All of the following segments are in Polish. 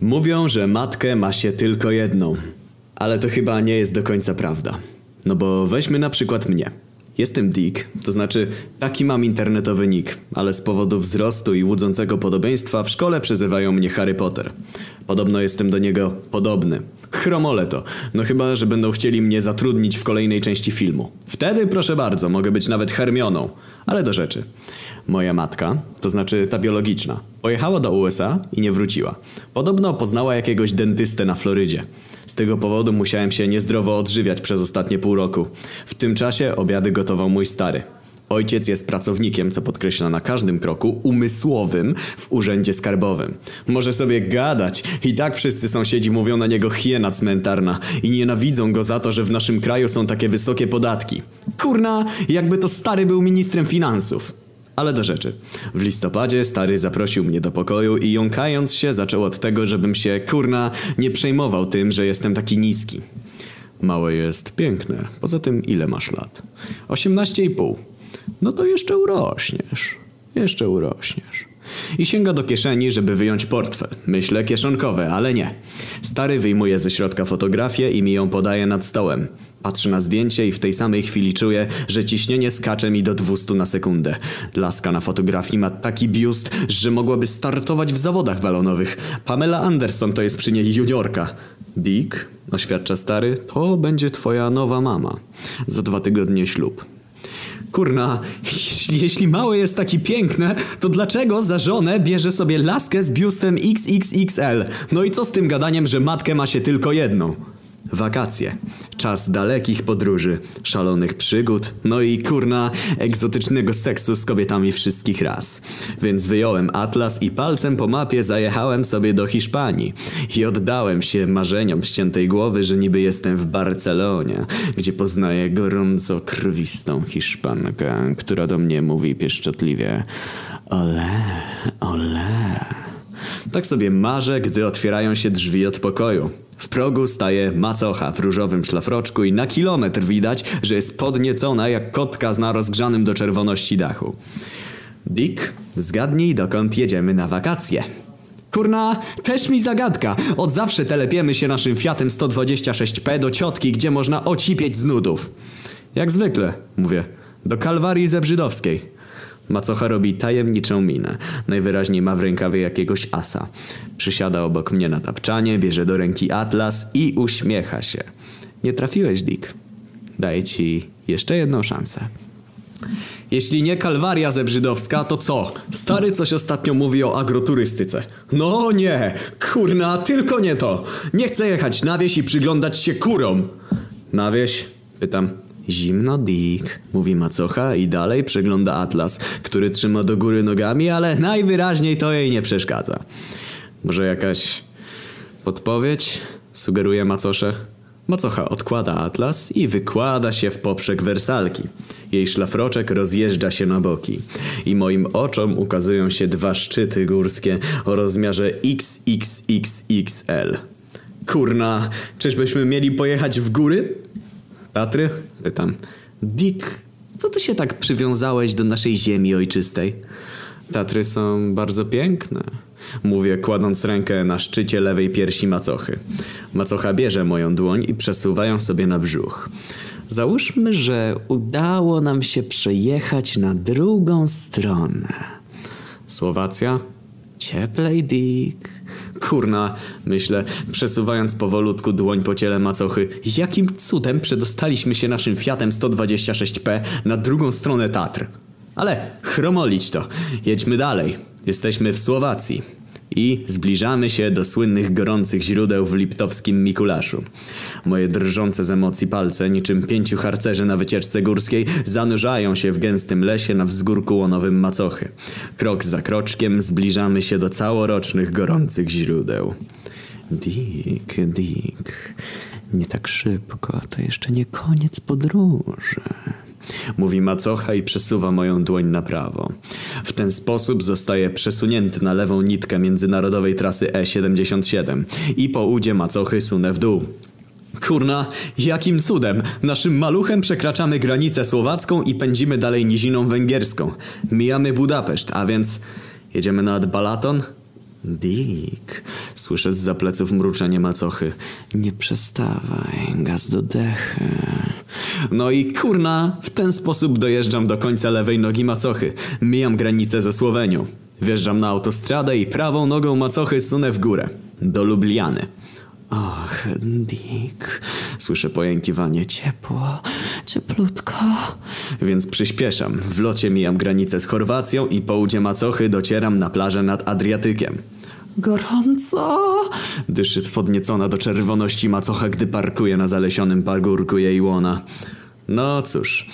Mówią, że matkę ma się tylko jedną. Ale to chyba nie jest do końca prawda. No bo weźmy na przykład mnie. Jestem Dick, to znaczy taki mam internetowy nick, ale z powodu wzrostu i łudzącego podobieństwa w szkole przezywają mnie Harry Potter. Podobno jestem do niego podobny. Chromole to, no chyba, że będą chcieli mnie zatrudnić w kolejnej części filmu. Wtedy proszę bardzo, mogę być nawet Hermioną. Ale do rzeczy. Moja matka, to znaczy ta biologiczna, pojechała do USA i nie wróciła. Podobno poznała jakiegoś dentystę na Florydzie. Z tego powodu musiałem się niezdrowo odżywiać przez ostatnie pół roku. W tym czasie obiady gotował mój stary. Ojciec jest pracownikiem, co podkreśla na każdym kroku, umysłowym w urzędzie skarbowym. Może sobie gadać. I tak wszyscy sąsiedzi mówią na niego hiena cmentarna i nienawidzą go za to, że w naszym kraju są takie wysokie podatki. Kurna, jakby to stary był ministrem finansów. Ale do rzeczy. W listopadzie stary zaprosił mnie do pokoju i jąkając się zaczął od tego, żebym się, kurna, nie przejmował tym, że jestem taki niski. Małe jest piękne. Poza tym ile masz lat? Osiemnaście i pół. No to jeszcze urośniesz. Jeszcze urośniesz. I sięga do kieszeni, żeby wyjąć portfel. Myślę kieszonkowe, ale nie. Stary wyjmuje ze środka fotografię i mi ją podaje nad stołem. Patrzę na zdjęcie i w tej samej chwili czuję, że ciśnienie skacze mi do 200 na sekundę. Laska na fotografii ma taki biust, że mogłaby startować w zawodach balonowych. Pamela Anderson to jest przy niej juniorka. Dick, oświadcza stary, to będzie twoja nowa mama. Za dwa tygodnie ślub. Kurna, jeśli, małe jest taki piękne, to dlaczego za żonę bierze sobie laskę z biustem XXXL? No i co z tym gadaniem, że matkę ma się tylko jedną? Wakacje. Czas dalekich podróży, szalonych przygód, no i kurna, egzotycznego seksu z kobietami wszystkich ras. Więc wyjąłem atlas i palcem po mapie zajechałem sobie do Hiszpanii. I oddałem się marzeniom ściętej głowy, że niby jestem w Barcelonie, gdzie poznaję gorąco krwistą Hiszpankę, która do mnie mówi pieszczotliwie Ole, ole. Tak sobie marzę, gdy otwierają się drzwi od pokoju. W progu staje macocha w różowym szlafroczku i na kilometr widać, że jest podniecona jak kotka na rozgrzanym do czerwoności dachu. Dick, zgadnij dokąd jedziemy na wakacje. Kurna, też mi zagadka. Od zawsze telepiemy się naszym Fiatem 126P do ciotki, gdzie można ocipieć z nudów. Jak zwykle, mówię. Do Kalwarii Zebrzydowskiej. Macocha robi tajemniczą minę. Najwyraźniej ma w rękawie jakiegoś asa. Przysiada obok mnie na tapczanie, bierze do ręki atlas i uśmiecha się. Nie trafiłeś, Dick. Daję ci jeszcze jedną szansę. Jeśli nie Kalwaria Zebrzydowska, to co? Stary coś ostatnio mówi o agroturystyce. No nie, kurna, tylko nie to. Nie chcę jechać na wieś i przyglądać się kurom. Na wieś? Pytam. Zimno Dick, mówi macocha i dalej przegląda atlas, który trzyma do góry nogami, ale najwyraźniej to jej nie przeszkadza. Może jakaś podpowiedź? Sugeruje macosze. Macocha odkłada atlas i wykłada się w poprzek wersalki. Jej szlafroczek rozjeżdża się na boki. I moim oczom ukazują się dwa szczyty górskie o rozmiarze XXXXL. Kurna, czyżbyśmy mieli pojechać w góry? Tatry? Pytam. Dick, co ty się tak przywiązałeś do naszej ziemi ojczystej? Tatry są bardzo piękne. Mówię, kładąc rękę na szczycie lewej piersi macochy. Macocha bierze moją dłoń i przesuwa ją sobie na brzuch. Załóżmy, że udało nam się przejechać na drugą stronę. Słowacja? Cieplej, Dick. Kurna, myślę, przesuwając powolutku dłoń po ciele macochy. Jakim cudem przedostaliśmy się naszym Fiatem 126P na drugą stronę Tatr? Ale chromolić to. Jedźmy dalej. Jesteśmy w Słowacji. I zbliżamy się do słynnych gorących źródeł w liptowskim Mikulaszu. Moje drżące z emocji palce, niczym pięciu harcerzy na wycieczce górskiej, zanurzają się w gęstym lesie na wzgórku łonowym Macochy. Krok za kroczkiem zbliżamy się do całorocznych gorących źródeł. Dick, Dick, nie tak szybko, to jeszcze nie koniec podróży. Mówi macocha i przesuwa moją dłoń na prawo. W ten sposób zostaje przesunięty na lewą nitkę międzynarodowej trasy E77 i po udzie macochy sunę w dół. Kurna, jakim cudem! Naszym maluchem przekraczamy granicę słowacką i pędzimy dalej niziną węgierską. Mijamy Budapeszt, a więc jedziemy nad Balaton? Dick, słyszę z zapleców mruczenie macochy. Nie przestawaj, gaz do dechy. No i kurna, w ten sposób dojeżdżam do końca lewej nogi macochy. Mijam granicę ze Słowenią. Wjeżdżam na autostradę i prawą nogą macochy sunę w górę. Do Lubliany. Ach, Dick, słyszę pojękiwanie. Ciepło, cieplutko. Więc przyspieszam. W locie mijam granicę z Chorwacją i po udzie macochy docieram na plażę nad Adriatykiem. Gorąco! Dyszy podniecona do czerwoności macocha, gdy parkuje na zalesionym pagórku jej łona. No cóż,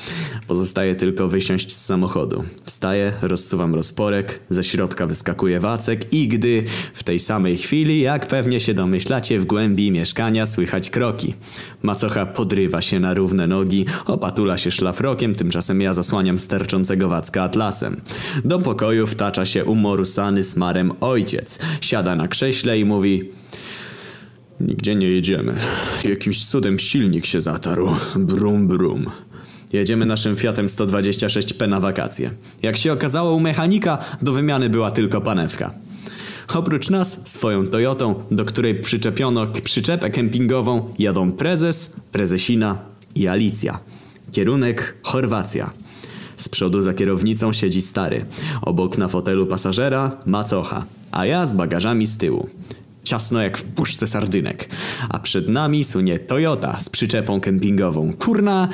pozostaje tylko wysiąść z samochodu. Wstaję, rozsuwam rozporek, ze środka wyskakuje Wacek i gdy w tej samej chwili, jak pewnie się domyślacie, w głębi mieszkania słychać kroki. Macocha podrywa się na równe nogi, opatula się szlafrokiem, tymczasem ja zasłaniam sterczącego Wacka atlasem. Do pokoju wtacza się umorusany smarem ojciec. Siada na krześle i mówi... Nigdzie nie jedziemy. Jakimś cudem silnik się zatarł. Brum brum. Jedziemy naszym Fiatem 126P na wakacje. Jak się okazało u mechanika, do wymiany była tylko panewka. Oprócz nas, swoją Toyotą, do której przyczepiono przyczepę kempingową, jadą prezes, prezesina i Alicja. Kierunek Chorwacja. Z przodu za kierownicą siedzi stary. Obok na fotelu pasażera macocha, a ja z bagażami z tyłu ciasno jak w puszce sardynek. A przed nami sunie Toyota z przyczepą kempingową. Kurna,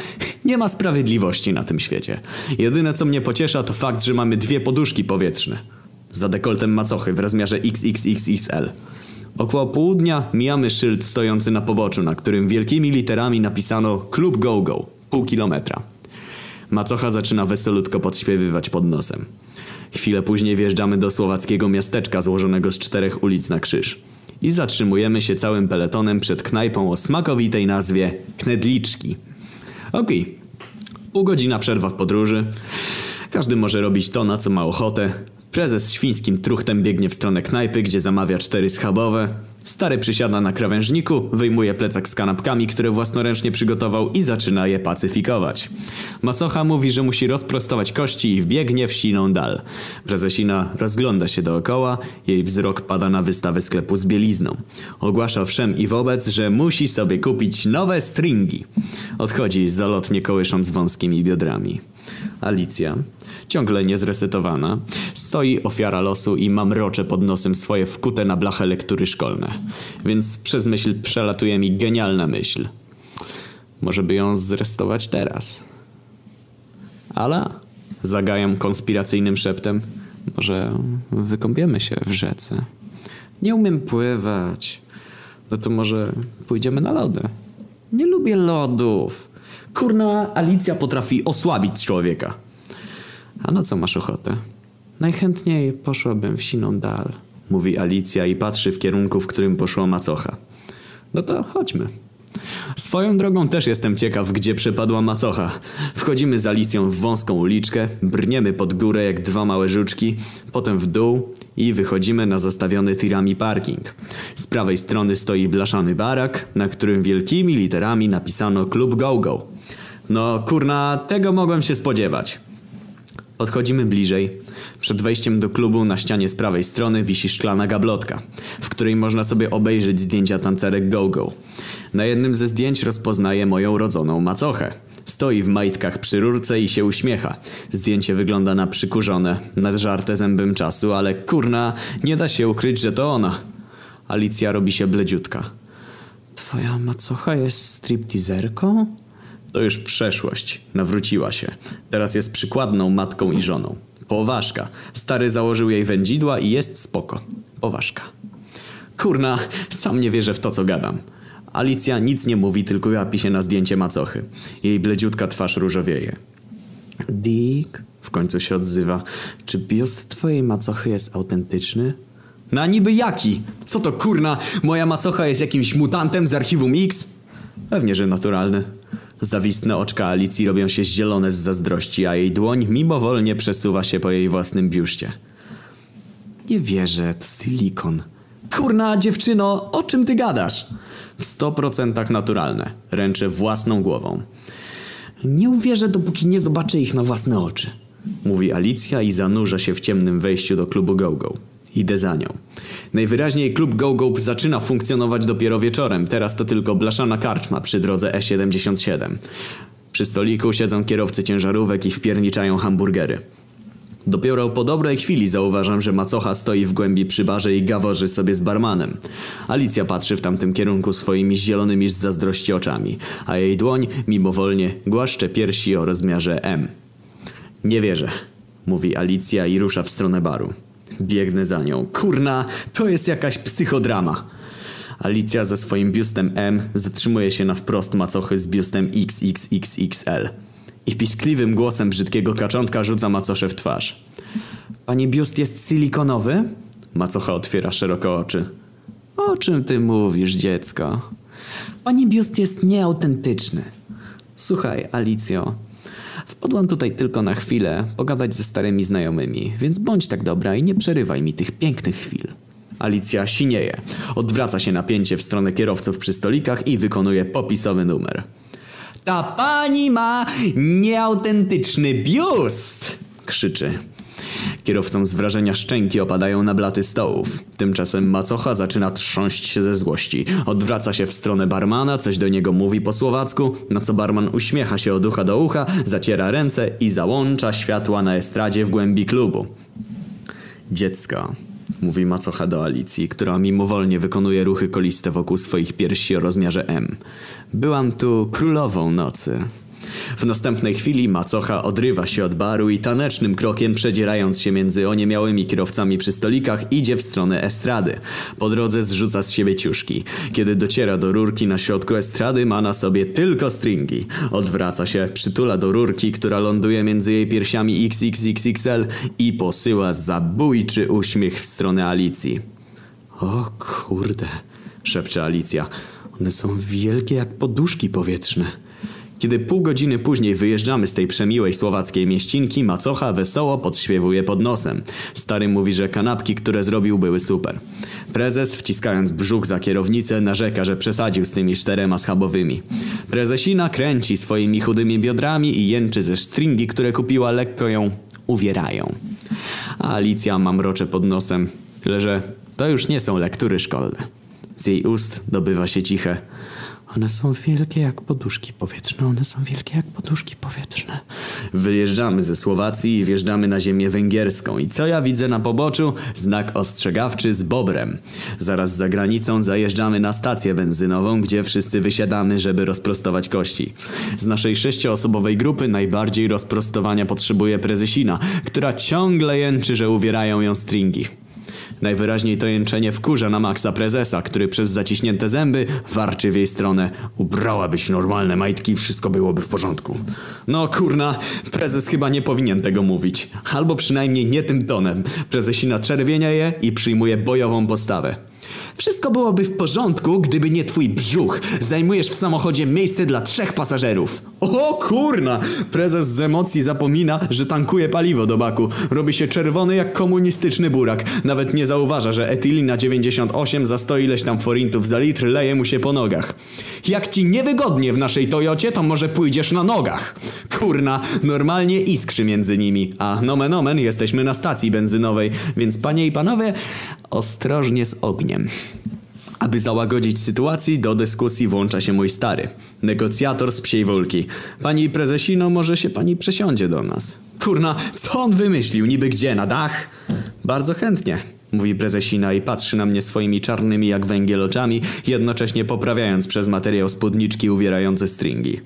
nie ma sprawiedliwości na tym świecie. Jedyne co mnie pociesza to fakt, że mamy dwie poduszki powietrzne. Za dekoltem macochy w rozmiarze XXXXL. Około południa mijamy szyld stojący na poboczu, na którym wielkimi literami napisano Klub Go Go, pół kilometra. Macocha zaczyna wesolutko podśpiewywać pod nosem. Chwilę później wjeżdżamy do słowackiego miasteczka złożonego z czterech ulic na krzyż i zatrzymujemy się całym peletonem przed knajpą o smakowitej nazwie Knedliczki. Okej, okay. godzina przerwa w podróży. Każdy może robić to, na co ma ochotę. Prezes świńskim truchtem biegnie w stronę knajpy, gdzie zamawia cztery schabowe. Stary przysiada na krawężniku, wyjmuje plecak z kanapkami, które własnoręcznie przygotował i zaczyna je pacyfikować. Macocha mówi, że musi rozprostować kości i wbiegnie w siną dal. Prezesina rozgląda się dookoła, jej wzrok pada na wystawę sklepu z bielizną. Ogłasza wszem i wobec, że musi sobie kupić nowe stringi. Odchodzi zalotnie kołysząc wąskimi biodrami. Alicja, ciągle niezresetowana. Stoi ofiara losu i mamrocze pod nosem swoje wkute na blachę lektury szkolne. Więc przez myśl przelatuje mi genialna myśl. Może by ją zrestować teraz. Ale zagajam konspiracyjnym szeptem. Może wykąpiemy się w rzece. Nie umiem pływać. No to może pójdziemy na lody. Nie lubię lodów. Kurna, Alicja potrafi osłabić człowieka. A na co masz ochotę? Najchętniej poszłabym w siną dal, mówi Alicja i patrzy w kierunku, w którym poszła macocha. No to chodźmy. Swoją drogą też jestem ciekaw, gdzie przepadła macocha. Wchodzimy z Alicją w wąską uliczkę, brniemy pod górę jak dwa małe żuczki, potem w dół i wychodzimy na zastawiony tirami parking. Z prawej strony stoi blaszany barak, na którym wielkimi literami napisano Klub Go Go. No kurna, tego mogłem się spodziewać. Podchodzimy bliżej. Przed wejściem do klubu na ścianie z prawej strony wisi szklana gablotka, w której można sobie obejrzeć zdjęcia tancerek go-go. Na jednym ze zdjęć rozpoznaję moją rodzoną macochę. Stoi w majtkach przy rurce i się uśmiecha. Zdjęcie wygląda na przykurzone, nadżarte zębem czasu, ale kurna, nie da się ukryć, że to ona. Alicja robi się bledziutka. Twoja macocha jest stripteaserką? To już przeszłość. Nawróciła się. Teraz jest przykładną matką i żoną. Poważka. Stary założył jej wędzidła i jest spoko. Poważka. Kurna, sam nie wierzę w to, co gadam. Alicja nic nie mówi, tylko gapi się na zdjęcie macochy. Jej bledziutka twarz różowieje. Dick, w końcu się odzywa. Czy biust twojej macochy jest autentyczny? Na niby jaki? Co to kurna? Moja macocha jest jakimś mutantem z archiwum X? Pewnie, że naturalny. Zawistne oczka Alicji robią się zielone z zazdrości, a jej dłoń mimowolnie przesuwa się po jej własnym biuście. Nie wierzę, to silikon. Kurna dziewczyno, o czym ty gadasz? W sto procentach naturalne. Ręczę własną głową. Nie uwierzę, dopóki nie zobaczę ich na własne oczy. Mówi Alicja i zanurza się w ciemnym wejściu do klubu GoGo. Idę za nią. Najwyraźniej klub Go Go zaczyna funkcjonować dopiero wieczorem. Teraz to tylko blaszana karczma przy drodze E77. Przy stoliku siedzą kierowcy ciężarówek i wpierniczają hamburgery. Dopiero po dobrej chwili zauważam, że macocha stoi w głębi przy barze i gaworzy sobie z barmanem. Alicja patrzy w tamtym kierunku swoimi zielonymi z zazdrości oczami, a jej dłoń mimowolnie głaszcze piersi o rozmiarze M. Nie wierzę, mówi Alicja i rusza w stronę baru. Biegnę za nią. Kurna, to jest jakaś psychodrama. Alicja ze swoim biustem M zatrzymuje się na wprost macochy z biustem XXXXL. I piskliwym głosem brzydkiego kaczątka rzuca macosze w twarz. Pani biust jest silikonowy? Macocha otwiera szeroko oczy. O czym ty mówisz, dziecko? Pani biust jest nieautentyczny. Słuchaj, Alicjo. Wpadłam tutaj tylko na chwilę, pogadać ze starymi znajomymi, więc bądź tak dobra i nie przerywaj mi tych pięknych chwil. Alicja sinieje. Odwraca się napięcie w stronę kierowców przy stolikach i wykonuje popisowy numer. Ta pani ma nieautentyczny biust! krzyczy. Kierowcom z wrażenia szczęki opadają na blaty stołów. Tymczasem macocha zaczyna trząść się ze złości. Odwraca się w stronę barmana, coś do niego mówi po słowacku, na co barman uśmiecha się od ucha do ucha, zaciera ręce i załącza światła na estradzie w głębi klubu. Dziecko, mówi macocha do Alicji, która mimowolnie wykonuje ruchy koliste wokół swoich piersi o rozmiarze M. Byłam tu królową nocy. W następnej chwili macocha odrywa się od baru i tanecznym krokiem przedzierając się między oniemiałymi kierowcami przy stolikach idzie w stronę estrady. Po drodze zrzuca z siebie ciuszki. Kiedy dociera do rurki na środku estrady ma na sobie tylko stringi. Odwraca się, przytula do rurki, która ląduje między jej piersiami XXXXL i posyła zabójczy uśmiech w stronę Alicji. O kurde, szepcze Alicja. One są wielkie jak poduszki powietrzne. Kiedy pół godziny później wyjeżdżamy z tej przemiłej słowackiej mieścinki, macocha wesoło podśpiewuje pod nosem. Stary mówi, że kanapki, które zrobił, były super. Prezes, wciskając brzuch za kierownicę, narzeka, że przesadził z tymi czterema schabowymi. Prezesina kręci swoimi chudymi biodrami i jęczy ze stringi, które kupiła, lekko ją uwierają. A Alicja mamrocze pod nosem, tyle że to już nie są lektury szkolne. Z jej ust dobywa się ciche. One są wielkie jak poduszki powietrzne, one są wielkie jak poduszki powietrzne. Wyjeżdżamy ze Słowacji i wjeżdżamy na ziemię węgierską. I co ja widzę na poboczu? Znak ostrzegawczy z bobrem. Zaraz za granicą zajeżdżamy na stację benzynową, gdzie wszyscy wysiadamy, żeby rozprostować kości. Z naszej sześcioosobowej grupy najbardziej rozprostowania potrzebuje prezesina, która ciągle jęczy, że uwierają ją stringi. Najwyraźniej to jęczenie wkurza na maksa prezesa, który przez zaciśnięte zęby warczy w jej stronę. Ubrałabyś normalne majtki, wszystko byłoby w porządku. No kurna, prezes chyba nie powinien tego mówić. Albo przynajmniej nie tym tonem. Prezesina czerwienia i przyjmuje bojową postawę. Wszystko byłoby w porządku, gdyby nie twój brzuch. Zajmujesz w samochodzie miejsce dla trzech pasażerów. O kurna! Prezes z emocji zapomina, że tankuje paliwo do baku. Robi się czerwony jak komunistyczny burak. Nawet nie zauważa, że etylina 98 za sto ileś tam forintów za litr leje mu się po nogach. Jak ci niewygodnie w naszej Toyocie, to może pójdziesz na nogach. Kurna, normalnie iskrzy między nimi. A nomen omen, jesteśmy na stacji benzynowej, więc panie i panowie, ostrożnie z ogniem. Aby załagodzić sytuację, do dyskusji włącza się mój stary. Negocjator z psiej wolki. Pani prezesino, może się pani przesiądzie do nas. Kurna, co on wymyślił? Niby gdzie? Na dach? Bardzo chętnie. Mówi prezesina i patrzy na mnie swoimi czarnymi jak węgiel oczami, jednocześnie poprawiając przez materiał spódniczki uwierające stringi.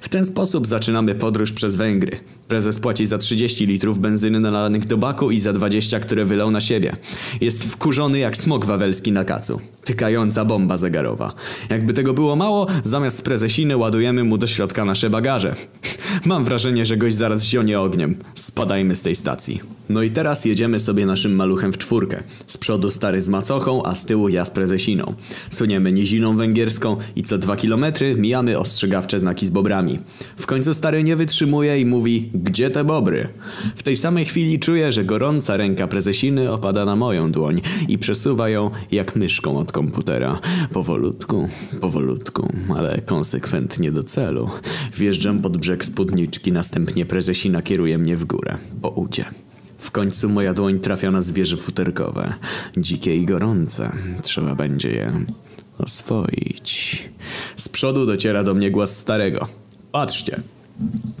W ten sposób zaczynamy podróż przez Węgry. Prezes płaci za 30 litrów benzyny nalanych do baku i za 20, które wylał na siebie. Jest wkurzony jak smok wawelski na kacu. Tykająca bomba zegarowa. Jakby tego było mało, zamiast prezesiny ładujemy mu do środka nasze bagaże. Mam wrażenie, że gość zaraz zionie ogniem. Spadajmy z tej stacji. No i teraz jedziemy sobie naszym maluchem w czwórkę. Z przodu stary z macochą, a z tyłu ja z prezesiną. Suniemy niziną węgierską i co dwa kilometry mijamy ostrzegawcze znaki z bobrami. W końcu stary nie wytrzymuje i mówi gdzie te bobry? W tej samej chwili czuję, że gorąca ręka prezesiny opada na moją dłoń i przesuwa ją jak myszką od komputera. Powolutku, powolutku, ale konsekwentnie do celu. Wjeżdżam pod brzeg spódniczki, następnie prezesina kieruje mnie w górę, po udzie. W końcu moja dłoń trafia na zwierzę futerkowe. Dzikie i gorące. Trzeba będzie je oswoić. Z przodu dociera do mnie głos starego. Patrzcie.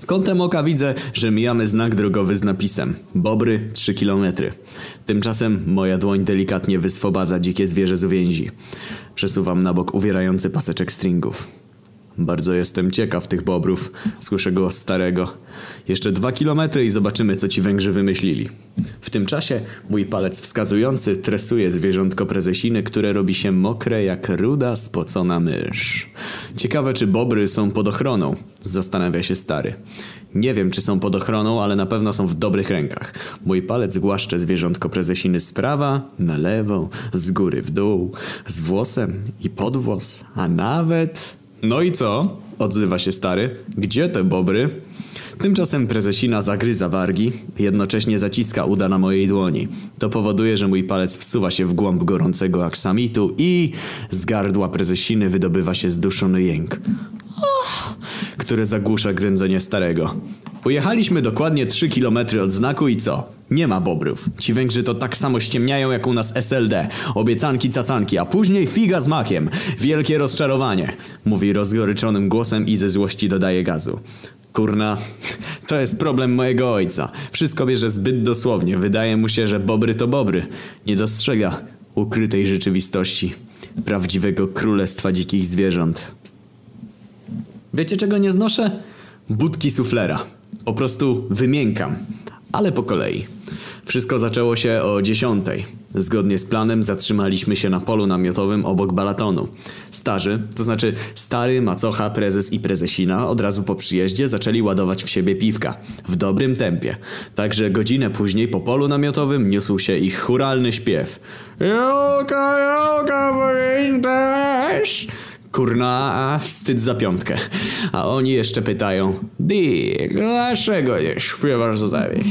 Kątem oka widzę, że mijamy znak drogowy z napisem Bobry 3 km. Tymczasem moja dłoń delikatnie wyswobadza dzikie zwierzę z uwięzi. Przesuwam na bok uwierający paseczek stringów. Bardzo jestem ciekaw tych bobrów. Słyszę głos starego. Jeszcze dwa kilometry i zobaczymy, co ci Węgrzy wymyślili. W tym czasie mój palec wskazujący tresuje zwierzątko prezesiny, które robi się mokre jak ruda spocona mysz. Ciekawe, czy bobry są pod ochroną, zastanawia się stary. Nie wiem, czy są pod ochroną, ale na pewno są w dobrych rękach. Mój palec głaszcze zwierzątko prezesiny z prawa, na lewo, z góry w dół, z włosem i pod włos, a nawet... No i co? Odzywa się stary. Gdzie te bobry? Tymczasem prezesina zagryza wargi, jednocześnie zaciska uda na mojej dłoni. To powoduje, że mój palec wsuwa się w głąb gorącego aksamitu i z gardła prezesiny wydobywa się zduszony jęk. Które zagłusza grędzenie starego. Pojechaliśmy dokładnie 3 km od znaku i co? Nie ma bobrów. Ci Węgrzy to tak samo ściemniają jak u nas SLD. Obiecanki cacanki, a później figa z makiem. Wielkie rozczarowanie. Mówi rozgoryczonym głosem i ze złości dodaje gazu. Kurna, to jest problem mojego ojca. Wszystko bierze zbyt dosłownie. Wydaje mu się, że bobry to bobry. Nie dostrzega ukrytej rzeczywistości. Prawdziwego królestwa dzikich zwierząt. Wiecie czego nie znoszę? Budki suflera. Po prostu wymiękam. Ale po kolei. Wszystko zaczęło się o dziesiątej. Zgodnie z planem zatrzymaliśmy się na polu namiotowym obok balatonu. Starzy, to znaczy stary, macocha, prezes i prezesina od razu po przyjeździe zaczęli ładować w siebie piwka. W dobrym tempie. Także godzinę później po polu namiotowym niósł się ich churalny śpiew. Jolka, jolka, pamiętasz? Kurna, wstyd za piątkę. A oni jeszcze pytają Dick, dlaczego nie śpiewasz z nami?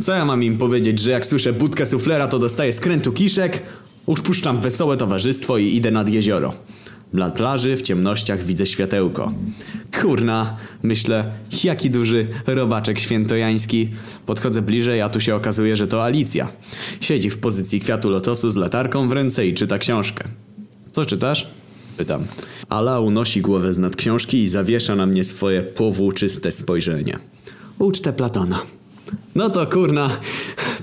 Co ja mam im powiedzieć, że jak słyszę budkę suflera to dostaję skrętu kiszek? Upuszczam wesołe towarzystwo i idę nad jezioro. Dla plaży w ciemnościach widzę światełko. Kurna, myślę, jaki duży robaczek świętojański. Podchodzę bliżej, a tu się okazuje, że to Alicja. Siedzi w pozycji kwiatu lotosu z latarką w ręce i czyta książkę. Co czytasz? Pytam. Ala unosi głowę z nad książki i zawiesza na mnie swoje powłóczyste spojrzenie. Ucztę Platona. No to kurna,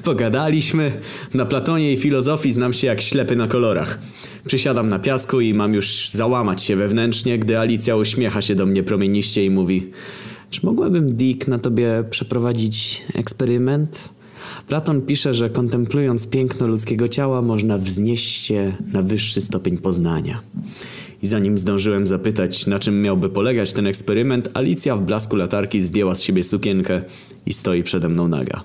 pogadaliśmy. Na Platonie i filozofii znam się jak ślepy na kolorach. Przysiadam na piasku i mam już załamać się wewnętrznie, gdy Alicja uśmiecha się do mnie promieniście i mówi Czy mogłabym, Dick, na tobie przeprowadzić eksperyment? Platon pisze, że kontemplując piękno ludzkiego ciała można wznieść się na wyższy stopień poznania. I zanim zdążyłem zapytać, na czym miałby polegać ten eksperyment, Alicja w blasku latarki zdjęła z siebie sukienkę i stoi przede mną naga.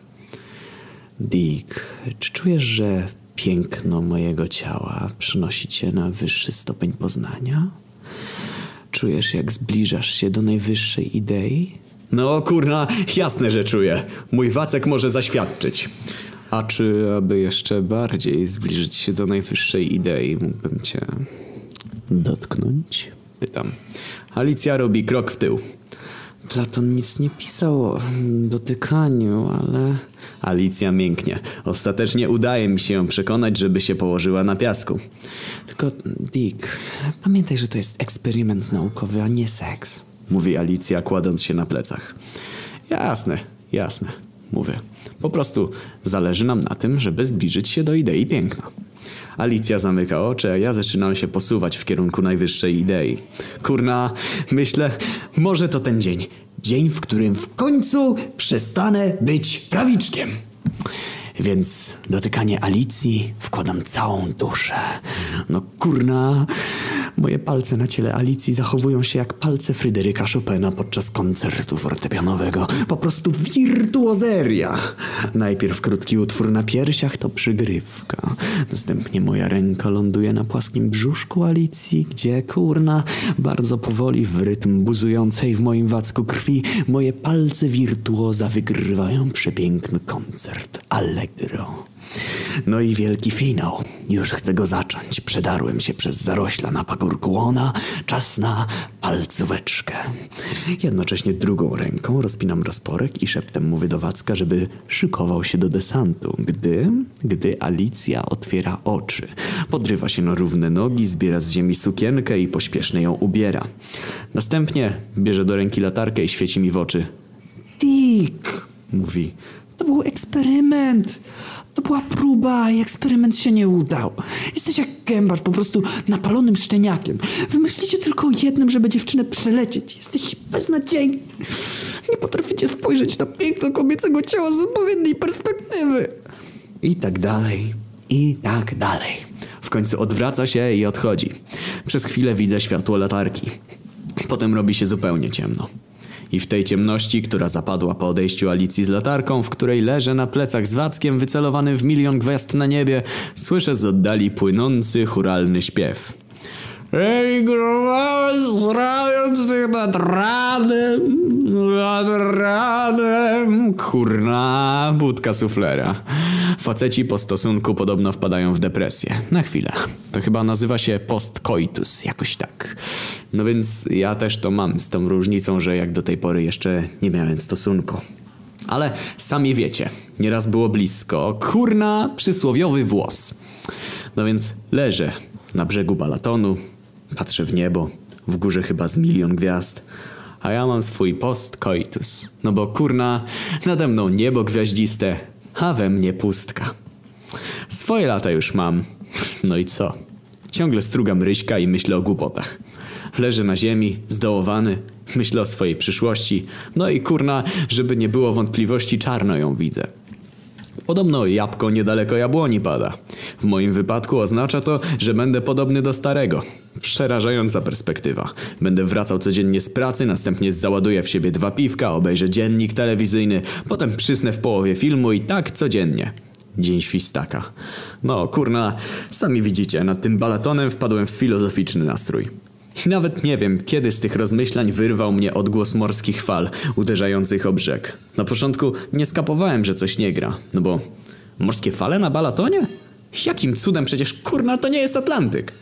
Dick, czy czujesz, że piękno mojego ciała przynosi cię na wyższy stopień poznania? Czujesz, jak zbliżasz się do najwyższej idei? No kurna, jasne, że czuję. Mój Wacek może zaświadczyć. A czy aby jeszcze bardziej zbliżyć się do najwyższej idei, mógłbym cię dotknąć? Pytam. Alicja robi krok w tył. Platon nic nie pisał o dotykaniu, ale... Alicja mięknie. Ostatecznie udaje mi się ją przekonać, żeby się położyła na piasku. Tylko, Dick, pamiętaj, że to jest eksperyment naukowy, a nie seks. Mówi Alicja, kładąc się na plecach. Jasne, jasne, mówię. Po prostu zależy nam na tym, żeby zbliżyć się do idei piękna. Alicja zamyka oczy, a ja zaczynam się posuwać w kierunku najwyższej idei. Kurna, myślę, może to ten dzień. Dzień, w którym w końcu przestanę być prawiczkiem. Więc dotykanie Alicji wkładam całą duszę. No kurna, moje palce na ciele Alicji zachowują się jak palce Fryderyka Chopina podczas koncertu fortepianowego. Po prostu wirtuozeria. Najpierw krótki utwór na piersiach to przygrywka. Następnie moja ręka ląduje na płaskim brzuszku Alicji, gdzie kurna, bardzo powoli w rytm buzującej w moim wacku krwi, moje palce wirtuoza wygrywają przepiękny koncert. Allegro. No i wielki finał. Już chcę go zacząć. Przedarłem się przez zarośla na pagórku łona. Czas na palcóweczkę. Jednocześnie drugą ręką rozpinam rozporek i szeptem mówię do Wacka, żeby szykował się do desantu. Gdy, gdy Alicja otwiera oczy. Podrywa się na równe nogi, zbiera z ziemi sukienkę i pośpiesznie ją ubiera. Następnie bierze do ręki latarkę i świeci mi w oczy. Dick, mówi. To był eksperyment. To była próba i eksperyment się nie udał. Jesteś jak gębacz, po prostu napalonym szczeniakiem. Wymyślicie tylko jednym, żeby dziewczynę przelecieć. Jesteście beznadziejni. Nie potraficie spojrzeć na piękno kobiecego ciała z odpowiedniej perspektywy. I tak dalej, i tak dalej. W końcu odwraca się i odchodzi. Przez chwilę widzę światło latarki. Potem robi się zupełnie ciemno. I w tej ciemności, która zapadła po odejściu Alicji z latarką, w której leżę na plecach z Wackiem wycelowanym w milion gwiazd na niebie, słyszę z oddali płynący, churalny śpiew. Emigrowałem zrając tych nad ranem, nad ranem. Kurna, budka suflera. Faceci po stosunku podobno wpadają w depresję. Na chwilę. To chyba nazywa się postcoitus, jakoś tak. No więc ja też to mam, z tą różnicą, że jak do tej pory jeszcze nie miałem stosunku. Ale sami wiecie, nieraz było blisko. Kurna, przysłowiowy włos. No więc leżę na brzegu balatonu, patrzę w niebo, w górze chyba z milion gwiazd, a ja mam swój post-coitus. No bo kurna, nade mną niebo gwiaździste, a we mnie pustka. Swoje lata już mam. No i co? Ciągle strugam ryśka i myślę o głupotach. Leżę na ziemi, zdołowany, myślę o swojej przyszłości. No i kurna, żeby nie było wątpliwości, czarno ją widzę. Podobno jabłko niedaleko jabłoni pada. W moim wypadku oznacza to, że będę podobny do starego. Przerażająca perspektywa. Będę wracał codziennie z pracy, następnie załaduję w siebie dwa piwka, obejrzę dziennik telewizyjny, potem przysnę w połowie filmu i tak codziennie. Dzień świstaka. No, kurna, sami widzicie, nad tym balatonem wpadłem w filozoficzny nastrój. Nawet nie wiem, kiedy z tych rozmyślań wyrwał mnie odgłos morskich fal uderzających o brzeg. Na początku nie skapowałem, że coś nie gra, no bo morskie fale na balatonie? Jakim cudem przecież kurna to nie jest Atlantyk?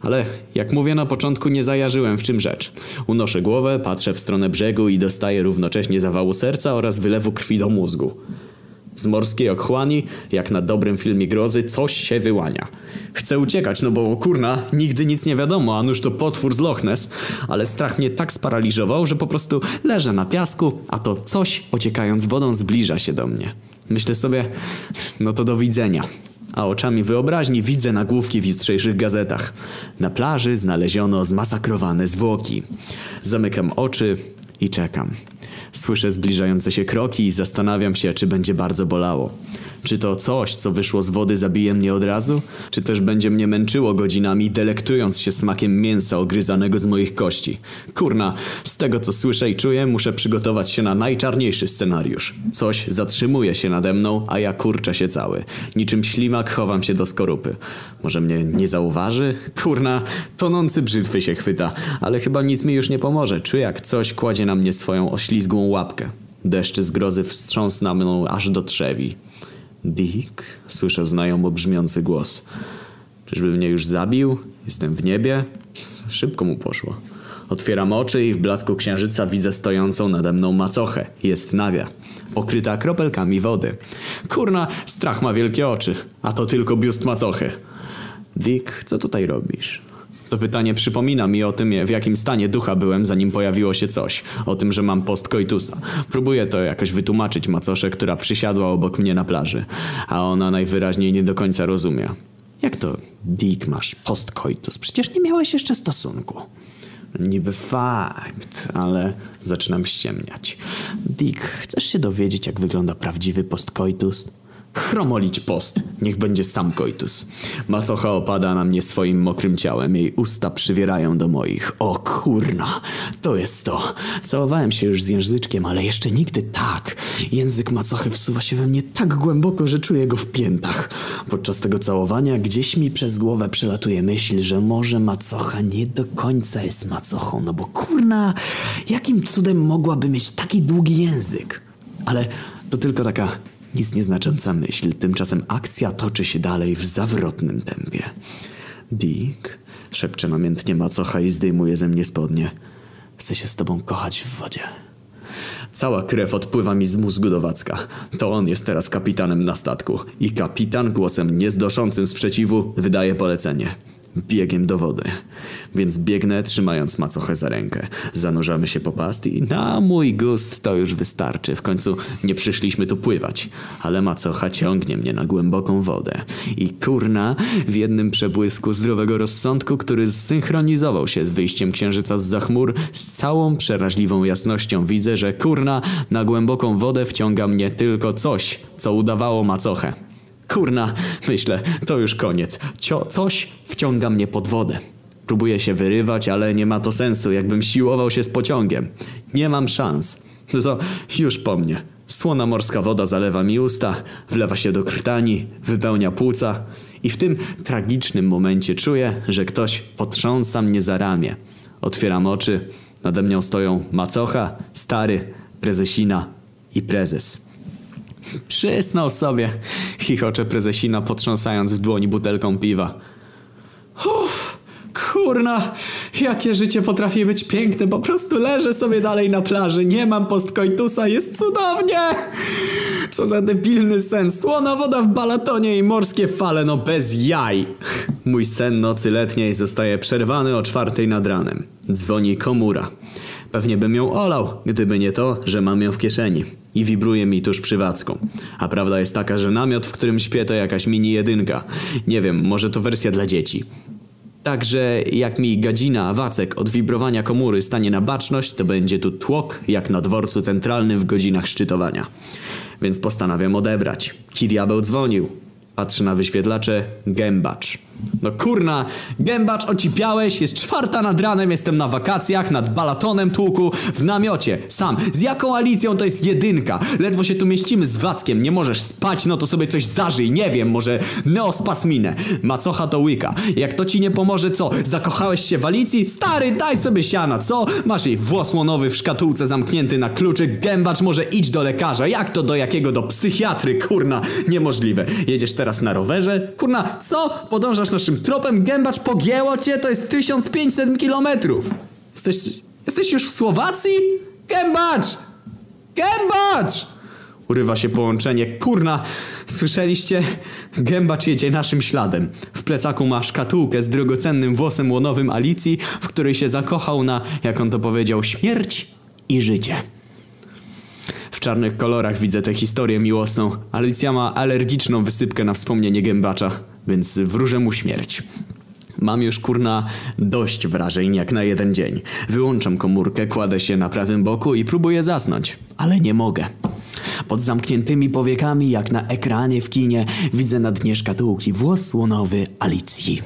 Ale jak mówię na początku nie zajarzyłem w czym rzecz. Unoszę głowę, patrzę w stronę brzegu i dostaję równocześnie zawału serca oraz wylewu krwi do mózgu. Z morskiej okchłani, jak na dobrym filmie grozy, coś się wyłania. Chcę uciekać, no bo kurna, nigdy nic nie wiadomo, a nuż to potwór z Loch Ness, ale strach mnie tak sparaliżował, że po prostu leżę na piasku, a to coś, ociekając wodą, zbliża się do mnie. Myślę sobie, no to do widzenia. A oczami wyobraźni widzę nagłówki w jutrzejszych gazetach. Na plaży znaleziono zmasakrowane zwłoki. Zamykam oczy i czekam. Słyszę zbliżające się kroki i zastanawiam się, czy będzie bardzo bolało. Czy to coś, co wyszło z wody, zabije mnie od razu? Czy też będzie mnie męczyło godzinami, delektując się smakiem mięsa ogryzanego z moich kości? Kurna, z tego co słyszę i czuję, muszę przygotować się na najczarniejszy scenariusz. Coś zatrzymuje się nade mną, a ja kurczę się cały. Niczym ślimak chowam się do skorupy. Może mnie nie zauważy? Kurna, tonący brzytwy się chwyta, ale chyba nic mi już nie pomoże. Czuję jak coś kładzie na mnie swoją oślizgłą łapkę. Deszczy z grozy wstrząs na mną aż do trzewi. Dick? Słyszę znajomo brzmiący głos. Czyżby mnie już zabił? Jestem w niebie? Szybko mu poszło. Otwieram oczy i w blasku księżyca widzę stojącą nade mną macochę. Jest naga. Pokryta kropelkami wody. Kurna, strach ma wielkie oczy. A to tylko biust macochy. Dick, co tutaj robisz? To pytanie przypomina mi o tym, w jakim stanie ducha byłem, zanim pojawiło się coś. O tym, że mam postkoitusa. Próbuję to jakoś wytłumaczyć macosze, która przysiadła obok mnie na plaży. A ona najwyraźniej nie do końca rozumie. Jak to, Dick, masz postkoitus? Przecież nie miałeś jeszcze stosunku. Niby fakt, ale zaczynam ściemniać. Dick, chcesz się dowiedzieć, jak wygląda prawdziwy postkoitus? Chromolić post, niech będzie sam koitus. Macocha opada na mnie swoim mokrym ciałem, jej usta przywierają do moich. O kurna, to jest to. Całowałem się już z języczkiem, ale jeszcze nigdy tak. Język macochy wsuwa się we mnie tak głęboko, że czuję go w piętach. Podczas tego całowania gdzieś mi przez głowę przelatuje myśl, że może macocha nie do końca jest macochą, no bo kurna, jakim cudem mogłaby mieć taki długi język? Ale to tylko taka Nic nieznacząca myśl, tymczasem akcja toczy się dalej w zawrotnym tempie. Dick, szepcze namiętnie macocha i zdejmuje ze mnie spodnie. Chcę się z tobą kochać w wodzie. Cała krew odpływa mi z mózgu do Wacka. To on jest teraz kapitanem na statku. I kapitan głosem nieznoszącym sprzeciwu wydaje polecenie. Biegiem do wody. Więc biegnę trzymając macochę za rękę. Zanurzamy się po past i na mój gust to już wystarczy. W końcu nie przyszliśmy tu pływać. Ale macocha ciągnie mnie na głęboką wodę. I kurna w jednym przebłysku zdrowego rozsądku, który zsynchronizował się z wyjściem księżyca z zachmur, z całą przeraźliwą jasnością widzę, że kurna na głęboką wodę wciąga mnie tylko coś, co udawało macochę. Kurna, myślę, to już koniec. Cio, coś wciąga mnie pod wodę. Próbuję się wyrywać, ale nie ma to sensu, jakbym siłował się z pociągiem. Nie mam szans. No to już po mnie. Słona morska woda zalewa mi usta, wlewa się do krtani, wypełnia płuca i w tym tragicznym momencie czuję, że ktoś potrząsa mnie za ramię. Otwieram oczy, nade mną stoją macocha, stary, prezesina i prezes. Przysnął sobie, chichocze prezesina potrząsając w dłoni butelką piwa. Uff, kurna, jakie życie potrafi być piękne, po prostu leżę sobie dalej na plaży, nie mam postkoitusa, jest cudownie! Co za debilny sen, słona woda w balatonie i morskie fale, no bez jaj! Mój sen nocy letniej zostaje przerwany o czwartej nad ranem. Dzwoni komura. Pewnie bym ją olał, gdyby nie to, że mam ją w kieszeni i wibruje mi tuż przy Wacku. A prawda jest taka, że namiot, w którym śpię to jakaś mini jedynka. Nie wiem, może to wersja dla dzieci. Także jak mi gadzina Wacek od wibrowania komury stanie na baczność, to będzie tu tłok jak na dworcu centralnym w godzinach szczytowania. Więc postanawiam odebrać. Ki diabeł dzwonił. Patrzę na wyświetlacze. Gębacz. No kurna, gębacz ocipiałeś, jest czwarta nad ranem, jestem na wakacjach, nad balatonem tłuku, w namiocie, sam. Z jaką Alicją to jest jedynka? Ledwo się tu mieścimy z Wackiem, nie możesz spać, no to sobie coś zażyj, nie wiem, może neospasminę. Macocha to łyka. Jak to ci nie pomoże, co? Zakochałeś się w Alicji? Stary, daj sobie siana, co? Masz jej włos łonowy w szkatułce zamknięty na kluczyk, gębacz może idź do lekarza. Jak to do jakiego? Do psychiatry, kurna. Niemożliwe. Jedziesz teraz na rowerze? Kurna, co? Podążasz naszym tropem, gębacz pogięło cię, to jest 1500 kilometrów. Jesteś, jesteś już w Słowacji? Gębacz! Gębacz! Urywa się połączenie. Kurna, słyszeliście? Gębacz jedzie naszym śladem. W plecaku ma szkatułkę z drogocennym włosem łonowym Alicji, w której się zakochał na, jak on to powiedział, śmierć i życie. W czarnych kolorach widzę tę historię miłosną. Alicja ma alergiczną wysypkę na wspomnienie gębacza, więc wróżę mu śmierć. Mam już kurna dość wrażeń jak na jeden dzień. Wyłączam komórkę, kładę się na prawym boku i próbuję zasnąć, ale nie mogę. Pod zamkniętymi powiekami, jak na ekranie w kinie, widzę na dnie szkatułki włos słonowy Alicji.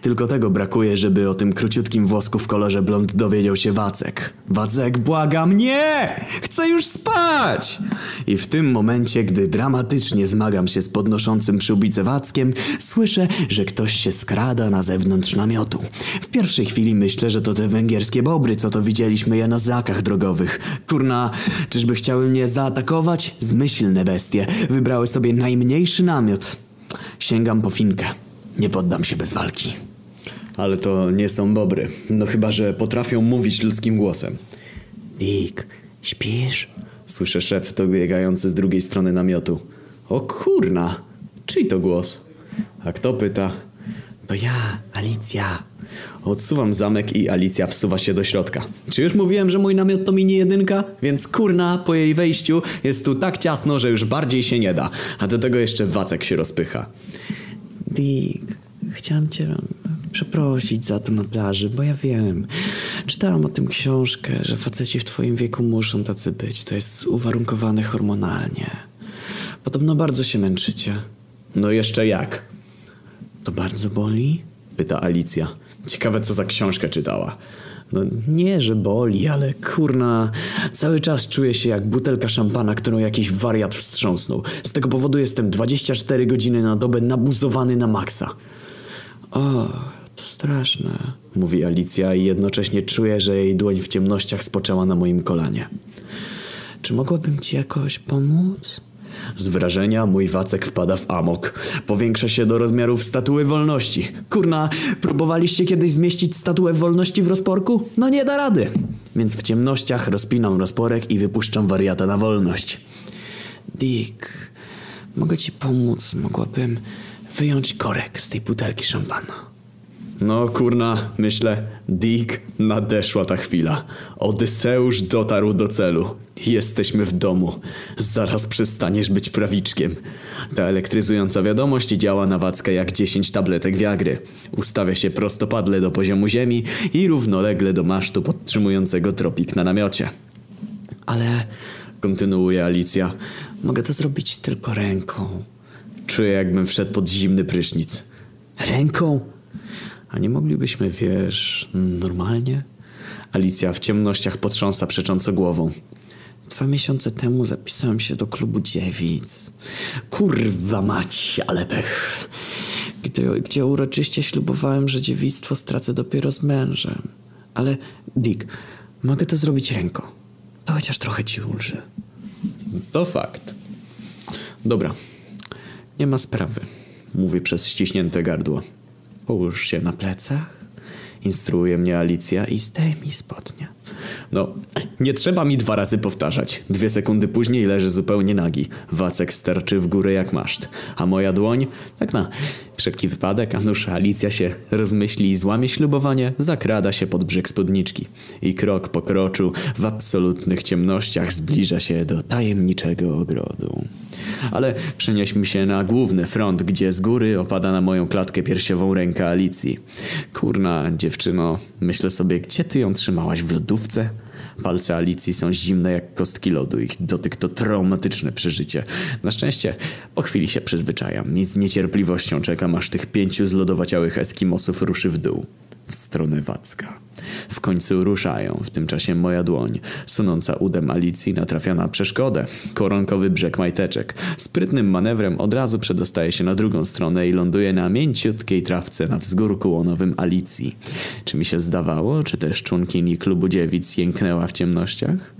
Tylko tego brakuje, żeby o tym króciutkim włosku w kolorze blond dowiedział się Wacek. Wacek, błagam, nie! Chcę już spać! I w tym momencie, gdy dramatycznie zmagam się z podnoszącym przyłbicę Wackiem, słyszę, że ktoś się skrada na zewnątrz namiotu. W pierwszej chwili myślę, że to te węgierskie bobry, co to widzieliśmy je na znakach drogowych. Kurna, czyżby chciały mnie zaatakować? Zmyślne bestie. Wybrały sobie najmniejszy namiot. Sięgam po finkę. Nie poddam się bez walki. Ale to nie są bobry. No chyba, że potrafią mówić ludzkim głosem. Dick, śpisz? Słyszę szept dobiegający z drugiej strony namiotu. O kurna! Czyj to głos? A kto pyta? To ja, Alicja. Odsuwam zamek i Alicja wsuwa się do środka. Czy już mówiłem, że mój namiot to mini jedynka? Więc kurna, po jej wejściu jest tu tak ciasno, że już bardziej się nie da. A do tego jeszcze Wacek się rozpycha. Dick, chciałam cię przeprosić za to na plaży, bo ja wiem. Czytałam o tym książkę, że faceci w twoim wieku muszą tacy być. To jest uwarunkowane hormonalnie. Podobno bardzo się męczycie. No jeszcze jak? To bardzo boli? Pyta Alicja. Ciekawe co za książkę czytała. No nie, że boli, ale kurna, cały czas czuję się jak butelka szampana, którą jakiś wariat wstrząsnął. Z tego powodu jestem 24 godziny na dobę nabuzowany na maksa. O, to straszne, mówi Alicja i jednocześnie czuję, że jej dłoń w ciemnościach spoczęła na moim kolanie. Czy mogłabym ci jakoś pomóc? Z wrażenia mój Wacek wpada w amok. Powiększa się do rozmiarów statuły wolności. Kurna, próbowaliście kiedyś zmieścić statuę wolności w rozporku? No nie da rady. Więc w ciemnościach rozpinam rozporek i wypuszczam wariata na wolność. Dick, mogę ci pomóc. Mogłabym wyjąć korek z tej butelki szampana. No kurna, myślę, Dick, nadeszła ta chwila. Odyseusz dotarł do celu. Jesteśmy w domu. Zaraz przestaniesz być prawiczkiem. Ta elektryzująca wiadomość działa na Wackę jak 10 tabletek wiagry. Ustawia się prostopadle do poziomu ziemi i równolegle do masztu podtrzymującego tropik na namiocie. Ale, kontynuuje Alicja, mogę to zrobić tylko ręką. Czuję jakbym wszedł pod zimny prysznic. Ręką? A nie moglibyśmy, wiesz, normalnie? Alicja w ciemnościach potrząsa przecząco głową. Dwa miesiące temu zapisałem się do klubu dziewic. Kurwa mać, ale pech. Gdzie, gdzie uroczyście ślubowałem, że dziewictwo stracę dopiero z mężem. Ale, Dick, mogę to zrobić ręką. To chociaż trochę ci ulży. To fakt. Dobra. Nie ma sprawy. Mówi przez ściśnięte gardło. Połóż się na plecach. Instruuje mnie Alicja i zdejmij spodnie. No, nie trzeba mi dwa razy powtarzać. Dwie sekundy później leży zupełnie nagi. Wacek sterczy w górę jak maszt. A moja dłoń, tak na wszelki wypadek, a nuż Alicja się rozmyśli i złamie ślubowanie, zakrada się pod brzeg spódniczki. I krok po kroczu w absolutnych ciemnościach zbliża się do tajemniczego ogrodu. Ale przenieśmy się na główny front, gdzie z góry opada na moją klatkę piersiową ręka Alicji. Kurna, dziewczyno, myślę sobie, gdzie ty ją trzymałaś w lodówce? Palce Alicji są zimne jak kostki lodu. Ich dotyk to traumatyczne przeżycie. Na szczęście po chwili się przyzwyczajam i z niecierpliwością czekam, aż tych pięciu zlodowaciałych Eskimosów ruszy w dół. W stronę Wacka. W końcu ruszają. W tym czasie moja dłoń, sunąca udem Alicji, natrafia na przeszkodę. Koronkowy brzeg majteczek. Sprytnym manewrem od razu przedostaje się na drugą stronę i ląduje na mięciutkiej trawce na wzgórku łonowym Alicji. Czy mi się zdawało, czy też członkini klubu dziewic jęknęła w ciemnościach?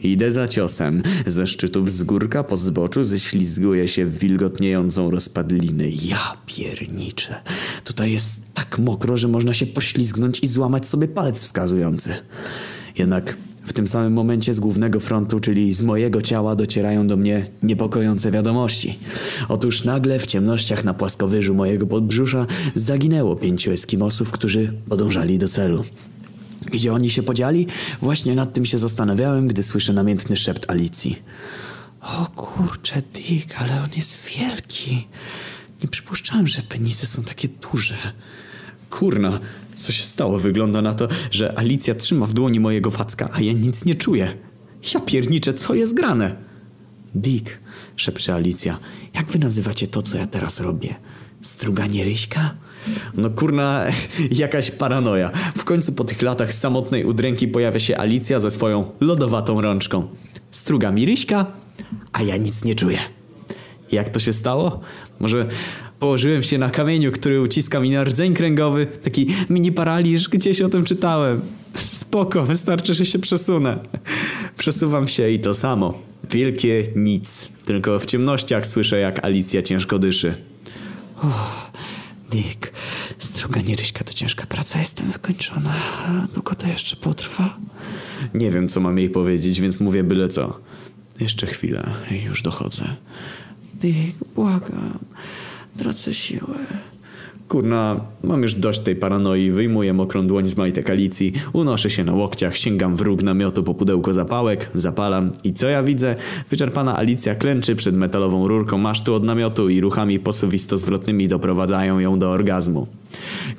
Idę za ciosem. Ze szczytu wzgórka po zboczu ześlizguje się w wilgotniejącą rozpadlinę. Ja pierniczę. Tutaj jest tak mokro, że można się poślizgnąć i złamać sobie palec wskazujący. Jednak w tym samym momencie z głównego frontu, czyli z mojego ciała, docierają do mnie niepokojące wiadomości. Otóż nagle w ciemnościach na płaskowyżu mojego podbrzusza zaginęło pięciu Eskimosów, którzy podążali do celu. Gdzie oni się podzieli? Właśnie nad tym się zastanawiałem, gdy słyszę namiętny szept Alicji. O kurczę, Dick, ale on jest wielki. Nie przypuszczałem, że penisy są takie duże. Kurna, co się stało? Wygląda na to, że Alicja trzyma w dłoni mojego facka, a ja nic nie czuję. Ja pierniczę, co jest grane? Dick, szepcze Alicja, jak wy nazywacie to, co ja teraz robię? Struganie ryśka? No kurna, jakaś paranoja. W końcu po tych latach samotnej udręki pojawia się Alicja ze swoją lodowatą rączką. Struga mi ryśka, a ja nic nie czuję. Jak to się stało? Może położyłem się na kamieniu, który uciska mi na rdzeń kręgowy. Taki mini paraliż, gdzieś o tym czytałem. Spoko, wystarczy, że się przesunę. Przesuwam się i to samo. Wielkie nic. Tylko w ciemnościach słyszę, jak Alicja ciężko dyszy. Uff, Dick, struganie ryśka to ciężka praca, jestem wykończona. Długo to jeszcze potrwa? Nie wiem, co mam jej powiedzieć, więc mówię byle co. Jeszcze chwilę i już dochodzę. Dick, błagam. Tracę siłę. Kurna, mam już dość tej paranoi. Wyjmuję mokrą dłoń z majtek Alicji, unoszę się na łokciach, sięgam w róg namiotu po pudełko zapałek, zapalam i co ja widzę? Wyczerpana Alicja klęczy przed metalową rurką masztu od namiotu i ruchami posuwisto-zwrotnymi doprowadzają ją do orgazmu.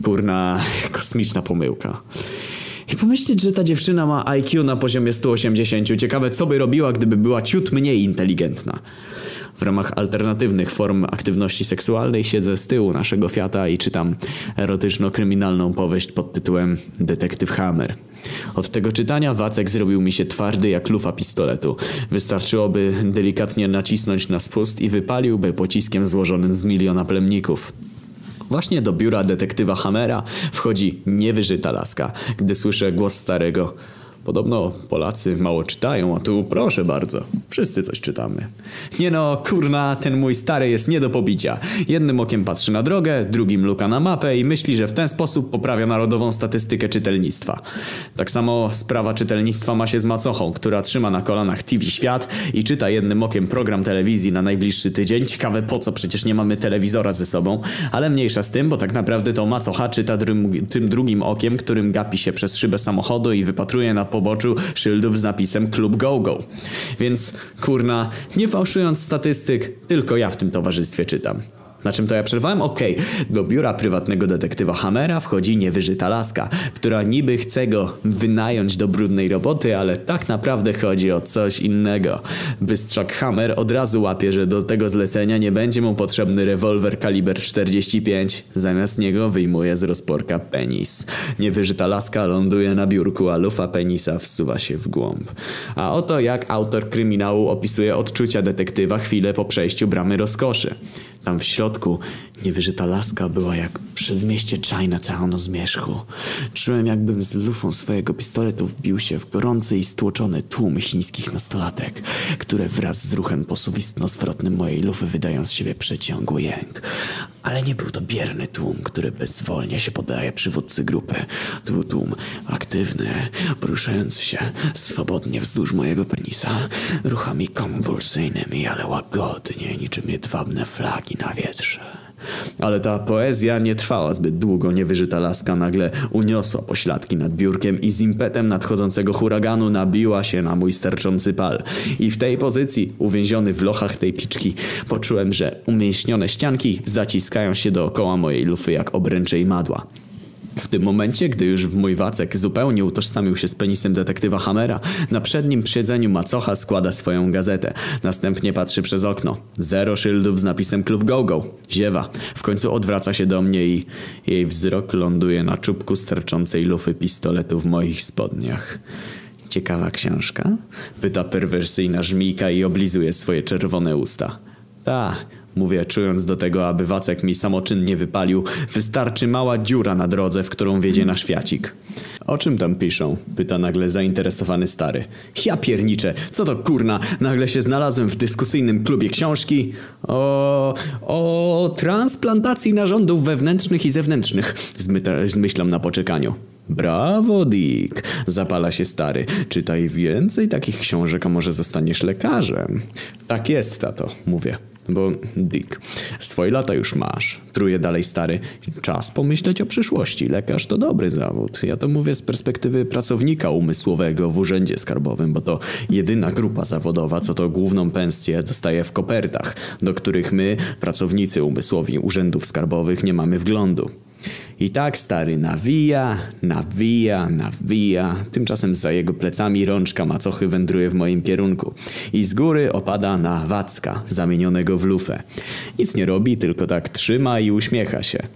Kurna, kosmiczna pomyłka. I pomyśleć, że ta dziewczyna ma IQ na poziomie 180. Ciekawe, co by robiła, gdyby była ciut mniej inteligentna. W ramach alternatywnych form aktywności seksualnej siedzę z tyłu naszego Fiata i czytam erotyczno-kryminalną powieść pod tytułem Detektyw Hammer. Od tego czytania Wacek zrobił mi się twardy jak lufa pistoletu. Wystarczyłoby delikatnie nacisnąć na spust i wypaliłby pociskiem złożonym z miliona plemników. Właśnie do biura detektywa Hammera wchodzi niewyżyta laska, gdy słyszę głos starego. Podobno Polacy mało czytają, a tu proszę bardzo, wszyscy coś czytamy. Nie no, kurna, ten mój stary jest nie do pobicia. Jednym okiem patrzy na drogę, drugim luka na mapę i myśli, że w ten sposób poprawia narodową statystykę czytelnictwa. Tak samo sprawa czytelnictwa ma się z macochą, która trzyma na kolanach TV Świat i czyta jednym okiem program telewizji na najbliższy tydzień. Ciekawe po co, przecież nie mamy telewizora ze sobą, ale mniejsza z tym, bo tak naprawdę to macocha czyta drym, tym drugim okiem, którym gapi się przez szybę samochodu i wypatruje na poboczu szyldów z napisem Klub Go Go. Więc kurna, nie fałszując statystyk, tylko ja w tym towarzystwie czytam. Na czym to ja przerwałem? Okej, okay. do biura prywatnego detektywa Hammera wchodzi niewyżyta laska, która niby chce go wynająć do brudnej roboty, ale tak naprawdę chodzi o coś innego. Bystrzak Hammer od razu łapie, że do tego zlecenia nie będzie mu potrzebny rewolwer kaliber 45. Zamiast niego wyjmuje z rozporka penis. Niewyżyta laska ląduje na biurku, a lufa penisa wsuwa się w głąb. A oto jak autor kryminału opisuje odczucia detektywa chwilę po przejściu bramy rozkoszy. Tam w środku niewyżyta laska była jak przedmieście Chinatown o zmierzchu. Czułem jakbym z lufą swojego pistoletu wbił się w gorący i stłoczony tłum chińskich nastolatek, które wraz z ruchem posuwistno-zwrotnym mojej lufy wydają z siebie przeciągły jęk. Ale nie był to bierny tłum, który bezwolnie się podaje przywódcy grupy. To był tłum aktywny, poruszający się swobodnie wzdłuż mojego penisa, ruchami konwulsyjnymi, ale łagodnie, niczym jedwabne flagi na wietrze. Ale ta poezja nie trwała zbyt długo. Niewyżyta laska nagle uniosła pośladki nad biurkiem i z impetem nadchodzącego huraganu nabiła się na mój sterczący pal. I w tej pozycji, uwięziony w lochach tej piczki, poczułem, że umięśnione ścianki zaciskają się dookoła mojej lufy jak obręcze i madła. W tym momencie, gdy już mój Wacek zupełnie utożsamił się z penisem detektywa Hammera, na przednim siedzeniu macocha składa swoją gazetę. Następnie patrzy przez okno. Zero szyldów z napisem Klub Go Go. Ziewa. W końcu odwraca się do mnie i jej wzrok ląduje na czubku sterczącej lufy pistoletu w moich spodniach. Ciekawa książka? Pyta perwersyjna żmijka i oblizuje swoje czerwone usta. Ta, Mówię, czując do tego, aby Wacek mi samoczynnie wypalił, wystarczy mała dziura na drodze, w którą wiedzie na świacik. O czym tam piszą? Pyta nagle zainteresowany stary. Ja pierniczę, co to kurna? Nagle się znalazłem w dyskusyjnym klubie książki o... o transplantacji narządów wewnętrznych i zewnętrznych. Zmyślam na poczekaniu. Brawo, Dick! Zapala się stary. Czytaj więcej takich książek, a może zostaniesz lekarzem. Tak jest, tato, mówię. Bo Dick, swoje lata już masz. Truje dalej stary. Czas pomyśleć o przyszłości. Lekarz to dobry zawód. Ja to mówię z perspektywy pracownika umysłowego w urzędzie skarbowym, bo to jedyna grupa zawodowa, co to główną pensję dostaje w kopertach, do których my, pracownicy umysłowi urzędów skarbowych, nie mamy wglądu. I tak stary nawija, nawija, nawija. Tymczasem za jego plecami rączka macochy wędruje w moim kierunku. I z góry opada na Wacka, zamienionego w lufę. Nic nie robi, tylko tak trzyma i uśmiecha się.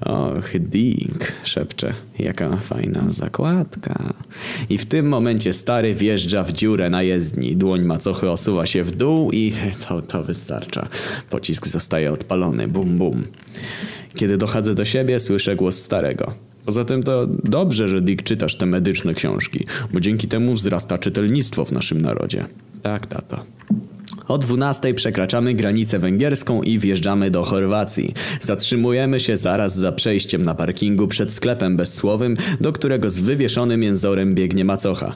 Och, Dick, szepcze, jaka fajna zakładka. I w tym momencie stary wjeżdża w dziurę na jezdni. Dłoń macochy osuwa się w dół i to, to wystarcza. Pocisk zostaje odpalony. Bum, bum. Kiedy dochodzę do siebie, słyszę głos starego. Poza tym to dobrze, że Dick czytasz te medyczne książki, bo dzięki temu wzrasta czytelnictwo w naszym narodzie. Tak, tato. O 12 przekraczamy granicę węgierską i wjeżdżamy do Chorwacji. Zatrzymujemy się zaraz za przejściem na parkingu przed sklepem bezsłowym, do którego z wywieszonym jęzorem biegnie macocha.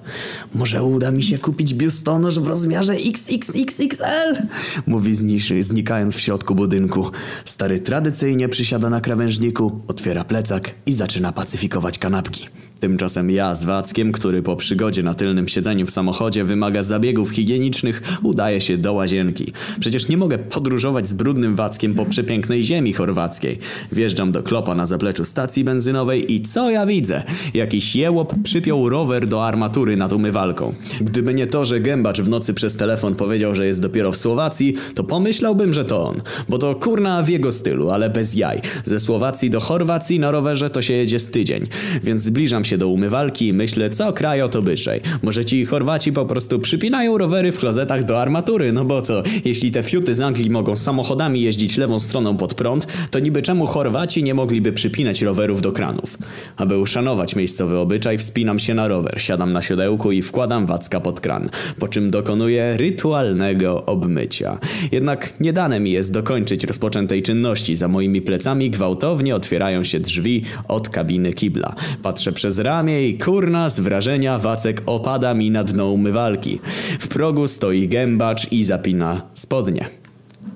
Może uda mi się kupić biustonosz w rozmiarze XXXXL? Mówi zniszy, znikając w środku budynku. Stary tradycyjnie przysiada na krawężniku, otwiera plecak i zaczyna pacyfikować kanapki. Tymczasem ja z Wackiem, który po przygodzie na tylnym siedzeniu w samochodzie wymaga zabiegów higienicznych, udaje się do łazienki. Przecież nie mogę podróżować z brudnym Wackiem po przepięknej ziemi chorwackiej. Wjeżdżam do klopa na zapleczu stacji benzynowej i co ja widzę? Jakiś jełop przypiął rower do armatury nad umywalką. Gdyby nie to, że gębacz w nocy przez telefon powiedział, że jest dopiero w Słowacji, to pomyślałbym, że to on. Bo to kurna w jego stylu, ale bez jaj. Ze Słowacji do Chorwacji na rowerze to się jedzie z tydzień. Więc zbliżam się się do umywalki i myślę, co kraj to obyczaj. Może ci Chorwaci po prostu przypinają rowery w klozetach do armatury, no bo co, jeśli te fiuty z Anglii mogą samochodami jeździć lewą stroną pod prąd, to niby czemu Chorwaci nie mogliby przypinać rowerów do kranów? Aby uszanować miejscowy obyczaj, wspinam się na rower, siadam na siodełku i wkładam wacka pod kran, po czym dokonuję rytualnego obmycia. Jednak nie dane mi jest dokończyć rozpoczętej czynności. Za moimi plecami gwałtownie otwierają się drzwi od kabiny kibla. Patrzę przez ramię i kurna z wrażenia wacek opada mi na dno umywalki. W progu stoi gębacz i zapina spodnie.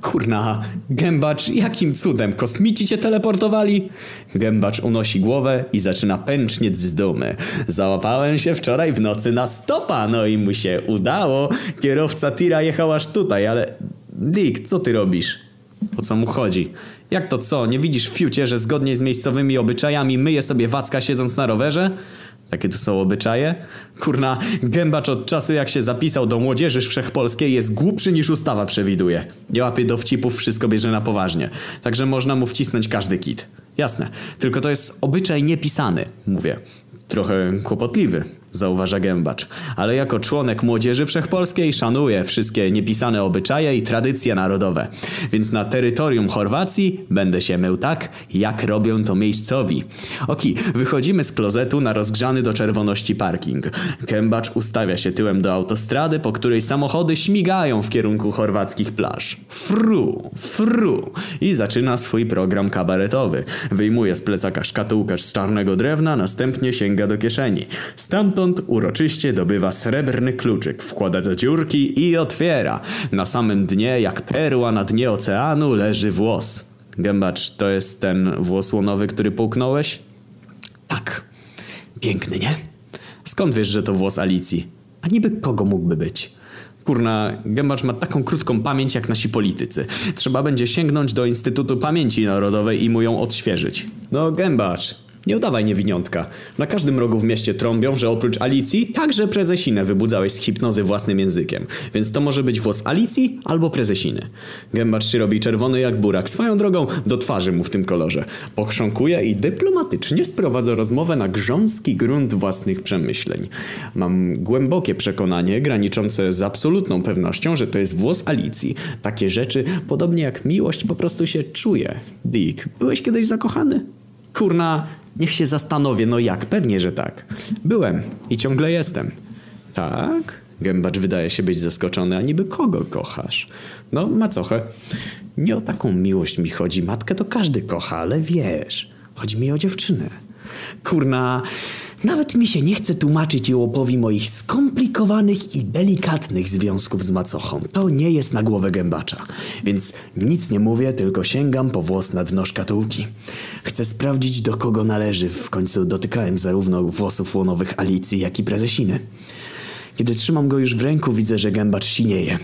Kurna, gębacz, jakim cudem? Kosmici cię teleportowali? Gębacz unosi głowę i zaczyna pęcznieć z dumy. Załapałem się wczoraj w nocy na stopa, no i mu się udało. Kierowca tira jechał aż tutaj, ale... Dick, co ty robisz? O co mu chodzi? Jak to co? Nie widzisz fiucie, że zgodnie z miejscowymi obyczajami myje sobie wacka siedząc na rowerze? Takie tu są obyczaje? Kurna, gębacz od czasu jak się zapisał do młodzieży wszechpolskiej jest głupszy niż ustawa przewiduje. Nie łapie dowcipów, wszystko bierze na poważnie. Także można mu wcisnąć każdy kit. Jasne, tylko to jest obyczaj niepisany, mówię. Trochę kłopotliwy zauważa Gębacz. Ale jako członek Młodzieży Wszechpolskiej szanuję wszystkie niepisane obyczaje i tradycje narodowe. Więc na terytorium Chorwacji będę się mył tak, jak robią to miejscowi. Oki, wychodzimy z klozetu na rozgrzany do czerwoności parking. Gębacz ustawia się tyłem do autostrady, po której samochody śmigają w kierunku chorwackich plaż. Fru, fru. I zaczyna swój program kabaretowy. Wyjmuje z plecaka szkatułkę z czarnego drewna, następnie sięga do kieszeni. Stamtąd Stamtąd uroczyście dobywa srebrny kluczyk, wkłada do dziurki i otwiera. Na samym dnie, jak perła na dnie oceanu, leży włos. Gębacz, to jest ten włos łonowy, który połknąłeś? Tak. Piękny, nie? Skąd wiesz, że to włos Alicji? A niby kogo mógłby być? Kurna, Gębacz ma taką krótką pamięć jak nasi politycy. Trzeba będzie sięgnąć do Instytutu Pamięci Narodowej i mu ją odświeżyć. No, Gębacz, nie udawaj niewiniątka. Na każdym rogu w mieście trąbią, że oprócz Alicji także prezesinę wybudzałeś z hipnozy własnym językiem. Więc to może być włos Alicji albo prezesiny. Gębacz się robi czerwony jak burak. Swoją drogą do twarzy mu w tym kolorze. Pochrząkuje i dyplomatycznie sprowadza rozmowę na grząski grunt własnych przemyśleń. Mam głębokie przekonanie, graniczące z absolutną pewnością, że to jest włos Alicji. Takie rzeczy, podobnie jak miłość, po prostu się czuje. Dick, byłeś kiedyś zakochany? Kurna, Niech się zastanowię, no jak? Pewnie, że tak. Byłem i ciągle jestem. Tak? Gębacz wydaje się być zaskoczony, a niby kogo kochasz? No, macochę. Nie o taką miłość mi chodzi. Matkę to każdy kocha, ale wiesz, chodzi mi o dziewczynę. Kurna, nawet mi się nie chce tłumaczyć Jołopowi moich skomplikowanych i delikatnych związków z macochą. To nie jest na głowę gębacza. Więc nic nie mówię, tylko sięgam po włos na dno szkatułki. Chcę sprawdzić, do kogo należy. W końcu dotykałem zarówno włosów łonowych Alicji, jak i prezesiny. Kiedy trzymam go już w ręku, widzę, że gębacz sinieje.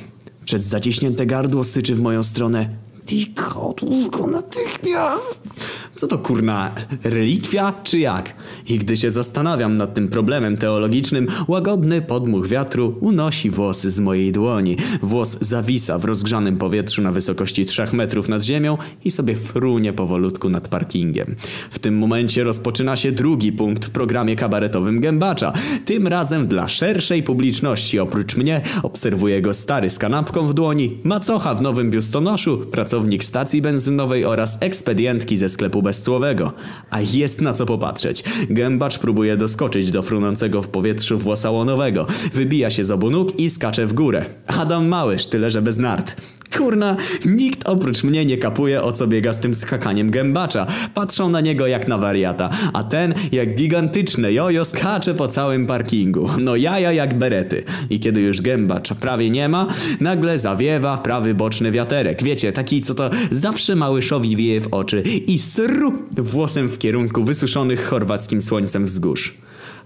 Przez zaciśnięte gardło syczy w moją stronę Dick, odłóż go natychmiast. Co to kurna, relikwia czy jak? I gdy się zastanawiam nad tym problemem teologicznym, łagodny podmuch wiatru unosi włosy z mojej dłoni. Włos zawisa w rozgrzanym powietrzu na wysokości trzech metrów nad ziemią i sobie frunie powolutku nad parkingiem. W tym momencie rozpoczyna się drugi punkt w programie kabaretowym Gębacza. Tym razem dla szerszej publiczności. Oprócz mnie obserwuje go stary z kanapką w dłoni, macocha w nowym biustonoszu, pracownik stacji benzynowej oraz ekspedientki ze sklepu bezcłowego. A jest na co popatrzeć. Gębacz próbuje doskoczyć do frunącego w powietrzu włosa łonowego. Wybija się z obu nóg i skacze w górę. Adam Małysz, tyle że bez nart. Kurna, nikt oprócz mnie nie kapuje o co biega z tym skakaniem gębacza. Patrzą na niego jak na wariata, a ten jak gigantyczne jojo skacze po całym parkingu. No jaja jak berety. I kiedy już gębacza prawie nie ma, nagle zawiewa prawy boczny wiaterek. Wiecie, taki co to zawsze małyszowi wieje w oczy i sru włosem w kierunku wysuszonych chorwackim słońcem wzgórz.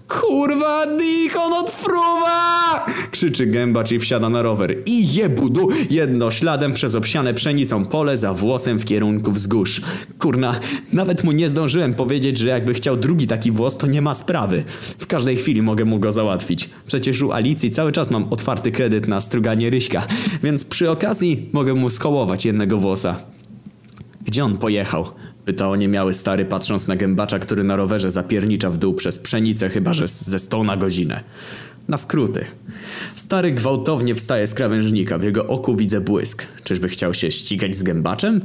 Kurwa, Dichon odfruwa! Krzyczy gębacz i wsiada na rower. I jebudu jedno śladem przez obsiane pszenicą pole za włosem w kierunku wzgórz. Kurna, nawet mu nie zdążyłem powiedzieć, że jakby chciał drugi taki włos, to nie ma sprawy. W każdej chwili mogę mu go załatwić. Przecież u Alicji cały czas mam otwarty kredyt na struganie Ryśka, więc przy okazji mogę mu skołować jednego włosa. Gdzie on pojechał? Pyta o stary patrząc na gębacza, który na rowerze zapiernicza w dół przez pszenicę chyba że ze 100 na godzinę. Na skróty. Stary gwałtownie wstaje z krawężnika, w jego oku widzę błysk. Czyżby chciał się ścigać z gębaczem?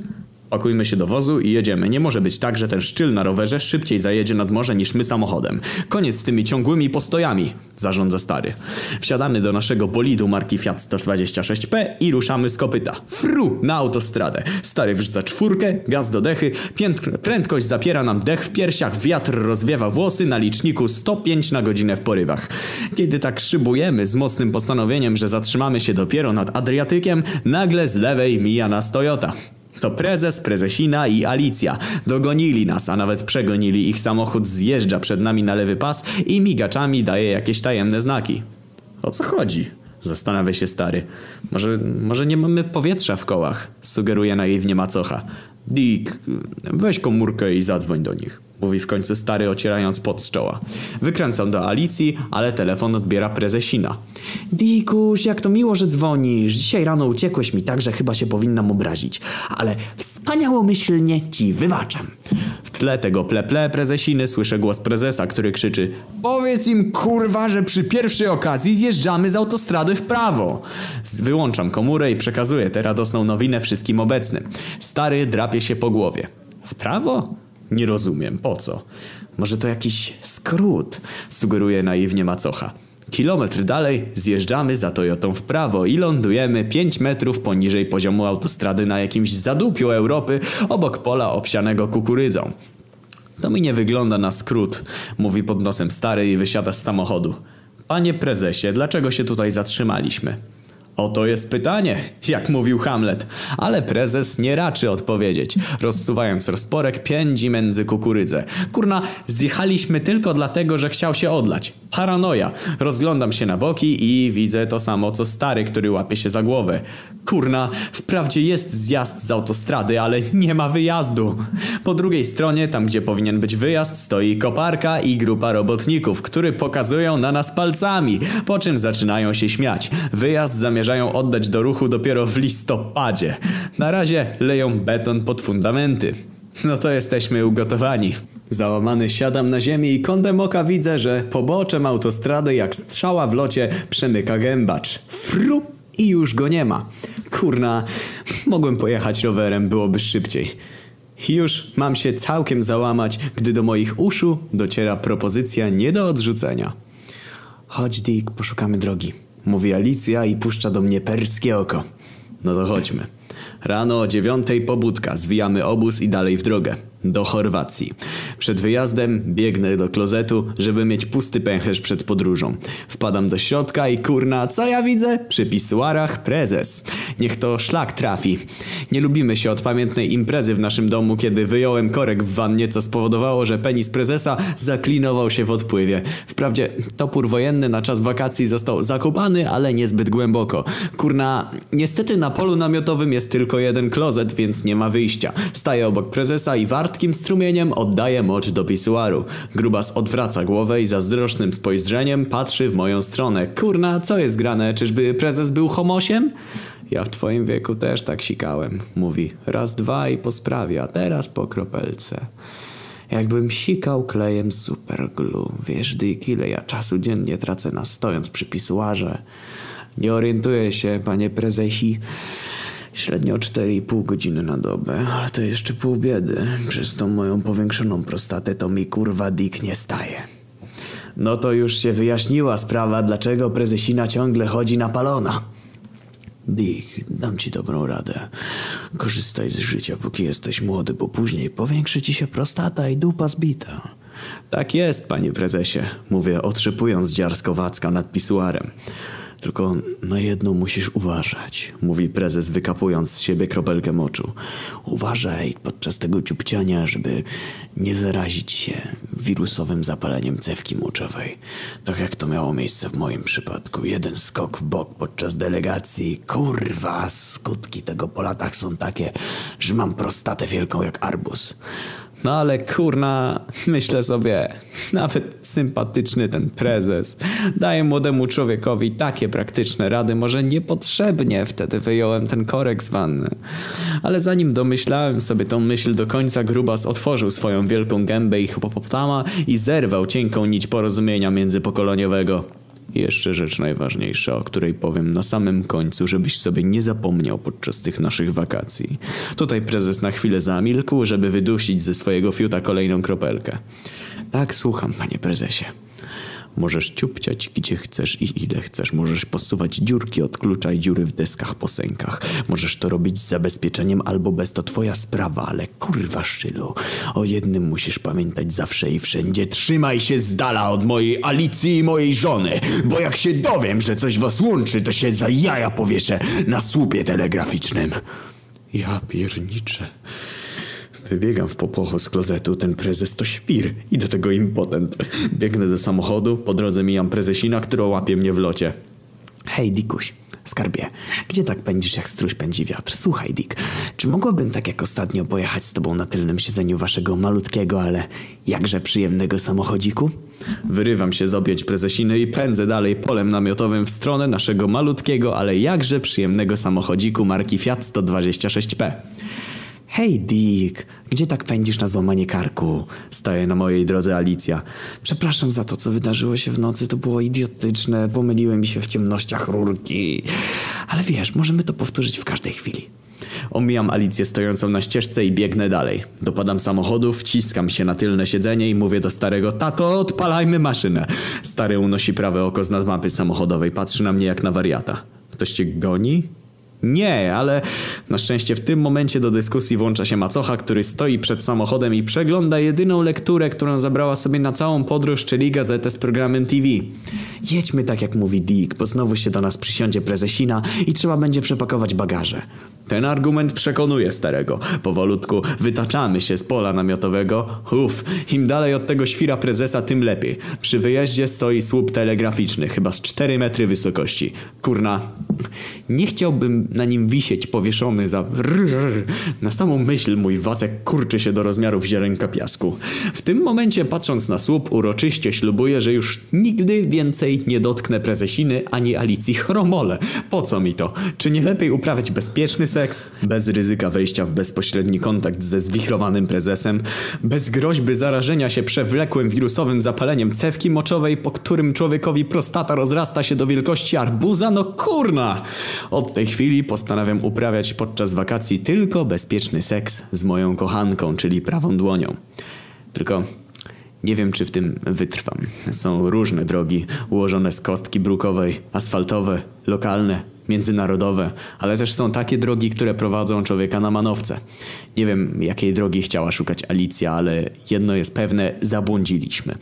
Pakujmy się do wozu i jedziemy. Nie może być tak, że ten szczyl na rowerze szybciej zajedzie nad morze niż my samochodem. Koniec z tymi ciągłymi postojami, zarządza stary. Wsiadamy do naszego bolidu marki Fiat 126P i ruszamy z kopyta. Fru! Na autostradę. Stary wrzuca czwórkę, gaz do dechy, prędkość zapiera nam dech w piersiach, wiatr rozwiewa włosy, na liczniku 105 na godzinę w porywach. Kiedy tak szybujemy z mocnym postanowieniem, że zatrzymamy się dopiero nad Adriatykiem, nagle z lewej mija nas Toyota. To prezes, prezesina i Alicja. Dogonili nas, a nawet przegonili. Ich samochód zjeżdża przed nami na lewy pas i migaczami daje jakieś tajemne znaki. O co chodzi? Zastanawia się stary. Może, może nie mamy powietrza w kołach? Sugeruje naiwnie macocha. Dick, weź komórkę i zadzwoń do nich. Mówi w końcu stary ocierając pot z czoła. Wykręcam do Alicji, ale telefon odbiera prezesina. Dikuś, jak to miło, że dzwonisz. Dzisiaj rano uciekłeś mi tak, że chyba się powinnam obrazić. Ale wspaniałomyślnie ci wybaczam. W tle tego pleple prezesiny słyszę głos prezesa, który krzyczy Powiedz im kurwa, że przy pierwszej okazji zjeżdżamy z autostrady w prawo. Wyłączam komórę i przekazuję tę radosną nowinę wszystkim obecnym. Stary drapie się po głowie. W prawo? Nie rozumiem, po co? Może to jakiś skrót, sugeruje naiwnie macocha. Kilometr dalej zjeżdżamy za Toyotą w prawo i lądujemy 5 metrów poniżej poziomu autostrady na jakimś zadupiu Europy obok pola obsianego kukurydzą. To mi nie wygląda na skrót, mówi pod nosem stary i wysiada z samochodu. Panie prezesie, dlaczego się tutaj zatrzymaliśmy? Oto jest pytanie, jak mówił Hamlet, ale prezes nie raczy odpowiedzieć. Rozsuwając rozporek, pędzi między kukurydzę. Kurna, zjechaliśmy tylko dlatego, że chciał się odlać. Paranoja. Rozglądam się na boki i widzę to samo co stary, który łapie się za głowę. Kurna, wprawdzie jest zjazd z autostrady, ale nie ma wyjazdu. Po drugiej stronie, tam gdzie powinien być wyjazd, stoi koparka i grupa robotników, którzy pokazują na nas palcami, po czym zaczynają się śmiać. Wyjazd zamierzają oddać do ruchu dopiero w listopadzie. Na razie leją beton pod fundamenty. No to jesteśmy ugotowani. Załamany siadam na ziemi i kątem oka widzę, że poboczem autostrady jak strzała w locie przemyka gębacz. Fru! I już go nie ma. Kurna, mogłem pojechać rowerem, byłoby szybciej. Już mam się całkiem załamać, gdy do moich uszu dociera propozycja nie do odrzucenia. Chodź Dick, poszukamy drogi. Mówi Alicja i puszcza do mnie perskie oko. No to chodźmy. Rano o dziewiątej pobudka, zwijamy obóz i dalej w drogę do Chorwacji. Przed wyjazdem biegnę do klozetu, żeby mieć pusty pęcherz przed podróżą. Wpadam do środka i kurna, co ja widzę? Przy pisuarach prezes. Niech to szlak trafi. Nie lubimy się od pamiętnej imprezy w naszym domu, kiedy wyjąłem korek w wannie, co spowodowało, że penis prezesa zaklinował się w odpływie. Wprawdzie topór wojenny na czas wakacji został zakopany, ale niezbyt głęboko. Kurna, niestety na polu namiotowym jest tylko jeden klozet, więc nie ma wyjścia. Staję obok prezesa i wart wartkim strumieniem oddaje mocz do pisuaru. Grubas odwraca głowę i zazdrosznym spojrzeniem patrzy w moją stronę. Kurna, co jest grane? Czyżby prezes był homosiem? Ja w twoim wieku też tak sikałem. Mówi, raz, dwa i po sprawie, a teraz po kropelce. Jakbym sikał klejem superglue. Wiesz, Dick, ile ja czasu dziennie tracę na stojąc przy pisuarze. Nie orientuję się, panie prezesi. Średnio 4,5 godziny na dobę, ale to jeszcze pół biedy. Przez tą moją powiększoną prostatę to mi kurwa dik nie staje. No to już się wyjaśniła sprawa, dlaczego prezesina ciągle chodzi na palona. Dick, dam ci dobrą radę. Korzystaj z życia, póki jesteś młody, bo później powiększy ci się prostata i dupa zbita. Tak jest, panie prezesie, mówię, otrzypując dziarsko Wacka nad pisuarem. Tylko na jedno musisz uważać, mówi prezes wykapując z siebie kropelkę moczu. Uważaj podczas tego ciupciania, żeby nie zarazić się wirusowym zapaleniem cewki moczowej. Tak jak to miało miejsce w moim przypadku. Jeden skok w bok podczas delegacji. Kurwa, skutki tego po latach są takie, że mam prostatę wielką jak arbus. No ale kurna, myślę sobie, nawet sympatyczny ten prezes daje młodemu człowiekowi takie praktyczne rady, może niepotrzebnie wtedy wyjąłem ten korek z wanny. Ale zanim domyślałem sobie tą myśl do końca, Grubas otworzył swoją wielką gębę i hipopotama i zerwał cienką nić porozumienia międzypokoleniowego. Jeszcze rzecz najważniejsza, o której powiem na samym końcu, żebyś sobie nie zapomniał podczas tych naszych wakacji. Tutaj prezes na chwilę zamilkł, żeby wydusić ze swojego fiuta kolejną kropelkę. Tak, słucham, panie prezesie. Możesz ciupciać gdzie chcesz i ile chcesz. Możesz posuwać dziurki od klucza i dziury w deskach po sękach. Możesz to robić z zabezpieczeniem albo bez, to twoja sprawa, ale kurwa szczylu. O jednym musisz pamiętać zawsze i wszędzie. Trzymaj się z dala od mojej Alicji i mojej żony, bo jak się dowiem, że coś was łączy, to się za jaja powieszę na słupie telegraficznym. Ja pierniczę. Wybiegam w popłochu z klozetu, ten prezes to świr i do tego impotent. Biegnę do samochodu, po drodze mijam prezesina, która łapie mnie w locie. Hej, Dikuś, skarbie, gdzie tak pędzisz jak struś pędzi wiatr? Słuchaj, Dick, czy mogłabym tak jak ostatnio pojechać z tobą na tylnym siedzeniu waszego malutkiego, ale jakże przyjemnego samochodziku? Wyrywam się z objąć prezesiny i pędzę dalej polem namiotowym w stronę naszego malutkiego, ale jakże przyjemnego samochodziku marki Fiat 126P. Hej Dick, gdzie tak pędzisz na złamanie karku? Staje na mojej drodze Alicja. Przepraszam za to, co wydarzyło się w nocy, to było idiotyczne, pomyliły mi się w ciemnościach rurki. Ale wiesz, możemy to powtórzyć w każdej chwili. Omijam Alicję stojącą na ścieżce i biegnę dalej. Dopadam samochodu, wciskam się na tylne siedzenie i mówię do starego Tato, odpalajmy maszynę. Stary unosi prawe oko z nadmapy samochodowej, patrzy na mnie jak na wariata. Ktoś cię goni? Nie, ale na szczęście w tym momencie do dyskusji włącza się macocha, który stoi przed samochodem i przegląda jedyną lekturę, którą zabrała sobie na całą podróż, czyli gazetę z programem TV. Jedźmy tak jak mówi Dick, bo znowu się do nas przysiądzie prezesina i trzeba będzie przepakować bagaże. Ten argument przekonuje starego. Powolutku wytaczamy się z pola namiotowego. Uff, im dalej od tego świra prezesa, tym lepiej. Przy wyjeździe stoi słup telegraficzny, chyba z 4 metry wysokości. Kurna, nie chciałbym na nim wisieć powieszony za... Na samą myśl mój wacek kurczy się do rozmiarów ziarenka piasku. W tym momencie patrząc na słup uroczyście ślubuję, że już nigdy więcej nie dotknę prezesiny ani Alicji Chromole. Po co mi to? Czy nie lepiej uprawiać bezpieczny seks? Bez ryzyka wejścia w bezpośredni kontakt ze zwichrowanym prezesem? Bez groźby zarażenia się przewlekłym wirusowym zapaleniem cewki moczowej, po którym człowiekowi prostata rozrasta się do wielkości arbuza? No kurna! Od tej chwili postanawiam uprawiać podczas wakacji tylko bezpieczny seks z moją kochanką, czyli prawą dłonią. Tylko nie wiem, czy w tym wytrwam. Są różne drogi, ułożone z kostki brukowej, asfaltowe, lokalne, międzynarodowe, ale też są takie drogi, które prowadzą człowieka na manowce. Nie wiem, jakiej drogi chciała szukać Alicja, ale jedno jest pewne, zabłądziliśmy.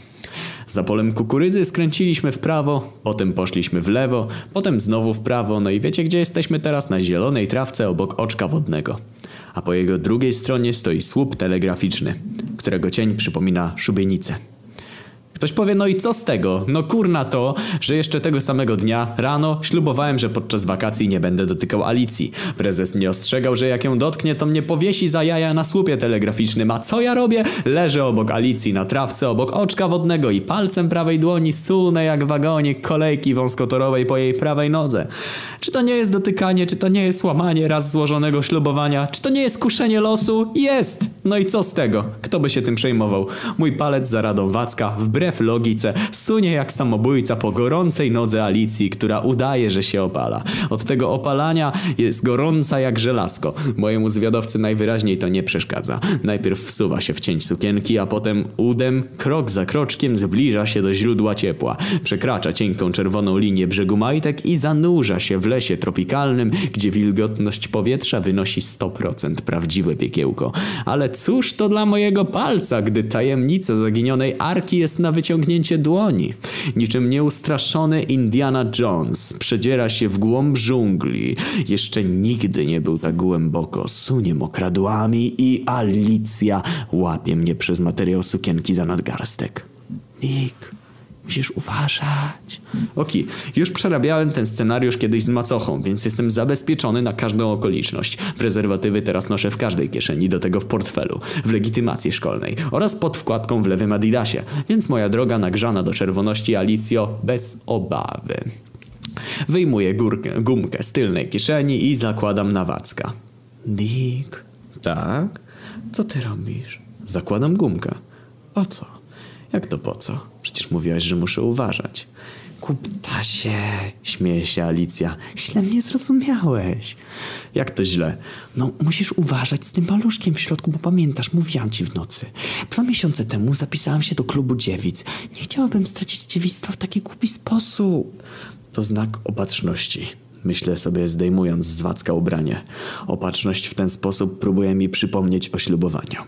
Za polem kukurydzy skręciliśmy w prawo, potem poszliśmy w lewo, potem znowu w prawo, no i wiecie gdzie jesteśmy teraz? Na zielonej trawce obok oczka wodnego. A po jego drugiej stronie stoi słup telegraficzny, którego cień przypomina szubienicę. Ktoś powie, no i co z tego? No kurna to, że jeszcze tego samego dnia, rano, ślubowałem, że podczas wakacji nie będę dotykał Alicji. Prezes mnie ostrzegał, że jak ją dotknie, to mnie powiesi za jaja na słupie telegraficznym. A co ja robię? Leżę obok Alicji na trawce, obok oczka wodnego i palcem prawej dłoni sunę jak wagonik kolejki wąskotorowej po jej prawej nodze. Czy to nie jest dotykanie? Czy to nie jest łamanie raz złożonego ślubowania? Czy to nie jest kuszenie losu? Jest! No i co z tego? Kto by się tym przejmował? Mój palec za radą Wacka, wbrew wbrew logice, sunie jak samobójca po gorącej nodze Alicji, która udaje, że się opala. Od tego opalania jest gorąca jak żelazko. Mojemu zwiadowcy najwyraźniej to nie przeszkadza. Najpierw wsuwa się w cień sukienki, a potem udem, krok za kroczkiem zbliża się do źródła ciepła. Przekracza cienką czerwoną linię brzegu majtek i zanurza się w lesie tropikalnym, gdzie wilgotność powietrza wynosi 100% prawdziwe piekiełko. Ale cóż to dla mojego palca, gdy tajemnica zaginionej arki jest na wyciągnięcie dłoni. Niczym nieustraszony Indiana Jones przedziera się w głąb dżungli. Jeszcze nigdy nie był tak głęboko. Sunie mokradłami i Alicja łapie mnie przez materiał sukienki za nadgarstek. Nick, Musisz uważać. Oki, już przerabiałem ten scenariusz kiedyś z macochą, więc jestem zabezpieczony na każdą okoliczność. Prezerwatywy teraz noszę w każdej kieszeni, do tego w portfelu, w legitymacji szkolnej oraz pod wkładką w lewym adidasie, więc moja droga nagrzana do czerwoności Alicjo bez obawy. Wyjmuję górkę, gumkę z tylnej kieszeni i zakładam na wacka. Dick, Tak? co ty robisz? Zakładam gumkę. Po co? Jak to po co? Przecież mówiłaś, że muszę uważać. Kuptasie, Śmieje się Alicja. źle mnie zrozumiałeś. Jak to źle? No, musisz uważać z tym paluszkiem w środku, bo pamiętasz, mówiłam ci w nocy. Dwa miesiące temu zapisałam się do klubu dziewic. Nie chciałabym stracić dziewictwa w taki głupi sposób. To znak opatrzności. Myślę sobie zdejmując z wacka ubranie. Opatrzność w ten sposób próbuje mi przypomnieć o ślubowaniu.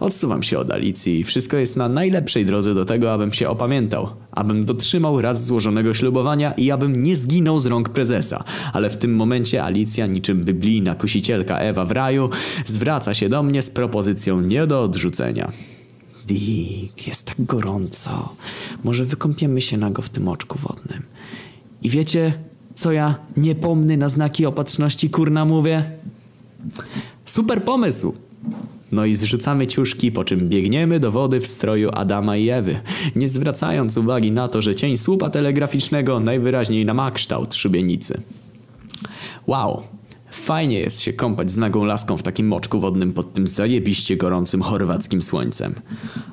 Odsuwam się od Alicji i wszystko jest na najlepszej drodze do tego, abym się opamiętał. Abym dotrzymał raz złożonego ślubowania i abym nie zginął z rąk prezesa. Ale w tym momencie Alicja, niczym byblijna kusicielka Ewa w raju, zwraca się do mnie z propozycją nie do odrzucenia. Dick, jest tak gorąco. Może wykąpiemy się nago w tym oczku wodnym. I wiecie, co ja niepomny na znaki opatrzności kurna mówię? Super pomysł! No i zrzucamy ciuszki, po czym biegniemy do wody w stroju Adama i Ewy, nie zwracając uwagi na to, że cień słupa telegraficznego najwyraźniej ma kształt szubienicy. Wow, fajnie jest się kąpać z nagą laską w takim moczku wodnym pod tym zajebiście gorącym chorwackim słońcem.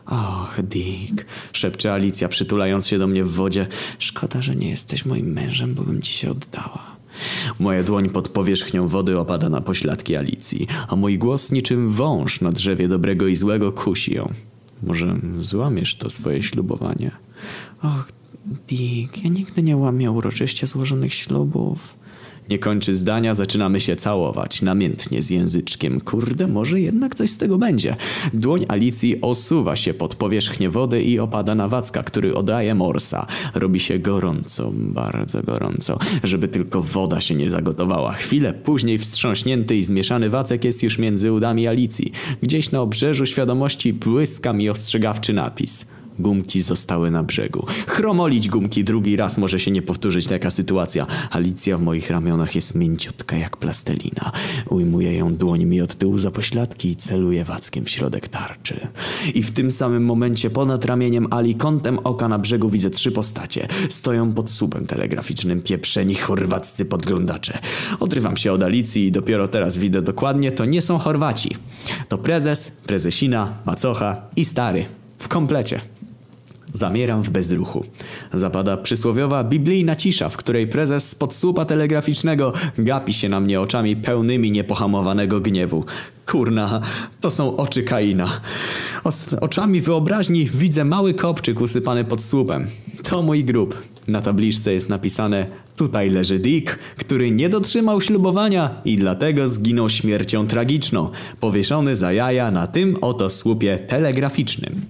Och, Dick, Szepcze Alicja przytulając się do mnie w wodzie. szkoda, że nie jesteś moim mężem, bo bym ci się oddała. Moja dłoń pod powierzchnią wody opada na pośladki Alicji, a mój głos niczym wąż na drzewie dobrego i złego kusi ją. Może złamiesz to swoje ślubowanie? Och, Dick, ja nigdy nie łamię uroczyście złożonych ślubów. Nie kończy zdania, zaczynamy się całować, namiętnie z języczkiem. Kurde, może jednak coś z tego będzie. Dłoń Alicji osuwa się pod powierzchnię wody i opada na Wacka, który oddaje morsa. Robi się gorąco, bardzo gorąco, żeby tylko woda się nie zagotowała. Chwilę później wstrząśnięty i zmieszany Wacek jest już między udami Alicji. Gdzieś na obrzeżu świadomości błyska mi ostrzegawczy napis. Gumki zostały na brzegu. Chromolić gumki drugi raz może się nie powtórzyć taka sytuacja. Alicja w moich ramionach jest mięciutka jak plastelina. Ujmuję ją dłońmi od tyłu za pośladki i celuję wackiem w środek tarczy. I w tym samym momencie ponad ramieniem Ali kątem oka na brzegu widzę trzy postacie. Stoją pod słupem telegraficznym pieprzeni chorwaccy podglądacze. Odrywam się od Alicji i dopiero teraz widzę dokładnie, to nie są Chorwaci. To prezes, prezesina, macocha i stary. W komplecie. Zamieram w bezruchu. Zapada przysłowiowa biblijna cisza, w której prezes z podsłupa telegraficznego gapi się na mnie oczami pełnymi niepohamowanego gniewu. Kurna, to są oczy Kaina. Os- oczami wyobraźni widzę mały kopczyk usypany pod słupem. To mój grób. Na tabliczce jest napisane Tutaj leży Dick, który nie dotrzymał ślubowania i dlatego zginął śmiercią tragiczną, powieszony za jaja na tym oto słupie telegraficznym.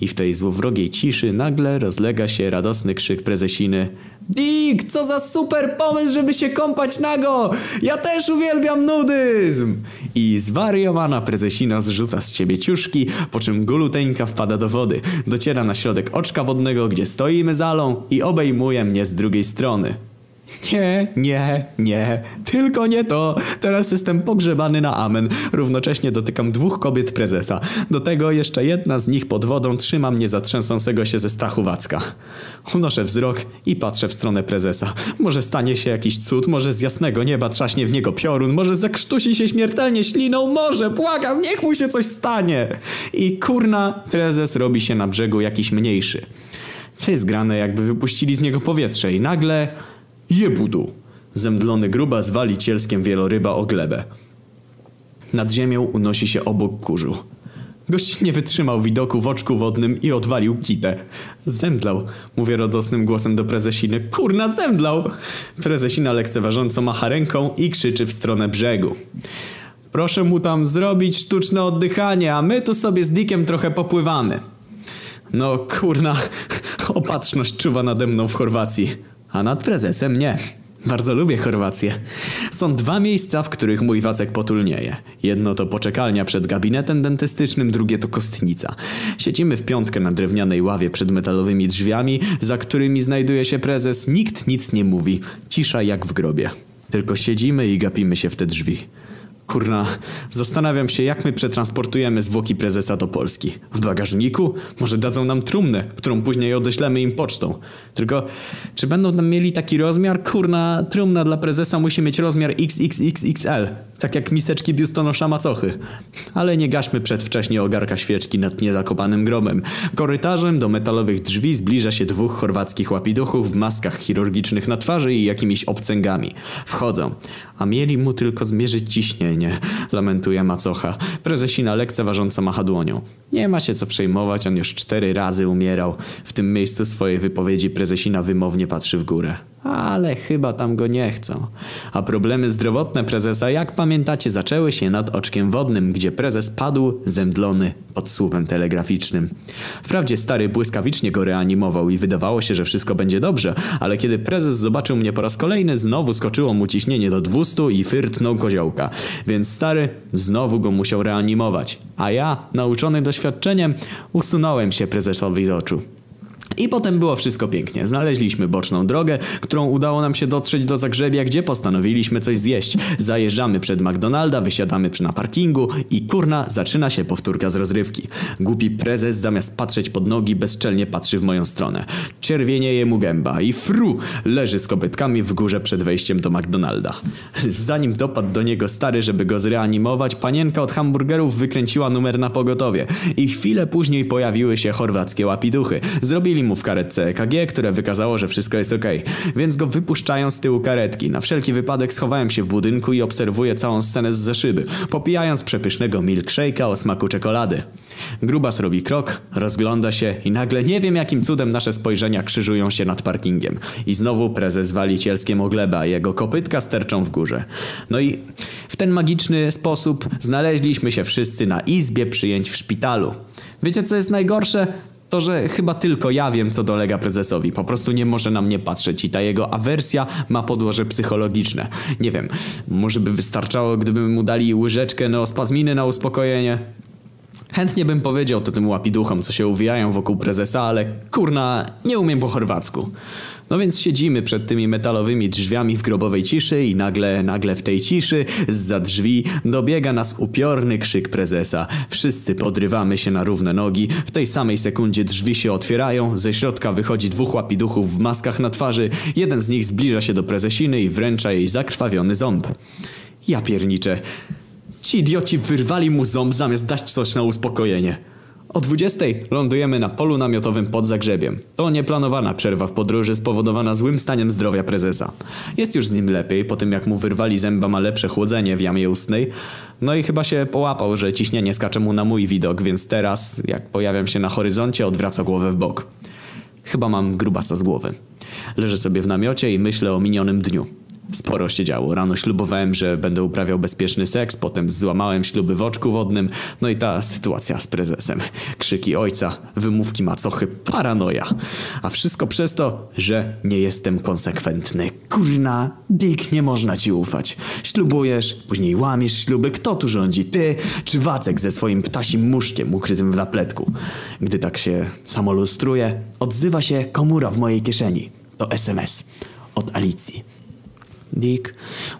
I w tej złowrogiej ciszy nagle rozlega się radosny krzyk prezesiny. Dick, co za super pomysł, żeby się kąpać nago! Ja też uwielbiam nudyzm! I zwariowana prezesina zrzuca z ciebie ciuszki, po czym guluteńka wpada do wody. Dociera na środek oczka wodnego, gdzie stoimy zalą i obejmuje mnie z drugiej strony. Nie, nie, nie, tylko nie to. Teraz jestem pogrzebany na amen. Równocześnie dotykam dwóch kobiet prezesa. Do tego jeszcze jedna z nich pod wodą trzyma mnie za trzęsącego się ze strachu Wacka. Unoszę wzrok i patrzę w stronę prezesa. Może stanie się jakiś cud, może z jasnego nieba trzaśnie w niego piorun, może zakrztusi się śmiertelnie śliną, może, błagam, niech mu się coś stanie. I kurna, prezes robi się na brzegu jakiś mniejszy. Co jest grane, jakby wypuścili z niego powietrze i nagle... Jebudu! Zemdlony gruba zwali cielskiem wieloryba o glebę. Nad ziemią unosi się obok kurzu. Gość nie wytrzymał widoku w oczku wodnym i odwalił kitę. Zemdlał, mówię radosnym głosem do prezesiny. Kurna, zemdlał! Prezesina lekceważąco macha ręką i krzyczy w stronę brzegu. Proszę mu tam zrobić sztuczne oddychanie, a my tu sobie z Dickiem trochę popływamy. No kurna, opatrzność czuwa nade mną w Chorwacji, a nad prezesem nie. Bardzo lubię Chorwację. Są dwa miejsca, w których mój wacek potulnieje. Jedno to poczekalnia przed gabinetem dentystycznym, drugie to kostnica. Siedzimy w piątkę na drewnianej ławie przed metalowymi drzwiami, za którymi znajduje się prezes. Nikt nic nie mówi. Cisza jak w grobie. Tylko siedzimy i gapimy się w te drzwi. Kurna, zastanawiam się, jak my przetransportujemy zwłoki prezesa do Polski. W bagażniku? Może dadzą nam trumnę, którą później odeślemy im pocztą. Tylko, czy będą tam mieli taki rozmiar? Kurna, trumna dla prezesa musi mieć rozmiar XXXXL. Tak jak miseczki biustonosza macochy. Ale nie gaśmy przedwcześnie ogarka świeczki nad niezakopanym grobem. Korytarzem do metalowych drzwi zbliża się dwóch chorwackich łapiduchów w maskach chirurgicznych na twarzy i jakimiś obcęgami. Wchodzą. A mieli mu tylko zmierzyć ciśnienie, lamentuje macocha. Prezesina lekceważąco macha dłonią. Nie ma się co przejmować, on już cztery razy umierał. W tym miejscu swojej wypowiedzi prezesina wymownie patrzy w górę. Ale chyba tam go nie chcą. A problemy zdrowotne prezesa, jak pamiętacie, zaczęły się nad oczkiem wodnym, gdzie prezes padł zemdlony pod słupem telegraficznym. Wprawdzie stary błyskawicznie go reanimował i wydawało się, że wszystko będzie dobrze, ale kiedy prezes zobaczył mnie po raz kolejny, znowu skoczyło mu ciśnienie do 200 i fyrtnął koziołka. Więc stary znowu go musiał reanimować. A ja, nauczony doświadczeniem, usunąłem się prezesowi z oczu. I potem było wszystko pięknie. Znaleźliśmy boczną drogę, którą udało nam się dotrzeć do Zagrzebia, gdzie postanowiliśmy coś zjeść. Zajeżdżamy przed McDonalda, wysiadamy na parkingu i kurna, zaczyna się powtórka z rozrywki. Głupi prezes zamiast patrzeć pod nogi bezczelnie patrzy w moją stronę. Czerwienieje mu gęba i fru leży z kopytkami w górze przed wejściem do McDonalda. Zanim dopadł do niego stary, żeby go zreanimować, panienka od hamburgerów wykręciła numer na pogotowie i chwilę później pojawiły się chorwackie łapiduchy. Zrobili mu w karetce EKG, które wykazało, że wszystko jest ok, więc go wypuszczają z tyłu karetki. Na wszelki wypadek schowałem się w budynku i obserwuję całą scenę z zaszyby, popijając przepysznego milkshake'a o smaku czekolady. Grubas robi krok, rozgląda się i nagle nie wiem jakim cudem nasze spojrzenia krzyżują się nad parkingiem. I znowu prezes wali cielskiem o glebę, a jego kopytka sterczą w górze. No i w ten magiczny sposób znaleźliśmy się wszyscy na izbie przyjęć w szpitalu. Wiecie co jest najgorsze? To, że chyba tylko ja wiem, co dolega prezesowi. Po prostu nie może na mnie patrzeć i ta jego awersja ma podłoże psychologiczne. Nie wiem, może by wystarczało, gdyby mu dali łyżeczkę neospazminy na uspokojenie? Chętnie bym powiedział to tym łapiduchom, co się uwijają wokół prezesa, ale kurna, nie umiem po chorwacku. No więc siedzimy przed tymi metalowymi drzwiami w grobowej ciszy i nagle, nagle w tej ciszy, zza drzwi, dobiega nas upiorny krzyk prezesa. Wszyscy podrywamy się na równe nogi. W tej samej sekundzie drzwi się otwierają, ze środka wychodzi dwóch łapiduchów w maskach na twarzy. Jeden z nich zbliża się do prezesiny i wręcza jej zakrwawiony ząb. Ja pierniczę. Ci idioci wyrwali mu ząb zamiast dać coś na uspokojenie. O 20 lądujemy na polu namiotowym pod Zagrzebiem. To nieplanowana przerwa w podróży spowodowana złym staniem zdrowia prezesa. Jest już z nim lepiej, po tym jak mu wyrwali zęba ma lepsze chłodzenie w jamie ustnej. No i chyba się połapał, że ciśnienie skacze mu na mój widok, więc teraz, jak pojawiam się na horyzoncie, odwraca głowę w bok. Chyba mam grubasa z głowy. Leżę sobie w namiocie i myślę o minionym dniu. Sporo się działo. Rano ślubowałem, że będę uprawiał bezpieczny seks, potem złamałem śluby w oczku wodnym, no i ta sytuacja z prezesem. Krzyki ojca, wymówki macochy, paranoja. A wszystko przez to, że nie jestem konsekwentny. Kurna, Dick, nie można ci ufać. Ślubujesz, później łamiesz śluby. Kto tu rządzi? Ty czy Wacek ze swoim ptasim muszkiem ukrytym w napletku? Gdy tak się samolustruje, odzywa się komura w mojej kieszeni. To SMS od Alicji. Dick,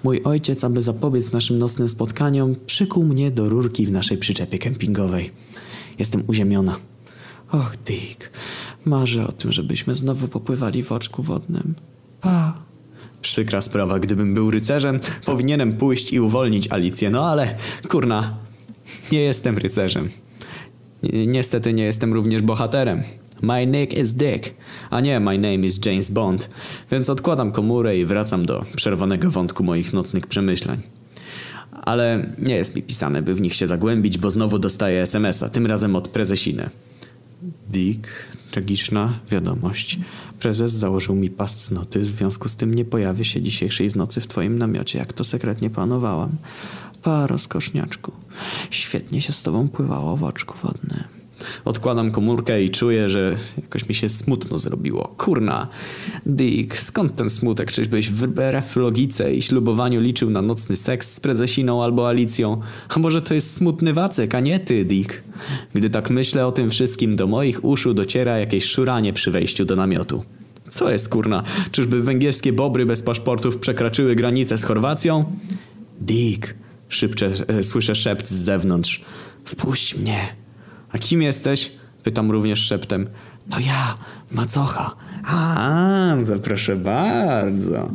mój ojciec, aby zapobiec naszym nocnym spotkaniom, przykuł mnie do rurki w naszej przyczepie kempingowej. Jestem uziemiona. Och, Dick, marzę o tym, żebyśmy znowu popływali w oczku wodnym. Pa. Przykra sprawa, gdybym był rycerzem, powinienem pójść i uwolnić Alicję, no ale kurna, nie jestem rycerzem. Niestety nie jestem również bohaterem. My nick is Dick, a nie my name is James Bond, więc odkładam komórę i wracam do przerwanego wątku moich nocnych przemyśleń. Ale nie jest mi pisane, by w nich się zagłębić, bo znowu dostaję SMS-a, tym razem od prezesiny. Dick, tragiczna wiadomość. Prezes założył mi pas cnoty, w związku z tym nie pojawię się dzisiejszej w nocy w twoim namiocie, jak to sekretnie planowałam. Pa, rozkoszniaczku. Świetnie się z tobą pływało w oczku wodnym. Odkładam komórkę i czuję, że jakoś mi się smutno zrobiło. Kurna. Dick, skąd ten smutek? Czyżbyś wbrew logice i ślubowaniu liczył na nocny seks z prezesiną albo Alicją? A może to jest smutny Wacek, a nie ty, Dick? Gdy tak myślę o tym wszystkim, do moich uszu dociera jakieś szuranie przy wejściu do namiotu. Co jest kurna? Czyżby węgierskie bobry bez paszportów przekraczyły granicę z Chorwacją? Dick, szybcze, e, słyszę szept z zewnątrz. Wpuść mnie. A kim jesteś? Pytam również szeptem. To ja, macocha. A, proszę bardzo.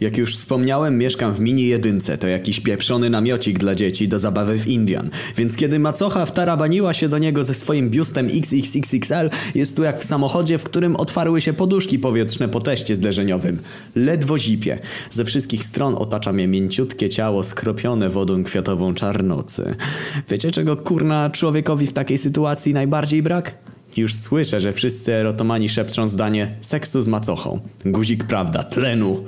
Jak już wspomniałem, mieszkam w mini jedynce, to jakiś pieprzony namiocik dla dzieci do zabawy w Indian. Więc kiedy macocha wtarabaniła się do niego ze swoim biustem XXXXL, jest tu jak w samochodzie, w którym otwarły się poduszki powietrzne po teście zderzeniowym. Ledwo zipie. Ze wszystkich stron otacza mnie mięciutkie ciało skropione wodą kwiatową czarnocy. Wiecie czego kurna człowiekowi w takiej sytuacji najbardziej brak? Już słyszę, że wszyscy erotomani szepczą zdanie seksu z macochą. Guzik prawda, tlenu.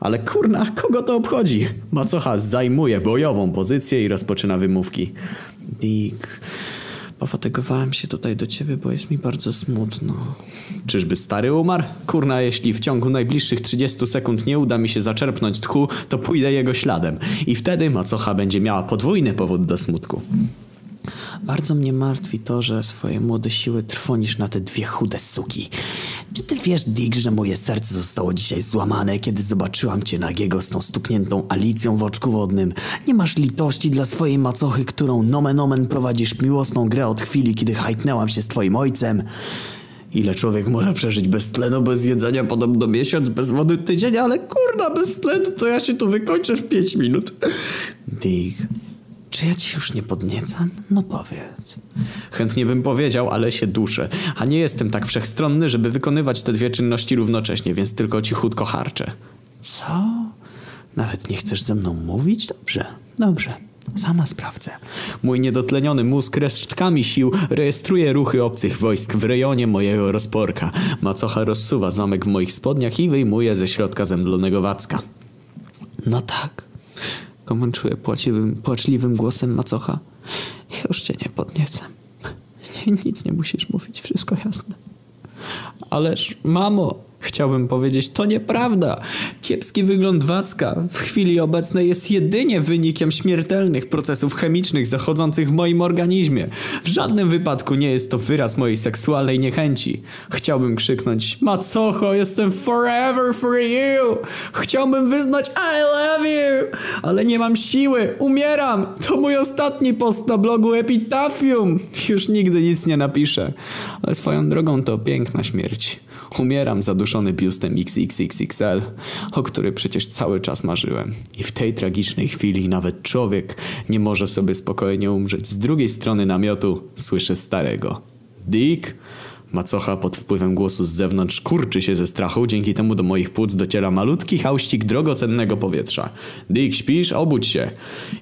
Ale kurna, kogo to obchodzi? Macocha zajmuje bojową pozycję i rozpoczyna wymówki. Dick, pofatygowałem się tutaj do ciebie, bo jest mi bardzo smutno. Czyżby stary umarł? Kurna, jeśli w ciągu najbliższych 30 sekund nie uda mi się zaczerpnąć tchu, to pójdę jego śladem. I wtedy macocha będzie miała podwójny powód do smutku. Bardzo mnie martwi to, że swoje młode siły trwonisz na te dwie chude suki. Czy ty wiesz, Dick, że moje serce zostało dzisiaj złamane, kiedy zobaczyłam cię nagiego z tą stukniętą Alicją w oczku wodnym? Nie masz litości dla swojej macochy, którą nomen omen prowadzisz miłosną grę od chwili, kiedy hajtnęłam się z twoim ojcem? Ile człowiek może przeżyć bez tlenu, bez jedzenia, podobno miesiąc, bez wody tydzień, ale kurna, bez tlenu to ja się tu wykończę w 5 minut. Dick, czy ja ci już nie podniecam? No powiedz. Chętnie bym powiedział, ale się duszę. A nie jestem tak wszechstronny, żeby wykonywać te dwie czynności równocześnie, więc tylko cichutko harczę. Co? Nawet nie chcesz ze mną mówić? Dobrze, dobrze. Sama sprawdzę. Mój niedotleniony mózg resztkami sił rejestruje ruchy obcych wojsk w rejonie mojego rozporka. Macocha rozsuwa zamek w moich spodniach i wyjmuje ze środka zemdlonego wacka. No tak, komenczuje płaciwym, płaczliwym głosem macocha. Już cię nie podniecę. Nie, nic nie musisz mówić, wszystko jasne. Ależ, mamo, chciałbym powiedzieć, to nieprawda. Kiepski wygląd Wacka w chwili obecnej jest jedynie wynikiem śmiertelnych procesów chemicznych zachodzących w moim organizmie. W żadnym wypadku nie jest to wyraz mojej seksualnej niechęci. Chciałbym krzyknąć, macocho, jestem forever for you. Chciałbym wyznać I love you, ale nie mam siły, umieram. To mój ostatni post na blogu Epitafium. Już nigdy nic nie napiszę. Ale swoją drogą to piękna śmierć. Umieram zaduszony biustem XXXXL, o który przecież cały czas marzyłem. I w tej tragicznej chwili nawet człowiek nie może sobie spokojnie umrzeć. Z drugiej strony namiotu słyszę starego. Dick? Macocha pod wpływem głosu z zewnątrz kurczy się ze strachu, dzięki temu do moich płuc dociera malutki hałścik drogocennego powietrza. Dick, śpisz? Obudź się.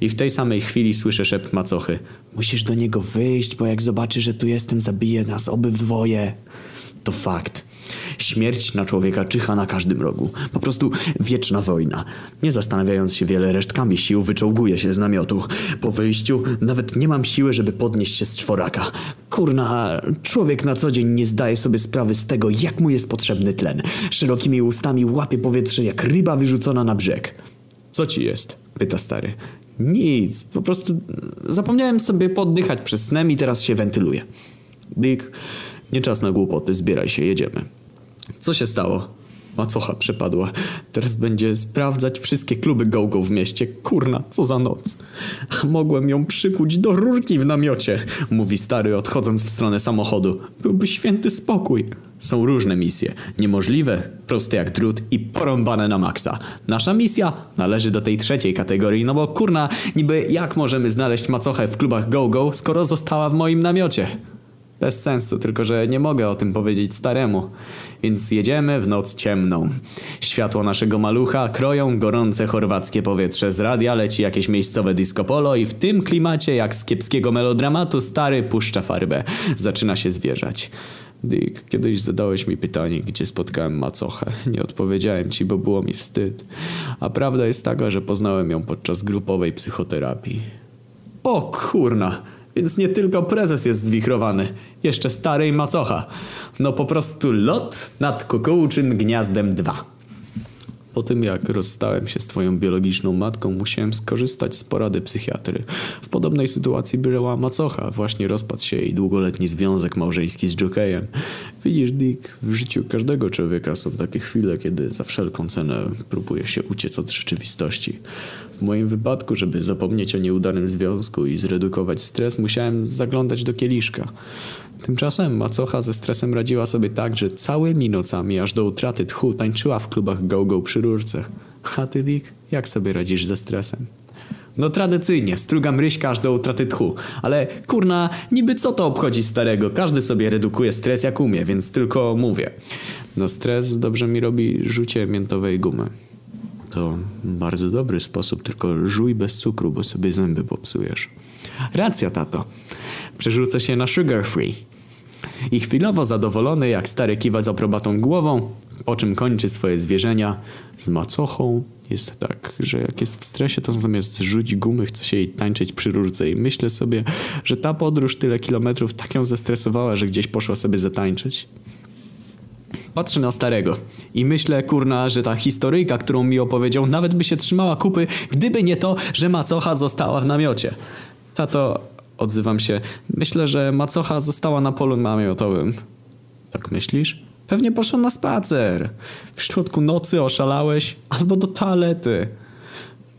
I w tej samej chwili słyszę szept macochy. Musisz do niego wyjść, bo jak zobaczy, że tu jestem, zabije nas obydwoje. To fakt. Śmierć na człowieka czyha na każdym rogu. Po prostu wieczna wojna. Nie zastanawiając się wiele resztkami sił, wyczołguję się z namiotu. Po wyjściu nawet nie mam siły, żeby podnieść się z czworaka. Kurna, człowiek na co dzień nie zdaje sobie sprawy z tego, jak mu jest potrzebny tlen. Szerokimi ustami łapie powietrze jak ryba wyrzucona na brzeg. Co ci jest? pyta stary. Nic, po prostu zapomniałem sobie poddychać przez snem i teraz się wentyluję. Dick, nie czas na głupoty, zbieraj się, jedziemy. Co się stało? Macocha przepadła. Teraz będzie sprawdzać wszystkie kluby go-go w mieście. Kurna, co za noc. Mogłem ją przykuć do rurki w namiocie, mówi stary, odchodząc w stronę samochodu. Byłby święty spokój. Są różne misje. Niemożliwe, proste jak drut i porąbane na maksa. Nasza misja należy do tej trzeciej kategorii, no bo kurna, niby jak możemy znaleźć macochę w klubach go-go, skoro została w moim namiocie? Bez sensu, tylko że nie mogę o tym powiedzieć staremu. Więc jedziemy w noc ciemną. Światło naszego malucha kroją gorące chorwackie powietrze. Z radia leci jakieś miejscowe disco polo i w tym klimacie, jak z kiepskiego melodramatu, stary puszcza farbę. Zaczyna się zwierzać. Dick, kiedyś zadałeś mi pytanie, gdzie spotkałem macochę. Nie odpowiedziałem ci, bo było mi wstyd. A prawda jest taka, że poznałem ją podczas grupowej psychoterapii. O kurna! Więc nie tylko prezes jest zwichrowany, jeszcze stary i macocha. No po prostu lot nad kukułczym gniazdem 2. Po tym jak rozstałem się z twoją biologiczną matką, musiałem skorzystać z porady psychiatry. W podobnej sytuacji była macocha. Właśnie rozpadł się jej długoletni związek małżeński z jokejem. Widzisz, Dick, w życiu każdego człowieka są takie chwile, kiedy za wszelką cenę próbuje się uciec od rzeczywistości. W moim wypadku, żeby zapomnieć o nieudanym związku i zredukować stres, musiałem zaglądać do kieliszka. Tymczasem macocha ze stresem radziła sobie tak, że całymi nocami aż do utraty tchu tańczyła w klubach go-go przy rurce. A ty, Dick, jak sobie radzisz ze stresem? No tradycyjnie, strugam ryśka aż do utraty tchu. Ale kurna, niby co to obchodzi starego? Każdy sobie redukuje stres jak umie, więc tylko mówię. No stres dobrze mi robi rzucie miętowej gumy. To bardzo dobry sposób, tylko żuj bez cukru, bo sobie zęby popsujesz. Racja, tato. Przerzucę się na sugar free. I chwilowo zadowolony, jak stary kiwa z aprobatą głową, po czym kończy swoje zwierzenia z macochą. Jest tak, że jak jest w stresie, to zamiast rzucić gumy, chce się jej tańczyć przy rurce i myślę sobie, że ta podróż tyle kilometrów tak ją zestresowała, że gdzieś poszła sobie zatańczyć. Patrzę na starego i myślę, kurna, że ta historyjka, którą mi opowiedział, nawet by się trzymała kupy, gdyby nie to, że macocha została w namiocie. Tato, odzywam się, myślę, że macocha została na polu namiotowym. Tak myślisz? Pewnie poszła na spacer. W środku nocy oszalałeś albo do toalety.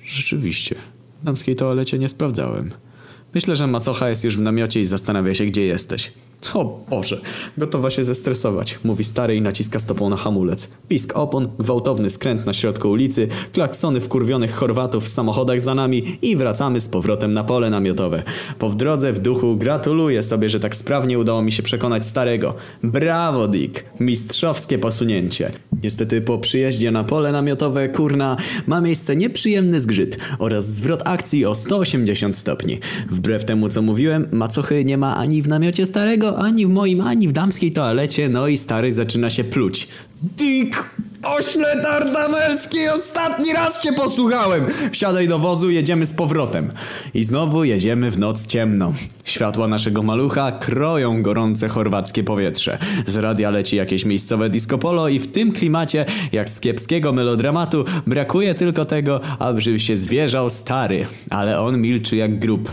Rzeczywiście, w damskiej toalecie nie sprawdzałem. Myślę, że macocha jest już w namiocie i zastanawia się, gdzie jesteś. O Boże, gotowa się zestresować, mówi stary i naciska stopą na hamulec. Pisk opon, gwałtowny skręt na środku ulicy, klaksony wkurwionych Chorwatów w samochodach za nami i wracamy z powrotem na pole namiotowe. Po w drodze w duchu gratuluję sobie, że tak sprawnie udało mi się przekonać starego. Brawo Dick, mistrzowskie posunięcie. Niestety po przyjeździe na pole namiotowe, kurna, ma miejsce nieprzyjemny zgrzyt oraz zwrot akcji o 180 stopni. Wbrew temu co mówiłem, macochy nie ma ani w namiocie starego, ani w moim, ani w damskiej toalecie, no i stary zaczyna się pluć. Dick! Ośle tardamelski, ostatni raz cię posłuchałem! Wsiadaj do wozu, jedziemy z powrotem. I znowu jedziemy w noc ciemną. Światła naszego malucha kroją gorące chorwackie powietrze. Z radia leci jakieś miejscowe disco polo i w tym klimacie, jak z kiepskiego melodramatu, brakuje tylko tego, aby się zwierzał stary. Ale on milczy jak grób.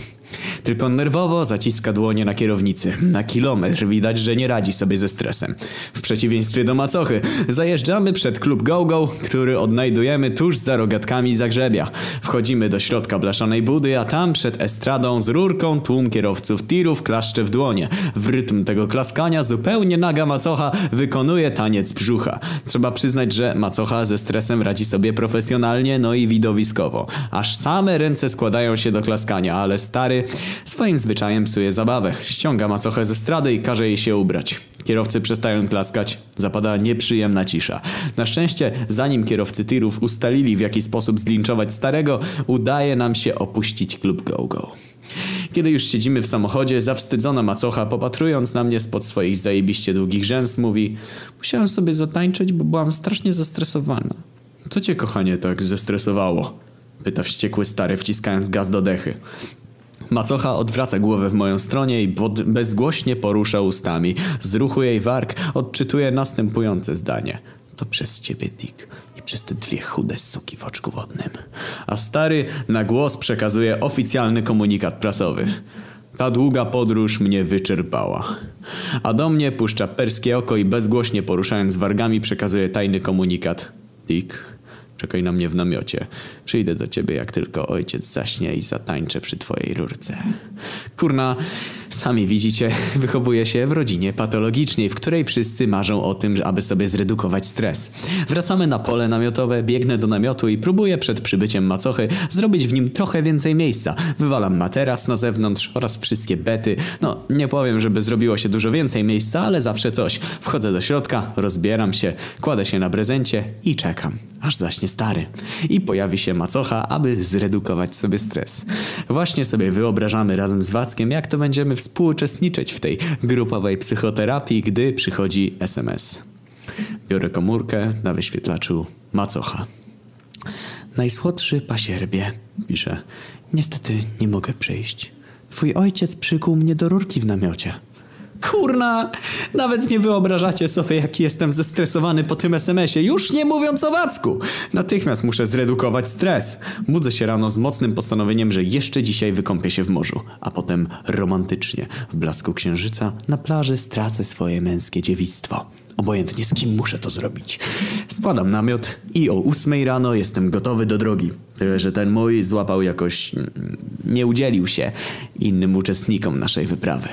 Tylko nerwowo zaciska dłonie na kierownicy. Na kilometr widać, że nie radzi sobie ze stresem. W przeciwieństwie do macochy, zajeżdżamy przed klub GoGo, który odnajdujemy tuż za rogatkami Zagrzebia. Wchodzimy do środka blaszanej budy, a tam przed estradą z rurką tłum kierowców tirów klaszcze w dłonie. W rytm tego klaskania zupełnie naga macocha wykonuje taniec brzucha. Trzeba przyznać, że macocha ze stresem radzi sobie profesjonalnie, no i widowiskowo. Aż same ręce składają się do klaskania, ale stary swoim zwyczajem psuje zabawę. Ściąga macochę ze strady i każe jej się ubrać. Kierowcy przestają klaskać, zapada nieprzyjemna cisza. Na szczęście, zanim kierowcy tirów ustalili w jaki sposób zlinczować starego, udaje nam się opuścić klub GoGo. Kiedy już siedzimy w samochodzie, zawstydzona macocha, popatrując na mnie spod swoich zajebiście długich rzęs, mówi Musiałem sobie zatańczyć, bo byłam strasznie zestresowana. Co cię, kochanie, tak zestresowało? Pyta wściekły stary, wciskając gaz do dechy. Macocha odwraca głowę w moją stronę i bezgłośnie porusza ustami. Z ruchu jej warg odczytuje następujące zdanie. To przez ciebie, Dick. Przez te dwie chude suki w oczku wodnym. A stary na głos przekazuje oficjalny komunikat prasowy. Ta długa podróż mnie wyczerpała. A do mnie puszcza perskie oko i bezgłośnie poruszając wargami przekazuje tajny komunikat. Dick, Czekaj na mnie w namiocie. Przyjdę do ciebie, jak tylko ojciec zaśnie i zatańczę przy twojej rurce. Kurna, sami widzicie, wychowuję się w rodzinie patologicznej, w której wszyscy marzą o tym, aby sobie zredukować stres. Wracamy na pole namiotowe, biegnę do namiotu i próbuję przed przybyciem macochy zrobić w nim trochę więcej miejsca. Wywalam materac na zewnątrz oraz wszystkie bety. No, nie powiem, żeby zrobiło się dużo więcej miejsca, ale zawsze coś. Wchodzę do środka, rozbieram się, kładę się na prezencie i czekam, aż zaśnie stary. I pojawi się macocha, aby zredukować sobie stres. Właśnie sobie wyobrażamy razem z Wackiem, jak to będziemy współuczestniczyć w tej grupowej psychoterapii, gdy przychodzi SMS. Biorę komórkę na wyświetlaczu macocha. Najsłodszy pasierbie, pisze. Niestety nie mogę przyjść. Twój ojciec przykuł mnie do rurki w namiocie. Kurna, nawet nie wyobrażacie sobie, jaki jestem zestresowany po tym SMS-ie, już nie mówiąc o Wacku. Natychmiast muszę zredukować stres. Budzę się rano z mocnym postanowieniem, że jeszcze dzisiaj wykąpię się w morzu, a potem romantycznie, w blasku księżyca, na plaży stracę swoje męskie dziewictwo. Obojętnie z kim muszę to zrobić. Składam namiot i o ósmej rano jestem gotowy do drogi. Tyle, że ten mój złapał jakoś... mm, nie udzielił się innym uczestnikom naszej wyprawy.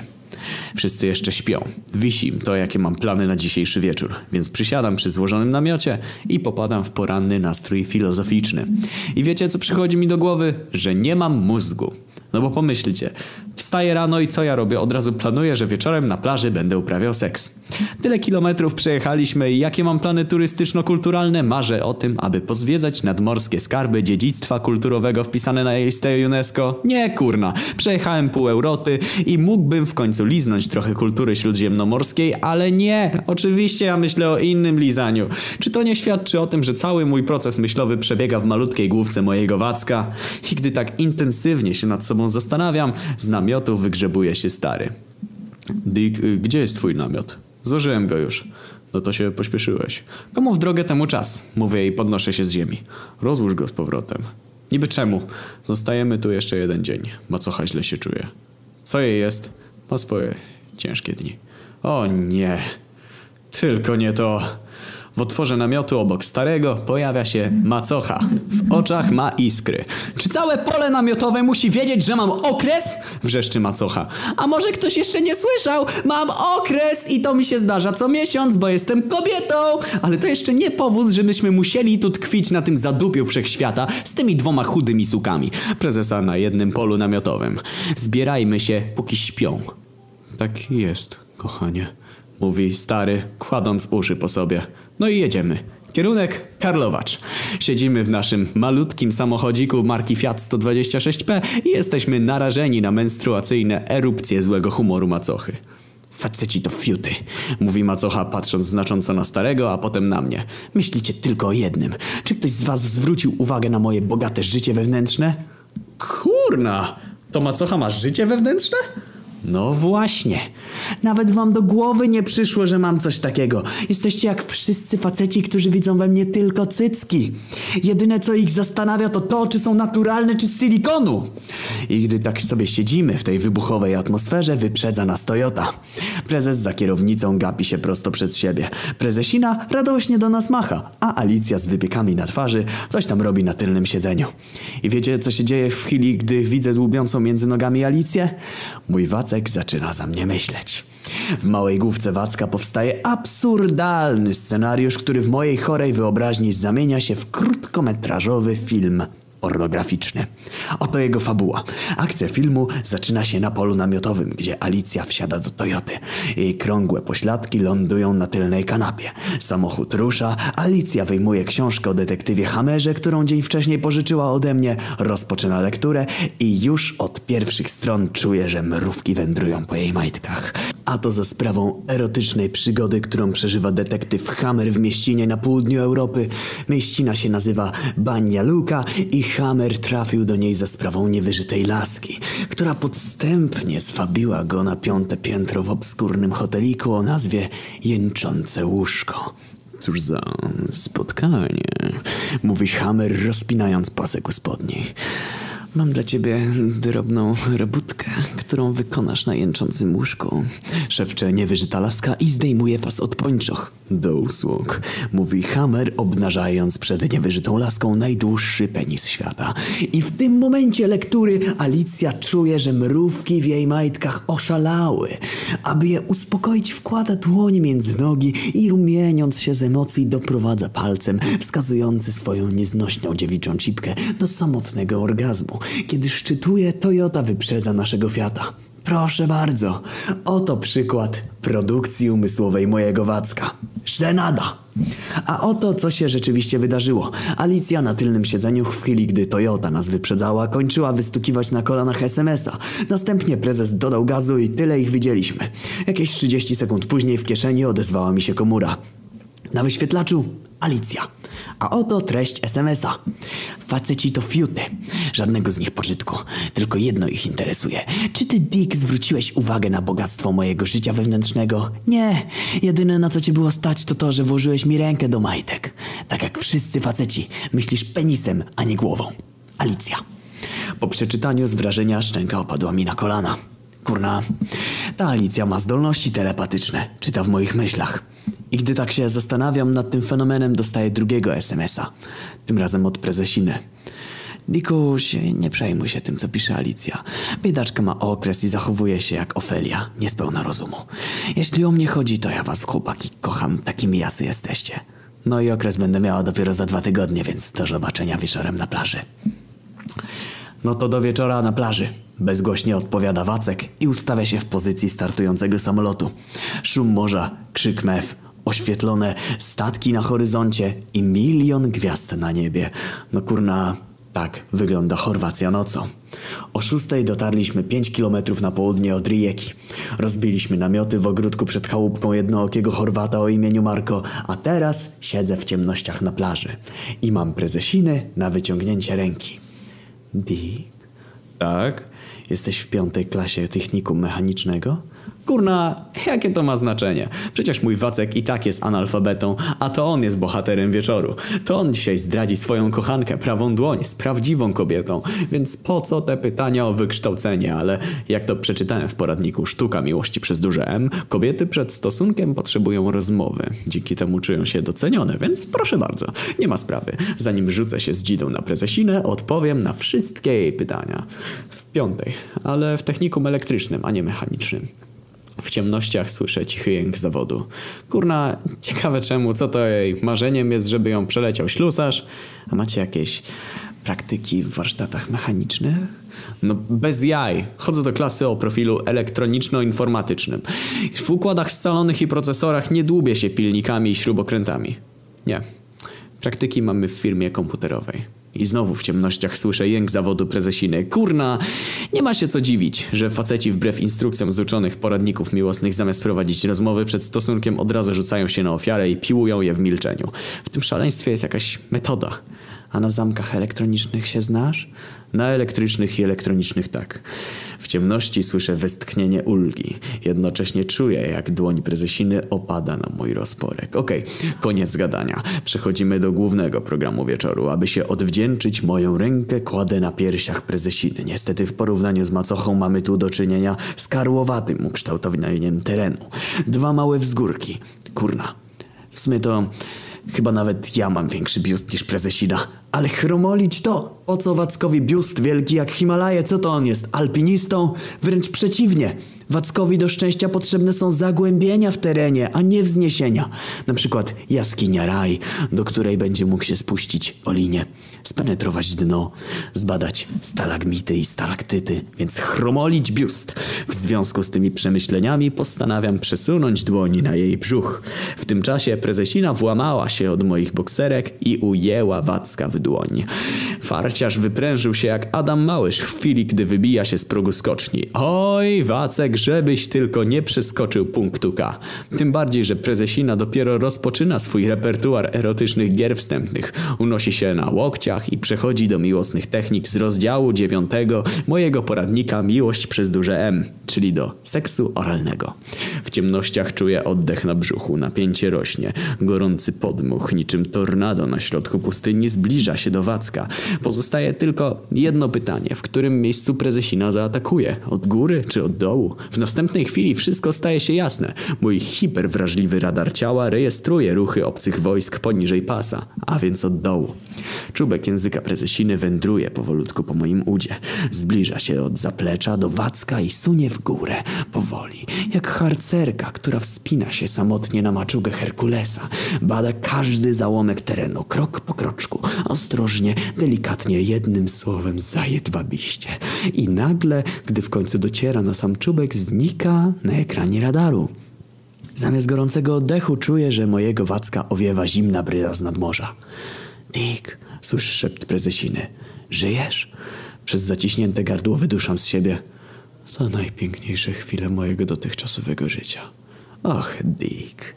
Wszyscy jeszcze śpią. Wisi to, jakie mam plany na dzisiejszy wieczór, więc przysiadam przy złożonym namiocie i popadam w poranny nastrój filozoficzny. I wiecie, co przychodzi mi do głowy? Że nie mam mózgu. No bo pomyślcie, wstaję rano i co ja robię? Od razu planuję, że wieczorem na plaży będę uprawiał seks. Tyle kilometrów przejechaliśmy i jakie mam plany turystyczno-kulturalne? Marzę o tym, aby pozwiedzać nadmorskie skarby dziedzictwa kulturowego wpisane na listę UNESCO. Nie kurna, przejechałem pół Europy i mógłbym w końcu liznąć trochę kultury śródziemnomorskiej, ale nie, oczywiście ja myślę o innym lizaniu. Czy to nie świadczy o tym, że cały mój proces myślowy przebiega w malutkiej główce mojego Wacka? I gdy tak intensywnie się nad sobą zastanawiam, z namiotu wygrzebuje się stary. Dick, y, gdzie jest twój namiot? Złożyłem go już. No to się pośpieszyłeś. Komu w drogę temu czas? Mówię i podnoszę się z ziemi. Rozłóż go z powrotem. Niby czemu? Zostajemy tu jeszcze jeden dzień. Macocha źle się czuje. Co jej jest? Ma swoje ciężkie dni. O nie. Tylko nie to. W otworze namiotu obok starego pojawia się macocha. W oczach ma iskry. Czy całe pole namiotowe musi wiedzieć, że mam okres? Wrzeszczy macocha. A może ktoś jeszcze nie słyszał? Mam okres i to mi się zdarza co miesiąc, bo jestem kobietą. Ale to jeszcze nie powód, żebyśmy musieli tu tkwić na tym zadupiu wszechświata z tymi dwoma chudymi sukami. Prezesa na jednym polu namiotowym. Zbierajmy się, póki śpią. Tak jest, kochanie, mówi stary, kładąc uszy po sobie. No i jedziemy. Kierunek Karlowacz. Siedzimy w naszym malutkim samochodziku marki Fiat 126P i jesteśmy narażeni na menstruacyjne erupcje złego humoru macochy. Faceci to fiuty, mówi macocha patrząc znacząco na starego, a potem na mnie. Myślicie tylko o jednym. Czy ktoś z was zwrócił uwagę na moje bogate życie wewnętrzne? Kurna! To macocha ma życie wewnętrzne? No właśnie. Nawet wam do głowy nie przyszło, że mam coś takiego. Jesteście jak wszyscy faceci, którzy widzą we mnie tylko cycki. Jedyne co ich zastanawia to to, czy są naturalne, czy z silikonu. I gdy tak sobie siedzimy w tej wybuchowej atmosferze, wyprzedza nas Toyota. Prezes za kierownicą gapi się prosto przed siebie. Prezesina radośnie do nas macha, a Alicja z wypiekami na twarzy coś tam robi na tylnym siedzeniu. I wiecie, co się dzieje w chwili, gdy widzę dłubiącą między nogami Alicję? Mój Wacek zaczyna za mnie myśleć. W małej główce Wacka powstaje absurdalny scenariusz, który w mojej chorej wyobraźni zamienia się w krótkometrażowy film pornograficzny. Oto jego fabuła. Akcja filmu zaczyna się na polu namiotowym, gdzie Alicja wsiada do Toyoty. Jej krągłe pośladki lądują na tylnej kanapie. Samochód rusza, Alicja wyjmuje książkę o detektywie Hamerze, którą dzień wcześniej pożyczyła ode mnie, rozpoczyna lekturę i już od pierwszych stron czuje, że mrówki wędrują po jej majtkach. A to za sprawą erotycznej przygody, którą przeżywa detektyw Hammer w mieścinie na południu Europy. Mieścina się nazywa Banja Luka i Hammer trafił do niej za sprawą niewyżytej laski, która podstępnie zwabiła go na piąte piętro w obskurnym hoteliku o nazwie Jęczące Łóżko. Cóż za spotkanie, mówi Hammer rozpinając pasek u spodni. Mam dla ciebie drobną robótkę, którą wykonasz na jęczącym łóżku. Szepcze niewyżyta laska i zdejmuje pas od pończoch. Do usług, mówi Hammer, obnażając przed niewyżytą laską najdłuższy penis świata. I w tym momencie lektury Alicja czuje, że mrówki w jej majtkach oszalały. Aby je uspokoić, wkłada dłonie między nogi i rumieniąc się z emocji doprowadza palcem wskazujący swoją nieznośną dziewiczą cipkę do samotnego orgazmu. Kiedy szczytuje, Toyota wyprzedza naszego Fiata. Proszę bardzo, oto przykład produkcji umysłowej mojego Wacka. Żenada! A oto co się rzeczywiście wydarzyło. Alicja na tylnym siedzeniu w chwili, gdy Toyota nas wyprzedzała, kończyła wystukiwać na kolanach SMS-a. Następnie prezes dodał gazu i tyle ich widzieliśmy. Jakieś 30 sekund później w kieszeni odezwała mi się komura. Na wyświetlaczu Alicja. A oto treść SMS-a. Faceci to fiuty. Żadnego z nich pożytku. Tylko jedno ich interesuje. Czy ty, Dick, zwróciłeś uwagę na bogactwo mojego życia wewnętrznego? Nie. Jedyne na co ci było stać to to, że włożyłeś mi rękę do majtek. Tak jak wszyscy faceci. Myślisz penisem, a nie głową. Alicja. Po przeczytaniu z wrażenia szczęka opadła mi na kolana. Kurna, ta Alicja ma zdolności telepatyczne. Czyta w moich myślach. I gdy tak się zastanawiam nad tym fenomenem, dostaję drugiego SMS-a. Tym razem od prezesiny. Dikuś, nie przejmuj się tym, co pisze Alicja. Biedaczka ma okres i zachowuje się jak Ofelia, niespełna rozumu. Jeśli o mnie chodzi, to ja was, chłopaki, kocham takimi jacy jesteście. No i okres będę miała dopiero za dwa tygodnie, więc do zobaczenia wieczorem na plaży. No to do wieczora na plaży. Bezgłośnie odpowiada Wacek i ustawia się w pozycji startującego samolotu. Szum morza, krzyk mew, oświetlone statki na horyzoncie i milion gwiazd na niebie. No kurna, tak wygląda Chorwacja nocą. O szóstej dotarliśmy 5 kilometrów na południe od Rijeki. Rozbiliśmy namioty w ogródku przed chałupką jednookiego Chorwata o imieniu Marko, a teraz siedzę w ciemnościach na plaży i mam prezesiny na wyciągnięcie ręki. Dick? Tak? Jesteś w piątej klasie technikum mechanicznego? Kurna, jakie to ma znaczenie? Przecież mój Wacek i tak jest analfabetą, a to on jest bohaterem wieczoru. To on dzisiaj zdradzi swoją kochankę, prawą dłoń, z prawdziwą kobietą. Więc po co te pytania o wykształcenie? Ale jak to przeczytałem w poradniku Sztuka Miłości przez duże M, kobiety przed stosunkiem potrzebują rozmowy. Dzięki temu czują się docenione, więc proszę bardzo, nie ma sprawy. Zanim rzucę się z dzidą na prezesinę, odpowiem na wszystkie jej pytania. W piątej, ale w technikum elektrycznym, a nie mechanicznym. W ciemnościach słyszę cichy jęk zawodu. Kurna, ciekawe czemu, co to jej marzeniem jest, żeby ją przeleciał ślusarz? A macie jakieś praktyki w warsztatach mechanicznych? No bez jaj. Chodzę do klasy o profilu elektroniczno-informatycznym. W układach scalonych i procesorach nie dłubię się pilnikami i śrubokrętami. Nie. Praktyki mamy w firmie komputerowej. I znowu w ciemnościach słyszę jęk zawodu prezesiny. Kurna, nie ma się co dziwić, że faceci wbrew instrukcjom z uczonych poradników miłosnych zamiast prowadzić rozmowy przed stosunkiem od razu rzucają się na ofiarę i piłują je w milczeniu. W tym szaleństwie jest jakaś metoda. A na zamkach elektronicznych się znasz? Na elektrycznych i elektronicznych tak. W ciemności słyszę westchnienie ulgi. Jednocześnie czuję, jak dłoń prezesiny opada na mój rozporek. Okej, okay, koniec gadania. Przechodzimy do głównego programu wieczoru. Aby się odwdzięczyć, moją rękę kładę na piersiach prezesiny. Niestety w porównaniu z macochą mamy tu do czynienia z karłowatym ukształtowaniem terenu. Dwa małe wzgórki. Kurna. W sumie to... Chyba nawet ja mam większy biust niż prezesina. Ale chromolić to! Po co Wackowi biust wielki jak Himalaje? Co to on jest? Alpinistą? Wręcz przeciwnie. Wackowi do szczęścia potrzebne są zagłębienia w terenie, a nie wzniesienia. Na przykład jaskinia raj, do której będzie mógł się spuścić po linie, spenetrować dno, zbadać stalagmity i stalaktyty, więc chromolić biust. W związku z tymi przemyśleniami postanawiam przesunąć dłoni na jej brzuch. W tym czasie prezesina włamała się od moich bokserek i ujęła Wacka w dłoń. Farciarz wyprężył się jak Adam Małysz w chwili, gdy wybija się z progu skoczni. Oj, Wacek żebyś tylko nie przeskoczył punktu K. Tym bardziej, że prezesina dopiero rozpoczyna swój repertuar erotycznych gier wstępnych. Unosi się na łokciach i przechodzi do miłosnych technik z rozdziału dziewiątego mojego poradnika Miłość przez duże M, czyli do seksu oralnego. W ciemnościach czuję oddech na brzuchu, napięcie rośnie, gorący podmuch niczym tornado na środku pustyni zbliża się do Wacka. Pozostaje tylko jedno pytanie, w którym miejscu prezesina zaatakuje? Od góry czy od dołu? W następnej chwili wszystko staje się jasne. Mój hiperwrażliwy radar ciała rejestruje ruchy obcych wojsk poniżej pasa, a więc od dołu. Czubek języka prezesiny wędruje powolutku po moim udzie. Zbliża się od zaplecza do wacka i sunie w górę, powoli, jak harcerka, która wspina się samotnie na maczugę Herkulesa. Bada każdy załomek terenu, krok po kroczku, ostrożnie, delikatnie, jednym słowem zajedwabiście. I nagle, gdy w końcu dociera na sam czubek, znika na ekranie radaru. Zamiast gorącego oddechu czuję, że mojego wacka owiewa zimna bryza z nadmorza. Dick, słyszy szept prezesiny. Żyjesz? Przez zaciśnięte gardło wyduszam z siebie. To najpiękniejsze chwile mojego dotychczasowego życia. Och, Dick,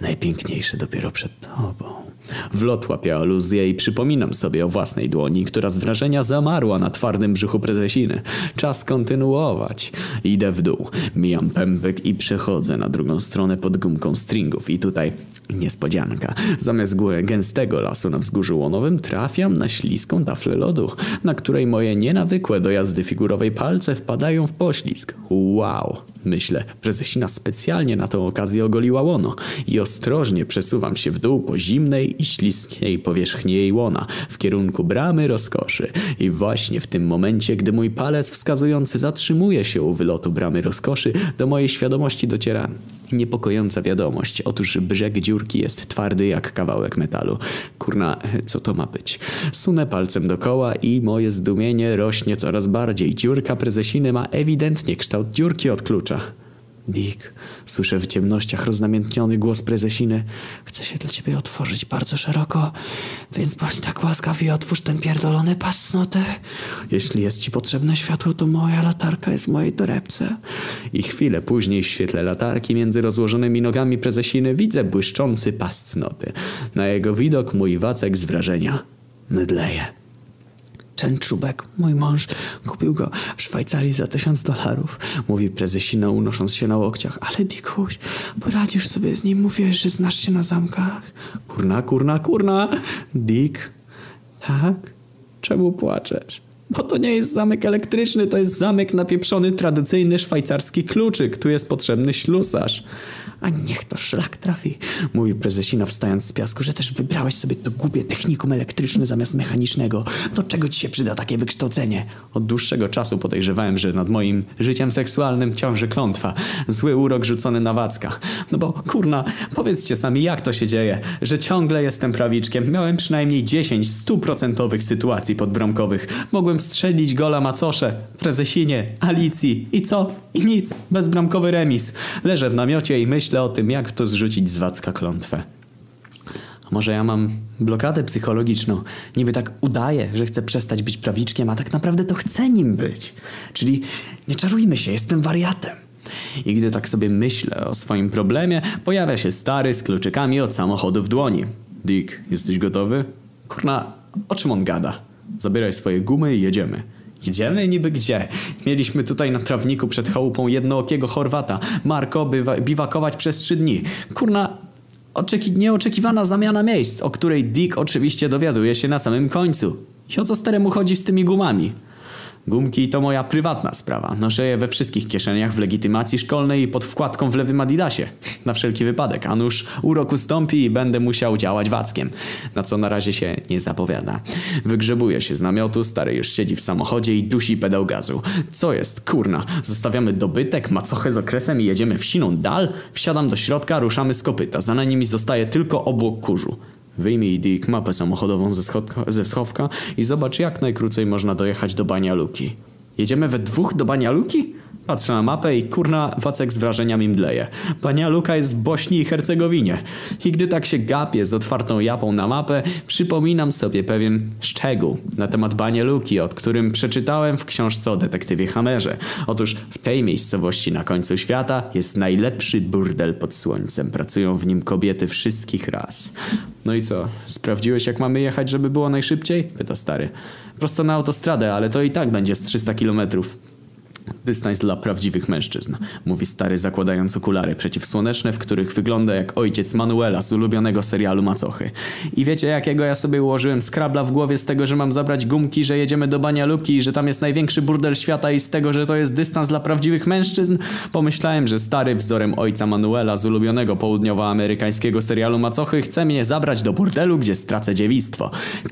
najpiękniejsze dopiero przed tobą. W lot łapię aluzję i przypominam sobie o własnej dłoni, która z wrażenia zamarła na twardym brzuchu prezesiny. Czas kontynuować. Idę w dół, mijam pępek i przechodzę na drugą stronę pod gumką stringów i tutaj Niespodzianka. Zamiast gęstego lasu na wzgórzu łonowym trafiam na śliską taflę lodu, na której moje nienawykłe do jazdy figurowej palce wpadają w poślizg. Wow, myślę. Prezesina specjalnie na tę okazję ogoliła łono i ostrożnie przesuwam się w dół po zimnej i śliskiej powierzchni jej łona w kierunku bramy rozkoszy. I właśnie w tym momencie, gdy mój palec wskazujący zatrzymuje się u wylotu bramy rozkoszy, do mojej świadomości dociera niepokojąca wiadomość. Otóż brzeg dziurki jest twardy jak kawałek metalu. Kurna, co to ma być? Sunę palcem dokoła i moje zdumienie rośnie coraz bardziej. Dziurka prezesiny ma ewidentnie kształt dziurki od klucza. Dick, słyszę w ciemnościach roznamiętniony głos prezesiny. Chcę się dla ciebie otworzyć bardzo szeroko, więc bądź tak łaskaw i otwórz ten pierdolony pas cnotę. Jeśli jest ci potrzebne światło, to moja latarka jest w mojej torebce. I chwilę później w świetle latarki między rozłożonymi nogami prezesiny widzę błyszczący pas cnoty. Na jego widok mój wacek z wrażenia mydleje. Ten czubek, mój mąż, kupił go w Szwajcarii za tysiąc dolarów, mówi prezesina unosząc się na łokciach. Ale Dikuś, poradzisz sobie z nim, mówisz, że znasz się na zamkach. Kurna, kurna, kurna. Dick, tak? Czemu płaczesz? Bo to nie jest zamek elektryczny, to jest zamek napieprzony tradycyjny szwajcarski kluczyk. Tu jest potrzebny ślusarz. A niech to szlak trafi, mówi prezesina wstając z piasku, że też wybrałeś sobie to głupie technikum elektryczne zamiast mechanicznego. Do czego ci się przyda takie wykształcenie? Od dłuższego czasu podejrzewałem, że nad moim życiem seksualnym ciąży klątwa. Zły urok rzucony na Wacka. No bo kurna, powiedzcie sami jak to się dzieje, że ciągle jestem prawiczkiem. Miałem przynajmniej 10 stuprocentowych sytuacji podbramkowych. Mogłem strzelić gola macosze, prezesinie, Alicji i co? I nic. Bezbramkowy remis. Leżę w namiocie i myślę o tym, jak to zrzucić z Wacka klątwę. A może ja mam blokadę psychologiczną. Niby tak udaję, że chcę przestać być prawiczkiem, a tak naprawdę to chcę nim być. Czyli nie czarujmy się, jestem wariatem. I gdy tak sobie myślę o swoim problemie, pojawia się stary z kluczykami od samochodu w dłoni. Dick, jesteś gotowy? Kurna, o czym on gada? Zabieraj swoje gumy i jedziemy. Jedziemy niby gdzie? Mieliśmy tutaj na trawniku przed chałupą jednookiego Chorwata. Marko bywa, biwakować przez trzy dni. Kurna, oczeki nieoczekiwana zamiana miejsc, o której Dick oczywiście dowiaduje się na samym końcu. I o co staremu chodzi z tymi gumami? Gumki to moja prywatna sprawa. Noszę je we wszystkich kieszeniach w legitymacji szkolnej i pod wkładką w lewym adidasie. Na wszelki wypadek. A nuż urok ustąpi i będę musiał działać wackiem. Na co na razie się nie zapowiada. Wygrzebuję się z namiotu, stary już siedzi w samochodzie i dusi pedał gazu. Co jest? Kurna. Zostawiamy dobytek, macochę z okresem i jedziemy w siną dal? Wsiadam do środka, ruszamy z kopyta. Za nimi zostaje tylko obłok kurzu. Wyjmij Dick mapę samochodową ze, ze schowka i zobacz jak najkrócej można dojechać do Banialuki. Jedziemy we dwóch do Banialuki? Patrzę na mapę i kurna Wacek z wrażeniami mdleje. Pania Luka jest w Bośni i Hercegowinie. I gdy tak się gapię z otwartą japą na mapę, przypominam sobie pewien szczegół na temat Bania Luki, od którym przeczytałem w książce o detektywie Hamerze. Otóż w tej miejscowości na końcu świata jest najlepszy burdel pod słońcem. Pracują w nim kobiety wszystkich ras. No i co? Sprawdziłeś jak mamy jechać, żeby było najszybciej? Pyta stary. Prosto na autostradę, ale to i tak będzie z 300 kilometrów. Dystans dla prawdziwych mężczyzn, mówi stary zakładając okulary przeciwsłoneczne, w których wygląda jak ojciec Manuela z ulubionego serialu Macochy. I wiecie jakiego ja sobie ułożyłem skrabla w głowie z tego, że mam zabrać gumki, że jedziemy do Bania Luki że tam jest największy burdel świata i z tego, że to jest dystans dla prawdziwych mężczyzn? Pomyślałem, że stary wzorem ojca Manuela z ulubionego południowoamerykańskiego serialu Macochy chce mnie zabrać do burdelu, gdzie stracę dziewictwo.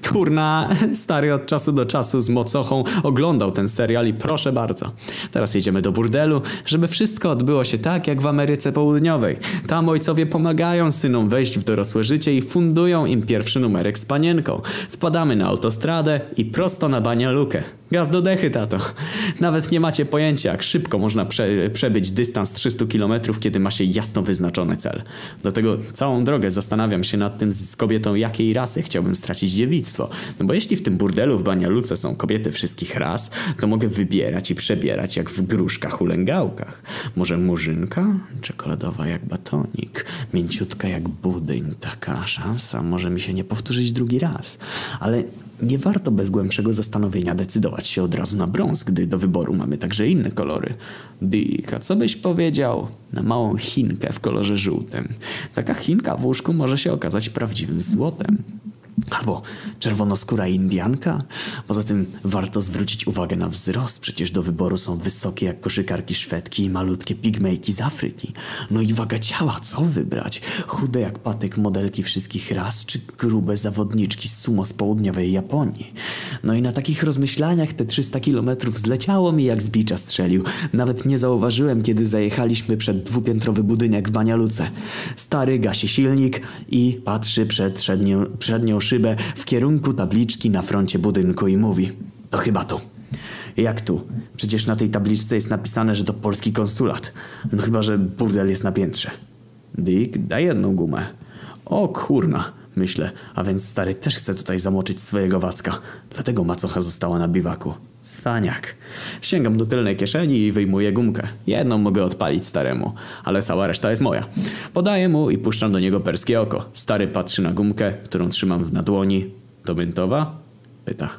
Kurna, stary od czasu do czasu z mocochą oglądał ten serial i proszę bardzo. Teraz jedziemy do burdelu, żeby wszystko odbyło się tak jak w Ameryce Południowej. Tam ojcowie pomagają synom wejść w dorosłe życie i fundują im pierwszy numerek z panienką. Wpadamy na autostradę i prosto na Banialukę. Gaz do dechy, tato. Nawet nie macie pojęcia, jak szybko można prze przebyć dystans 300 km, kiedy ma się jasno wyznaczony cel. Dlatego całą drogę zastanawiam się nad tym z kobietą, jakiej rasy chciałbym stracić dziewictwo. No bo jeśli w tym burdelu w Banialuce są kobiety wszystkich ras, to mogę wybierać i przebierać jak w gruszkach ulęgałkach. Może murzynka? Czekoladowa jak batonik, mięciutka jak budyń. Taka szansa może mi się nie powtórzyć drugi raz. Ale nie warto bez głębszego zastanowienia decydować się od razu na brąz, gdy do wyboru mamy także inne kolory. Dick, a co byś powiedział na małą chinkę w kolorze żółtym? Taka chinka w łóżku może się okazać prawdziwym złotem. Albo czerwonoskóra Indianka. Poza tym warto zwrócić uwagę na wzrost. Przecież do wyboru są wysokie jak koszykarki szwedki i malutkie pigmejki z Afryki. No i waga ciała, co wybrać? Chude jak patyk modelki wszystkich ras, czy grube zawodniczki z sumo z południowej Japonii? No i na takich rozmyślaniach te 300 kilometrów zleciało mi jak z bicza strzelił. Nawet nie zauważyłem, kiedy zajechaliśmy przed dwupiętrowy budynek w Banialuce. Stary gasi silnik i patrzy przed przednią, przednią szybę w kierunku tabliczki na froncie budynku i mówi To chyba tu. Jak tu? Przecież na tej tabliczce jest napisane, że to polski konsulat. No chyba, że burdel jest na piętrze. Dick, daj jedną gumę. O kurna, myślę, a więc stary też chce tutaj zamoczyć swojego wacka. Dlatego macocha została na biwaku. Swaniak. Sięgam do tylnej kieszeni i wyjmuję gumkę. Jedną mogę odpalić staremu, ale cała reszta jest moja. Podaję mu i puszczam do niego perskie oko. Stary patrzy na gumkę, którą trzymam na dłoni. To miętowa? Pyta.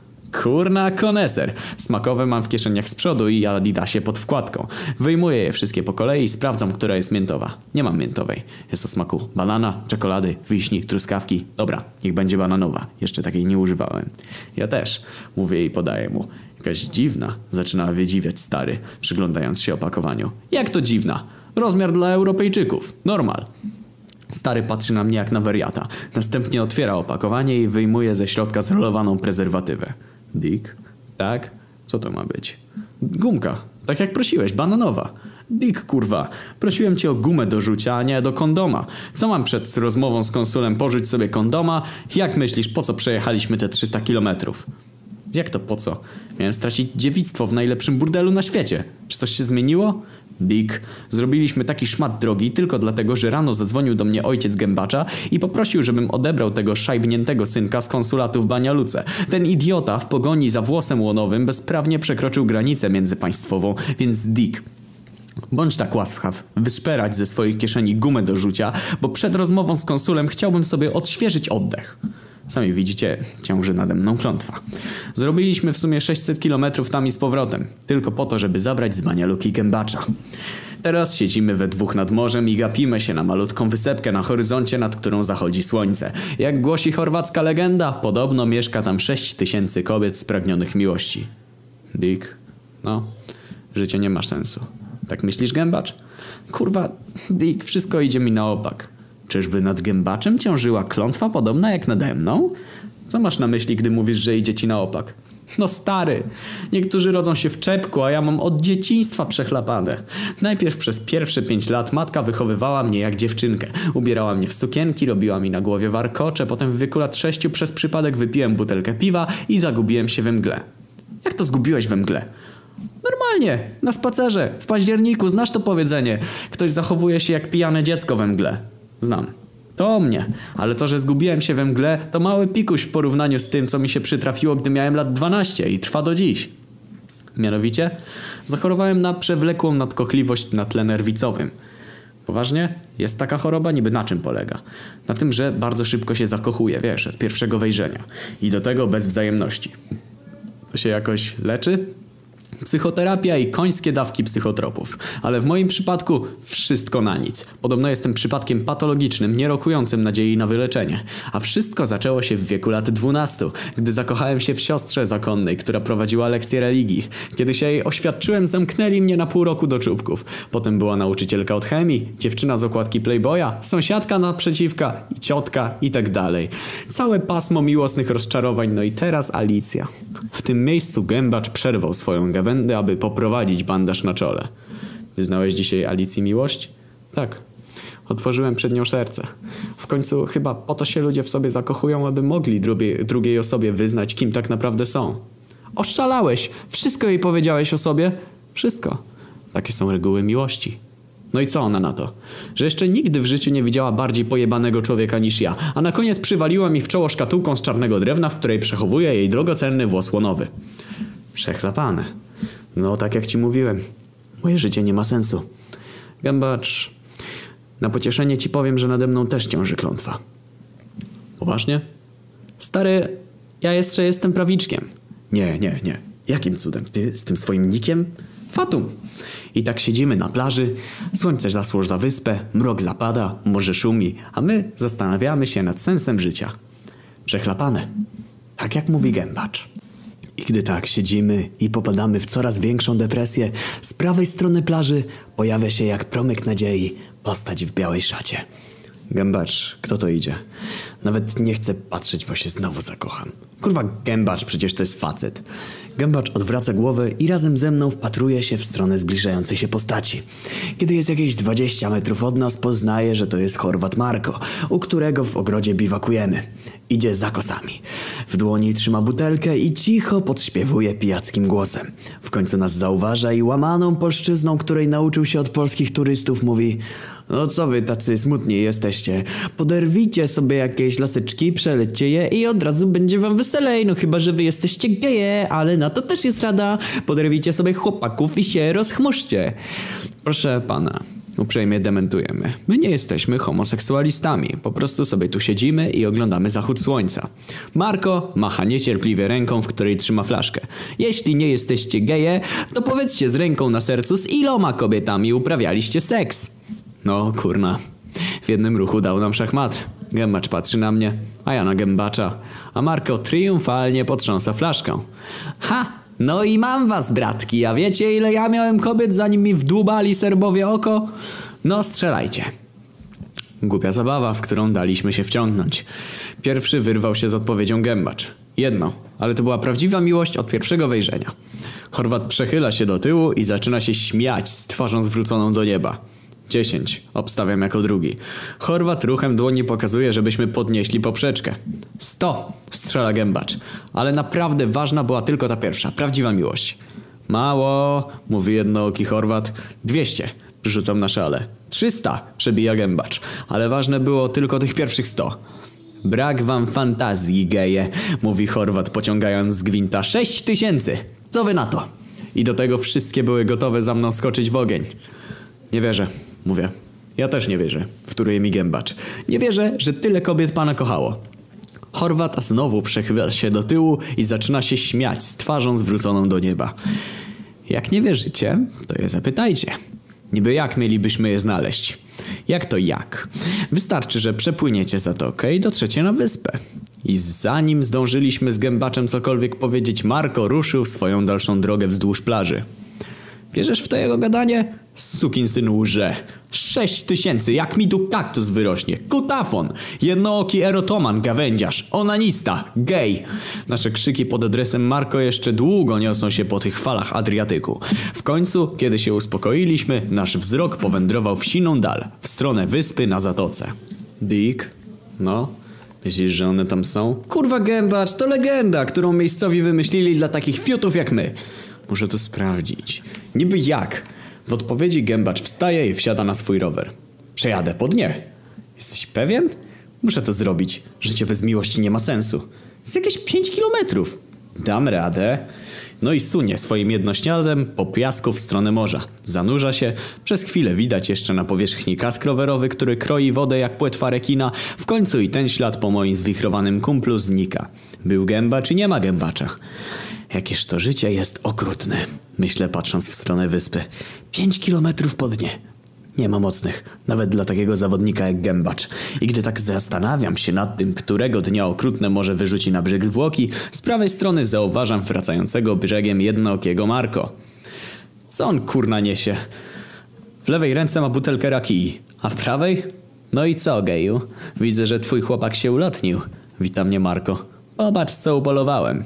Kurna koneser. Smakowe mam w kieszeniach z przodu i Adidasie pod wkładką. Wyjmuję je wszystkie po kolei i sprawdzam, która jest miętowa. Nie mam miętowej. Jest o smaku banana, czekolady, wiśni, truskawki. Dobra, niech będzie bananowa. Jeszcze takiej nie używałem. Ja też. Mówię i podaję mu. Jakaś dziwna. Zaczyna wydziwiać stary, przyglądając się opakowaniu. Jak to dziwna? Rozmiar dla Europejczyków. Normal. Stary patrzy na mnie jak na wariata. Następnie otwiera opakowanie i wyjmuje ze środka zrolowaną prezerwatywę. Dick? Tak? Co to ma być? Gumka. Tak jak prosiłeś, bananowa. Dick, kurwa, prosiłem cię o gumę do rzucia, a nie do kondoma. Co mam przed rozmową z konsulem porzuć sobie kondoma? Jak myślisz, po co przejechaliśmy te 300 kilometrów? Jak to po co? Miałem stracić dziewictwo w najlepszym burdelu na świecie. Czy coś się zmieniło? Dick, zrobiliśmy taki szmat drogi tylko dlatego, że rano zadzwonił do mnie ojciec gębacza i poprosił, żebym odebrał tego szajbniętego synka z konsulatu w Banialuce. Ten idiota w pogoni za włosem łonowym bezprawnie przekroczył granicę międzypaństwową, więc Dick, Bądź tak łaskaw, wyszperać ze swoich kieszeni gumę do rzucia, bo przed rozmową z konsulem chciałbym sobie odświeżyć oddech. Sami widzicie, ciąży nade mną klątwa. Zrobiliśmy w sumie 600 kilometrów tam i z powrotem, tylko po to, żeby zabrać z Banialuki gębacza. Teraz siedzimy we dwóch nad morzem i gapimy się na malutką wysepkę na horyzoncie, nad którą zachodzi słońce. Jak głosi chorwacka legenda, podobno mieszka tam 6 tysięcy kobiet spragnionych miłości. Dick, no, życie nie ma sensu. Tak myślisz, gębacz? Kurwa, Dick, wszystko idzie mi na opak. Czyżby nad gębaczem ciążyła klątwa podobna jak nade mną? Co masz na myśli, gdy mówisz, że idzie ci na opak? No stary, niektórzy rodzą się w czepku, a ja mam od dzieciństwa przechlapane. Najpierw przez pierwsze pięć lat matka wychowywała mnie jak dziewczynkę. Ubierała mnie w sukienki, robiła mi na głowie warkocze, potem w wieku lat sześciu przez przypadek wypiłem butelkę piwa i zagubiłem się we mgle. Jak to zgubiłeś we mgle? Normalnie, na spacerze, w październiku, znasz to powiedzenie. Ktoś zachowuje się jak pijane dziecko we mgle. Znam. To o mnie, ale to, że zgubiłem się we mgle, to mały pikuś w porównaniu z tym, co mi się przytrafiło, gdy miałem lat 12 i trwa do dziś. Mianowicie, zachorowałem na przewlekłą nadkochliwość na tle nerwicowym. Poważnie? Jest taka choroba? Niby na czym polega? Na tym, że bardzo szybko się zakochuje, wiesz, od pierwszego wejrzenia. I do tego bez wzajemności. To się jakoś leczy? Psychoterapia i końskie dawki psychotropów. Ale w moim przypadku wszystko na nic. Podobno jestem przypadkiem patologicznym, nie rokującym nadziei na wyleczenie. A wszystko zaczęło się w wieku lat 12, gdy zakochałem się w siostrze zakonnej, która prowadziła lekcje religii. Kiedy się jej oświadczyłem, zamknęli mnie na pół roku do czubków. Potem była nauczycielka od chemii, dziewczyna z okładki Playboya, sąsiadka naprzeciwka i ciotka i tak dalej. Całe pasmo miłosnych rozczarowań, no i teraz Alicja. W tym miejscu gębacz przerwał swoją gawędę, aby poprowadzić bandaż na czole. Wyznałeś dzisiaj Alicji miłość? Tak. Otworzyłem przed nią serce. W końcu chyba po to się ludzie w sobie zakochują, aby mogli drugiej, drugiej osobie wyznać, kim tak naprawdę są. Oszalałeś! Wszystko jej powiedziałeś o sobie? Wszystko. Takie są reguły miłości. No i co ona na to? Że jeszcze nigdy w życiu nie widziała bardziej pojebanego człowieka niż ja, a na koniec przywaliła mi w czoło szkatułką z czarnego drewna, w której przechowuje jej drogocenny włos łonowy. Przechlapane. No, tak jak ci mówiłem. Moje życie nie ma sensu. Gębacz, na pocieszenie ci powiem, że nade mną też ciąży klątwa. Poważnie? Stary, ja jeszcze jestem prawiczkiem. Nie, nie, nie. Jakim cudem? Ty z tym swoim nikiem? Fatum. I tak siedzimy na plaży, słońce zasło za wyspę, mrok zapada, morze szumi, a my zastanawiamy się nad sensem życia. Przechlapane. Tak jak mówi gębacz. I gdy tak siedzimy i popadamy w coraz większą depresję, z prawej strony plaży pojawia się jak promyk nadziei postać w białej szacie. Gębacz, kto to idzie? Nawet nie chcę patrzeć, bo się znowu zakocham. Kurwa, gębacz, przecież to jest facet. Gębacz odwraca głowę i razem ze mną wpatruje się w stronę zbliżającej się postaci. Kiedy jest jakieś 20 metrów od nas, poznaje, że to jest Chorwat Marko, u którego w ogrodzie biwakujemy. Idzie za kosami. W dłoni trzyma butelkę i cicho podśpiewuje pijackim głosem. W końcu nas zauważa i łamaną polszczyzną, której nauczył się od polskich turystów, mówi No co wy tacy smutni jesteście? Poderwijcie sobie jakieś laseczki, przelećcie je i od razu będzie wam weselej. No chyba, że wy jesteście geje, ale na to też jest rada. Poderwijcie sobie chłopaków i się rozchmurzcie. Proszę pana, Uprzejmie dementujemy. My nie jesteśmy homoseksualistami. Po prostu sobie tu siedzimy i oglądamy zachód słońca. Marko macha niecierpliwie ręką, w której trzyma flaszkę. Jeśli nie jesteście geje, to powiedzcie z ręką na sercu, z iloma kobietami uprawialiście seks. No, kurna. W jednym ruchu dał nam szachmat. Gębacz patrzy na mnie, a ja na gębacza. A Marko triumfalnie potrząsa flaszką. Ha! No i mam was, bratki, a wiecie ile ja miałem kobiet zanim mi wdłubali serbowie oko? No strzelajcie. Głupia zabawa, w którą daliśmy się wciągnąć. Pierwszy wyrwał się z odpowiedzią gębacz. Jedno, ale to była prawdziwa miłość od pierwszego wejrzenia. Chorwat przechyla się do tyłu i zaczyna się śmiać z twarzą zwróconą do nieba. Dziesięć. Obstawiam jako drugi. Chorwat ruchem dłoni pokazuje, żebyśmy podnieśli poprzeczkę. Sto. Strzela gębacz. Ale naprawdę ważna była tylko ta pierwsza. Prawdziwa miłość. Mało, mówi jednooki Chorwat. Dwieście. Rzucam na szale. Trzysta. Przebija gębacz. Ale ważne było tylko tych pierwszych sto. Brak wam fantazji, geje, mówi Chorwat pociągając z gwinta. Sześć tysięcy. Co wy na to? I do tego wszystkie były gotowe za mną skoczyć w ogień. Nie wierzę, mówię. Ja też nie wierzę, wtóruje mi gębacz. Nie wierzę, że tyle kobiet pana kochało. Chorwat znowu przechyla się do tyłu i zaczyna się śmiać z twarzą zwróconą do nieba. Jak nie wierzycie, to je zapytajcie. Niby jak mielibyśmy je znaleźć? Jak to jak? Wystarczy, że przepłyniecie zatokę i dotrzecie na wyspę. I zanim zdążyliśmy z gębaczem cokolwiek powiedzieć, Marko ruszył swoją dalszą drogę wzdłuż plaży. Wierzysz w to jego gadanie? Sukin syn łże. Sześć tysięcy, jak mi tu kaktus wyrośnie. Kutafon, jednooki erotoman, gawędziarz, onanista, gej. Nasze krzyki pod adresem Marko jeszcze długo niosą się po tych falach Adriatyku. W końcu, kiedy się uspokoiliśmy, nasz wzrok powędrował w siną dal, w stronę wyspy na zatoce. Dick? No? Myślisz, że one tam są? Kurwa gębacz, to legenda, którą miejscowi wymyślili dla takich fiutów jak my. Muszę to sprawdzić. Niby jak? W odpowiedzi gębacz wstaje i wsiada na swój rower. Przejadę po dnie. Jesteś pewien? Muszę to zrobić. Życie bez miłości nie ma sensu. Z jakieś 5 kilometrów. Dam radę. No i sunie swoim jednośniadem po piasku w stronę morza. Zanurza się. Przez chwilę widać jeszcze na powierzchni kask rowerowy, który kroi wodę jak płetwa rekina. W końcu i ten ślad po moim zwichrowanym kumplu znika. Był gęba czy nie ma gębacza? Jakież to życie jest okrutne, myślę patrząc w stronę wyspy. Pięć kilometrów po dnie. Nie ma mocnych, nawet dla takiego zawodnika jak Gębacz. I gdy tak zastanawiam się nad tym, którego dnia okrutne może wyrzuci na brzeg zwłoki, z prawej strony zauważam wracającego brzegiem jednookiego Marko. Co on kurna niesie? W lewej ręce ma butelkę rakii, a w prawej? No i co, geju? Widzę, że twój chłopak się ulotnił. Witam mnie Marko. Popatrz, co upolowałem.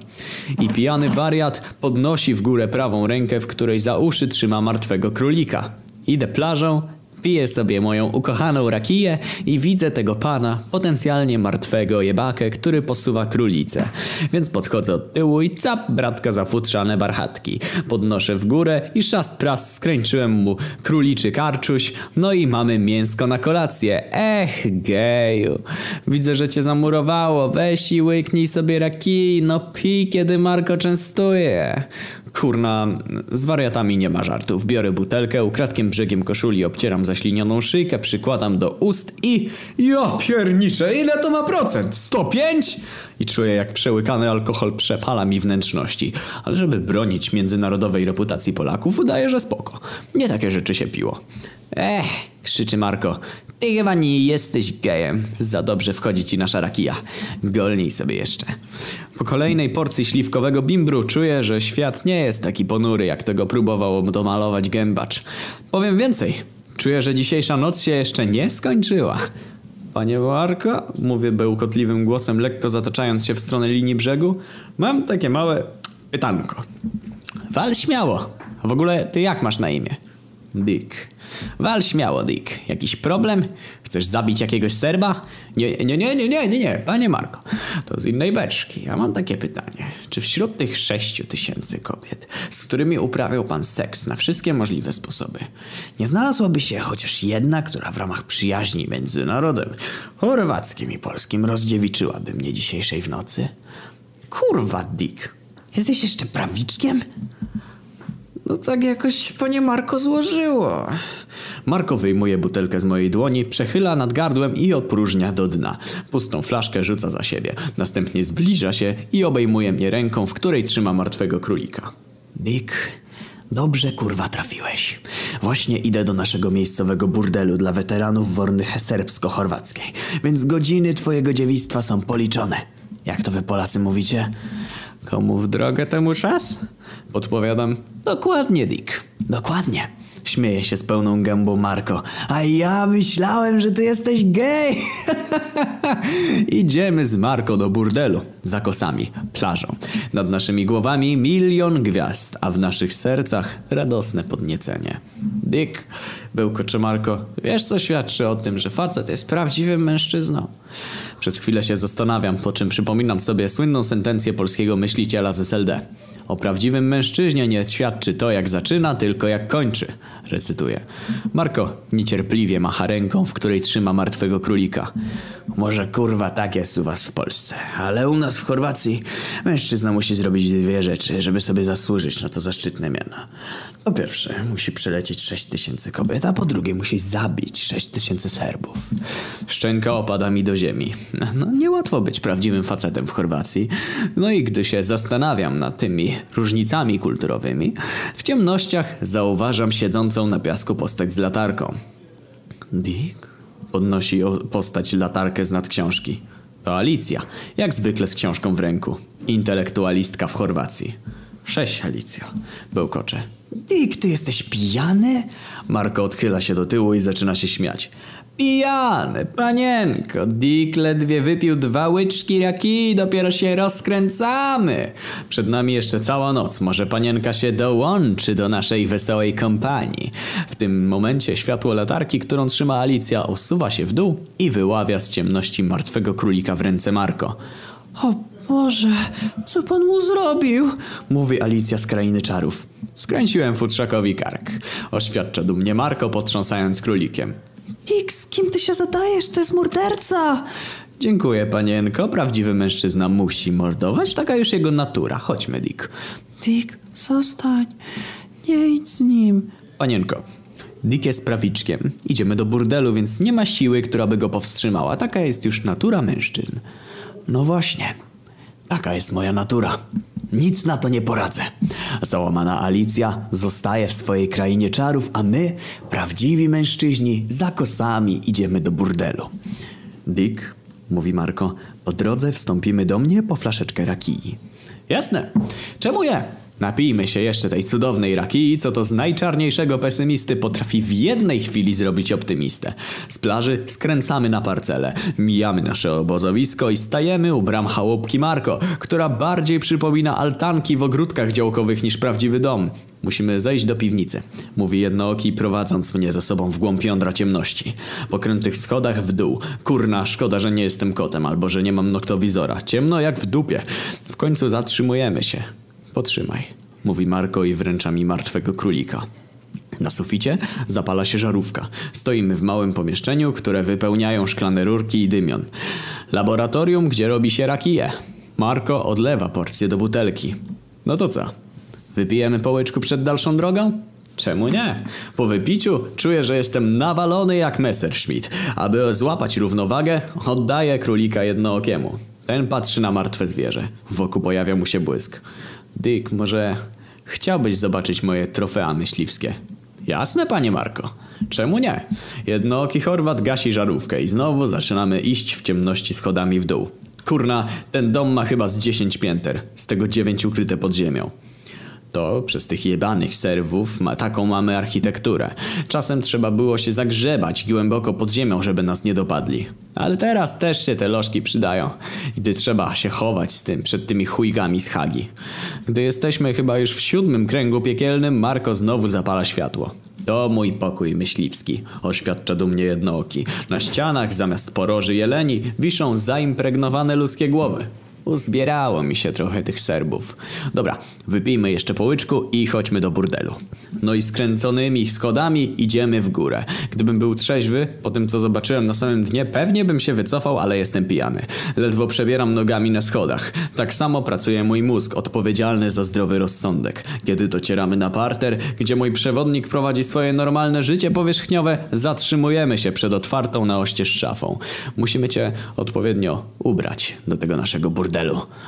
I pijany wariat podnosi w górę prawą rękę, w której za uszy trzyma martwego królika. Idę plażą, piję sobie moją ukochaną rakiję i widzę tego pana, potencjalnie martwego jebakę, który posuwa królicę. Więc podchodzę od tyłu i cap bratka za futrzane barchatki. Podnoszę w górę i szast pras skręciłem mu króliczy karczuś, no i mamy mięsko na kolację. Ech, geju. Widzę, że cię zamurowało. Weź i łyknij sobie rakii, no pij, kiedy Marko częstuje. Kurna, z wariatami nie ma żartów. Biorę butelkę, ukradkiem brzegiem koszuli obcieram zaślinioną szyjkę, przykładam do ust i... Ja pierniczę, ile to ma procent? 105? I czuję jak przełykany alkohol przepala mi wnętrzności. Ale żeby bronić międzynarodowej reputacji Polaków, udaje, że spoko. Nie takie rzeczy się piło. Ech, krzyczy Marko. Ty chyba nie jesteś gejem. Za dobrze wchodzi ci nasza rakija. Golnij sobie jeszcze. Po kolejnej porcji śliwkowego bimbru czuję, że świat nie jest taki ponury, jak tego próbował domalować gębacz. Powiem więcej. Czuję, że dzisiejsza noc się jeszcze nie skończyła. Panie Marko, mówię bełkotliwym głosem, lekko zataczając się w stronę linii brzegu, mam takie małe pytanko. Wal śmiało. W ogóle ty jak masz na imię? Dick. Wal śmiało, Dick. Jakiś problem? Chcesz zabić jakiegoś Serba? Nie, nie, nie, nie, nie, nie, nie, panie Marko. To z innej beczki. Ja mam takie pytanie. Czy wśród tych sześciu tysięcy kobiet, z którymi uprawiał pan seks na wszystkie możliwe sposoby, nie znalazłaby się chociaż jedna, która w ramach przyjaźni między narodem chorwackim i polskim rozdziewiczyłaby mnie dzisiejszej w nocy? Kurwa, Dick. Jesteś jeszcze prawiczkiem? No tak jakoś panie Marko złożyło. Marko wyjmuje butelkę z mojej dłoni, przechyla nad gardłem i opróżnia do dna. Pustą flaszkę rzuca za siebie. Następnie zbliża się i obejmuje mnie ręką, w której trzyma martwego królika. Dick, dobrze kurwa trafiłeś. Właśnie idę do naszego miejscowego burdelu dla weteranów wojny serbsko-chorwackiej, więc godziny twojego dziewictwa są policzone. Jak to wy Polacy mówicie? Komu w drogę temu czas? Podpowiadam. Dokładnie, Dick. Dokładnie. Śmieje się z pełną gębą Marko. A ja myślałem, że ty jesteś gej. Idziemy z Marko do burdelu. Za kosami, plażą. Nad naszymi głowami milion gwiazd, a w naszych sercach radosne podniecenie. Dick, bełkocze Marko, wiesz co świadczy o tym, że facet jest prawdziwym mężczyzną? Przez chwilę się zastanawiam, po czym przypominam sobie słynną sentencję polskiego myśliciela z SLD. O prawdziwym mężczyźnie nie świadczy to, jak zaczyna, tylko jak kończy. Recytuję. Marko niecierpliwie macha ręką, w której trzyma martwego królika. Może kurwa tak jest u was w Polsce, ale u nas w Chorwacji mężczyzna musi zrobić dwie rzeczy, żeby sobie zasłużyć na to zaszczytne miano. Po pierwsze, musi przelecieć sześć tysięcy kobiet, a po drugie musi zabić sześć tysięcy Serbów. Szczęka opada mi do ziemi. No niełatwo być prawdziwym facetem w Chorwacji. No i gdy się zastanawiam nad tymi różnicami kulturowymi, w ciemnościach zauważam siedzącą na piasku postać z latarką. Dick? Podnosi postać latarkę z nad książki. To Alicja, jak zwykle z książką w ręku. Intelektualistka w Chorwacji. Sześć, Alicja. Bełkocze. Dick, ty jesteś pijany? Marko odchyla się do tyłu i zaczyna się śmiać. Pijany, panienko, Dick ledwie wypił dwa łyczki raki i dopiero się rozkręcamy. Przed nami jeszcze cała noc, może panienka się dołączy do naszej wesołej kompanii. W tym momencie światło latarki, którą trzyma Alicja, osuwa się w dół i wyławia z ciemności martwego królika w ręce Marko. O Boże, co pan mu zrobił? Mówi Alicja z krainy czarów. Skręciłem futrzakowi kark. Oświadcza dumnie Marko, potrząsając królikiem. Dick, z kim ty się zadajesz? To jest morderca! Dziękuję, panienko. Prawdziwy mężczyzna musi mordować. Taka już jego natura. Chodźmy, Dick. Dick, zostań. Nie idź z nim. Panienko, Dick jest prawiczkiem. Idziemy do burdelu, więc nie ma siły, która by go powstrzymała. Taka jest już natura mężczyzn. No właśnie. Taka jest moja natura. Nic na to nie poradzę. Załamana Alicja zostaje w swojej krainie czarów, a my, prawdziwi mężczyźni, za kosami idziemy do burdelu. Dick, mówi Marko, po drodze wstąpimy do mnie po flaszeczkę rakii. Jasne. Czemu nie? Napijmy się jeszcze tej cudownej rakii, co to z najczarniejszego pesymisty potrafi w jednej chwili zrobić optymistę. Z plaży skręcamy na parcelę, mijamy nasze obozowisko i stajemy u bram chałupki Marko, która bardziej przypomina altanki w ogródkach działkowych niż prawdziwy dom. Musimy zejść do piwnicy, mówi jednooki, prowadząc mnie za sobą w głąb jądra ciemności. Po krętych schodach w dół. Kurna, szkoda, że nie jestem kotem, albo że nie mam noktowizora. Ciemno jak w dupie. W końcu zatrzymujemy się. Potrzymaj, mówi Marko i wręcza mi martwego królika. Na suficie zapala się żarówka. Stoimy w małym pomieszczeniu, które wypełniają szklane rurki i dymion. Laboratorium, gdzie robi się rakije. Marko odlewa porcję do butelki. No to co? Wypijemy po łyczku przed dalszą drogą? Czemu nie? Po wypiciu czuję, że jestem nawalony jak Messerschmitt. Aby złapać równowagę, oddaję królika jednookiemu. Ten patrzy na martwe zwierzę. Wokół pojawia mu się błysk. Dick, może chciałbyś zobaczyć moje trofea myśliwskie? Jasne, panie Marko. Czemu nie? Jednooki Chorwat gasi żarówkę i znowu zaczynamy iść w ciemności schodami w dół. Kurna, ten dom ma chyba z 10 pięter, z tego 9 ukryte pod ziemią. To przez tych jebanych serwów ma taką mamy architekturę. Czasem trzeba było się zagrzebać głęboko pod ziemią, żeby nas nie dopadli. Ale teraz też się te lożki przydają, gdy trzeba się chować z tym przed tymi chujgami z Hagi. Gdy jesteśmy chyba już w siódmym kręgu piekielnym, Marko znowu zapala światło. To mój pokój myśliwski, oświadcza dumnie jednooki. Na ścianach zamiast poroży jeleni wiszą zaimpregnowane ludzkie głowy. Uzbierało mi się trochę tych serbów. Dobra, wypijmy jeszcze po łyczku i chodźmy do burdelu. No i skręconymi schodami idziemy w górę. Gdybym był trzeźwy, po tym co zobaczyłem na samym dnie, pewnie bym się wycofał, ale jestem pijany. Ledwo przebieram nogami na schodach. Tak samo pracuje mój mózg, odpowiedzialny za zdrowy rozsądek. Kiedy docieramy na parter, gdzie mój przewodnik prowadzi swoje normalne życie powierzchniowe, zatrzymujemy się przed otwartą na oścież szafą. Musimy cię odpowiednio ubrać do tego naszego burdelu,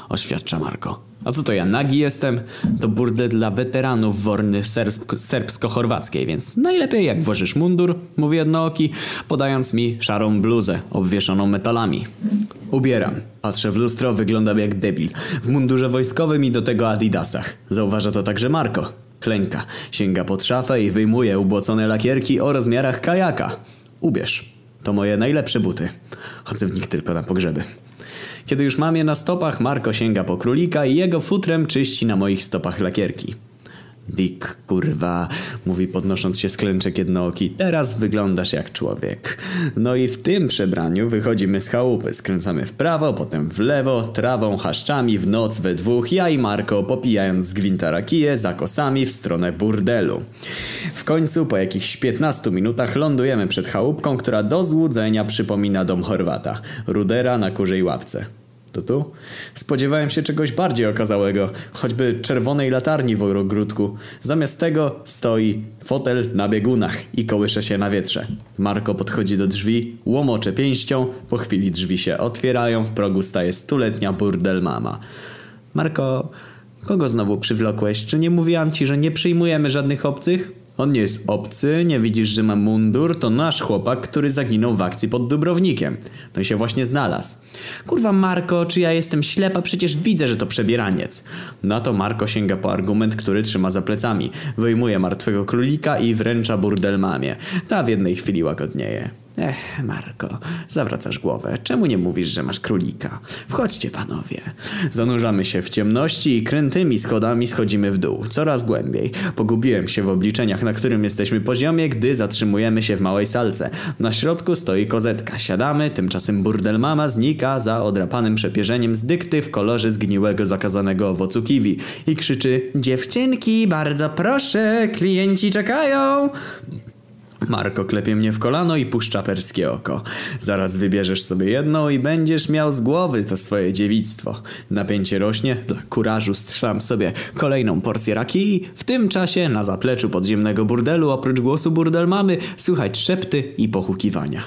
oświadcza Marko. A co to ja, nagi jestem? To burdel dla weteranów worny serbsko- serbsko-chorwackiej, więc najlepiej jak włożysz mundur, mówi jednooki, podając mi szarą bluzę obwieszoną metalami. Ubieram. Patrzę w lustro, wyglądam jak debil. W mundurze wojskowym i do tego adidasach. Zauważa to także Marko. Klęka, sięga pod szafę i wyjmuje ubłocone lakierki o rozmiarach kajaka. Ubierz. To moje najlepsze buty. Chodzę w nich tylko na pogrzeby. Kiedy już mam je na stopach, Marko sięga po królika i jego futrem czyści na moich stopach lakierki. Dick, kurwa, mówi podnosząc się z klęczek jednooki, teraz wyglądasz jak człowiek. No i w tym przebraniu wychodzimy z chałupy, skręcamy w prawo, potem w lewo, trawą, chaszczami, w noc we dwóch, ja i Marko popijając z gwinta rakiję za kosami w stronę burdelu. W końcu, po jakichś 15 minutach lądujemy przed chałupką, która do złudzenia przypomina dom Chorwata. Rudera na kurzej łapce. To tu? Spodziewałem się czegoś bardziej okazałego, choćby czerwonej latarni w ogródku. Zamiast tego stoi fotel na biegunach i kołysze się na wietrze. Marko podchodzi do drzwi, łomocze pięścią, po chwili drzwi się otwierają, w progu staje stuletnia burdel mama. Marko, kogo znowu przywlokłeś? Czy nie mówiłam ci, że nie przyjmujemy żadnych obcych? On nie jest obcy, nie widzisz, że ma mundur, to nasz chłopak, który zaginął w akcji pod Dubrownikiem. No i się właśnie znalazł. Kurwa Marko, czy ja jestem ślepa? Przecież widzę, że to przebieraniec. Na to Marko sięga po argument, który trzyma za plecami. Wyjmuje martwego królika i wręcza burdel mamie. Ta w jednej chwili łagodnieje. Ech, Marko, zawracasz głowę. Czemu nie mówisz, że masz królika? Wchodźcie, panowie. Zanurzamy się w ciemności i krętymi schodami schodzimy w dół, coraz głębiej. Pogubiłem się w obliczeniach, na którym jesteśmy poziomie, gdy zatrzymujemy się w małej salce. Na środku stoi kozetka. Siadamy, tymczasem burdel mama znika za odrapanym przepierzeniem z dykty w kolorze zgniłego zakazanego owocu kiwi i krzyczy Dziewczynki, bardzo proszę, klienci czekają. Marko klepie mnie w kolano i puszcza perskie oko. Zaraz wybierzesz sobie jedną i będziesz miał z głowy to swoje dziewictwo. Napięcie rośnie, dla kurażu strzelam sobie kolejną porcję raki w tym czasie na zapleczu podziemnego burdelu oprócz głosu burdel mamy słychać szepty i pochukiwania.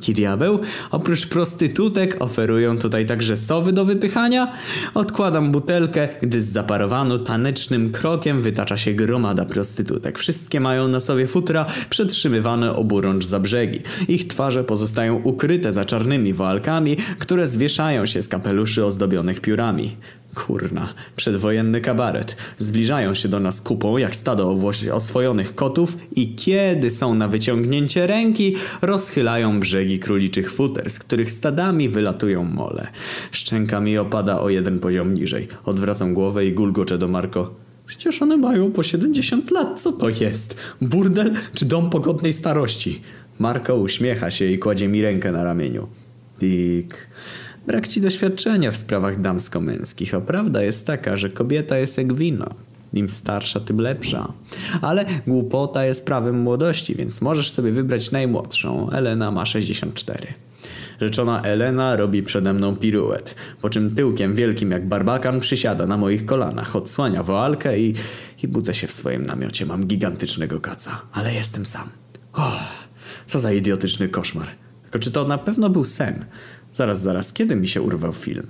Ki diabeł? Oprócz prostytutek oferują tutaj także sowy do wypychania? Odkładam butelkę, gdy z zaparowaną tanecznym krokiem wytacza się gromada prostytutek. Wszystkie mają na sobie futra przetrzymywane oburącz za brzegi. Ich twarze pozostają ukryte za czarnymi woalkami, które zwieszają się z kapeluszy ozdobionych piórami. Kurna, przedwojenny kabaret. Zbliżają się do nas kupą jak stado oswojonych kotów i kiedy są na wyciągnięcie ręki, rozchylają brzegi króliczych futer, z których stadami wylatują mole. Szczęka mi opada o jeden poziom niżej. Odwracam głowę i gulgoczę do Marko. Przecież one mają po 70 lat, co to jest? Burdel czy dom pogodnej starości? Marko uśmiecha się i kładzie mi rękę na ramieniu. Dick... Brak ci doświadczenia w sprawach damsko-męskich, a prawda jest taka, że kobieta jest jak wino. Im starsza, tym lepsza. Ale głupota jest prawem młodości, więc możesz sobie wybrać najmłodszą. Elena ma 64. Rzeczona Elena robi przede mną piruet, po czym tyłkiem wielkim jak barbakan przysiada na moich kolanach, odsłania woalkę i, i budzę się w swoim namiocie. Mam gigantycznego kaca, ale jestem sam. Oh, co za idiotyczny koszmar. Tylko czy to na pewno był sen? Zaraz, zaraz, kiedy mi się urwał film?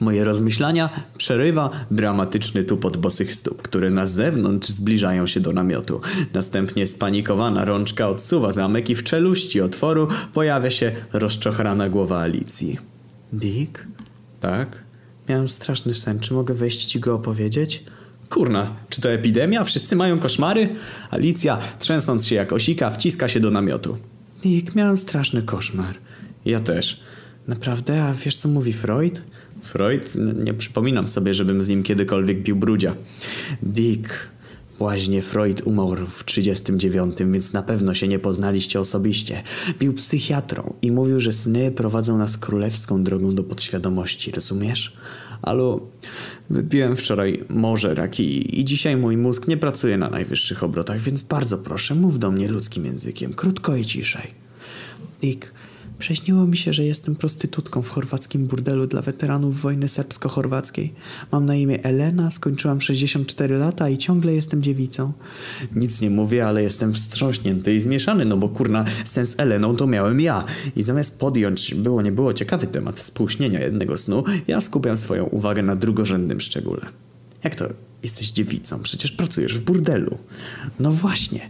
Moje rozmyślania przerywa dramatyczny tupot bosych stóp, które na zewnątrz zbliżają się do namiotu. Następnie spanikowana rączka odsuwa zamek i w czeluści otworu pojawia się rozczochrana głowa Alicji. Dick? Tak? Miałem straszny sen. Czy mogę wejść ci go opowiedzieć? Kurna, czy to epidemia? Wszyscy mają koszmary? Alicja, trzęsąc się jak osika, wciska się do namiotu. Dick, miałem straszny koszmar. Ja też. Naprawdę? A wiesz co mówi Freud? Freud? Nie przypominam sobie, żebym z nim kiedykolwiek bił brudzia. Dick, właśnie Freud umarł w 39, więc na pewno się nie poznaliście osobiście. Był psychiatrą i mówił, że sny prowadzą nas królewską drogą do podświadomości, rozumiesz? Alu, wypiłem wczoraj morze raki i dzisiaj mój mózg nie pracuje na najwyższych obrotach, więc bardzo proszę, mów do mnie ludzkim językiem, krótko i ciszej. Dick, prześniło mi się, że jestem prostytutką w chorwackim burdelu dla weteranów wojny serbsko-chorwackiej. Mam na imię Elena, skończyłam 64 lata i ciągle jestem dziewicą. Nic nie mówię, ale jestem wstrząśnięty i zmieszany, no bo kurna, sens Eleną to miałem ja. I zamiast podjąć, było nie było, ciekawy temat współśnienia jednego snu, ja skupiam swoją uwagę na drugorzędnym szczególe. Jak to jesteś dziewicą? Przecież pracujesz w burdelu. No właśnie.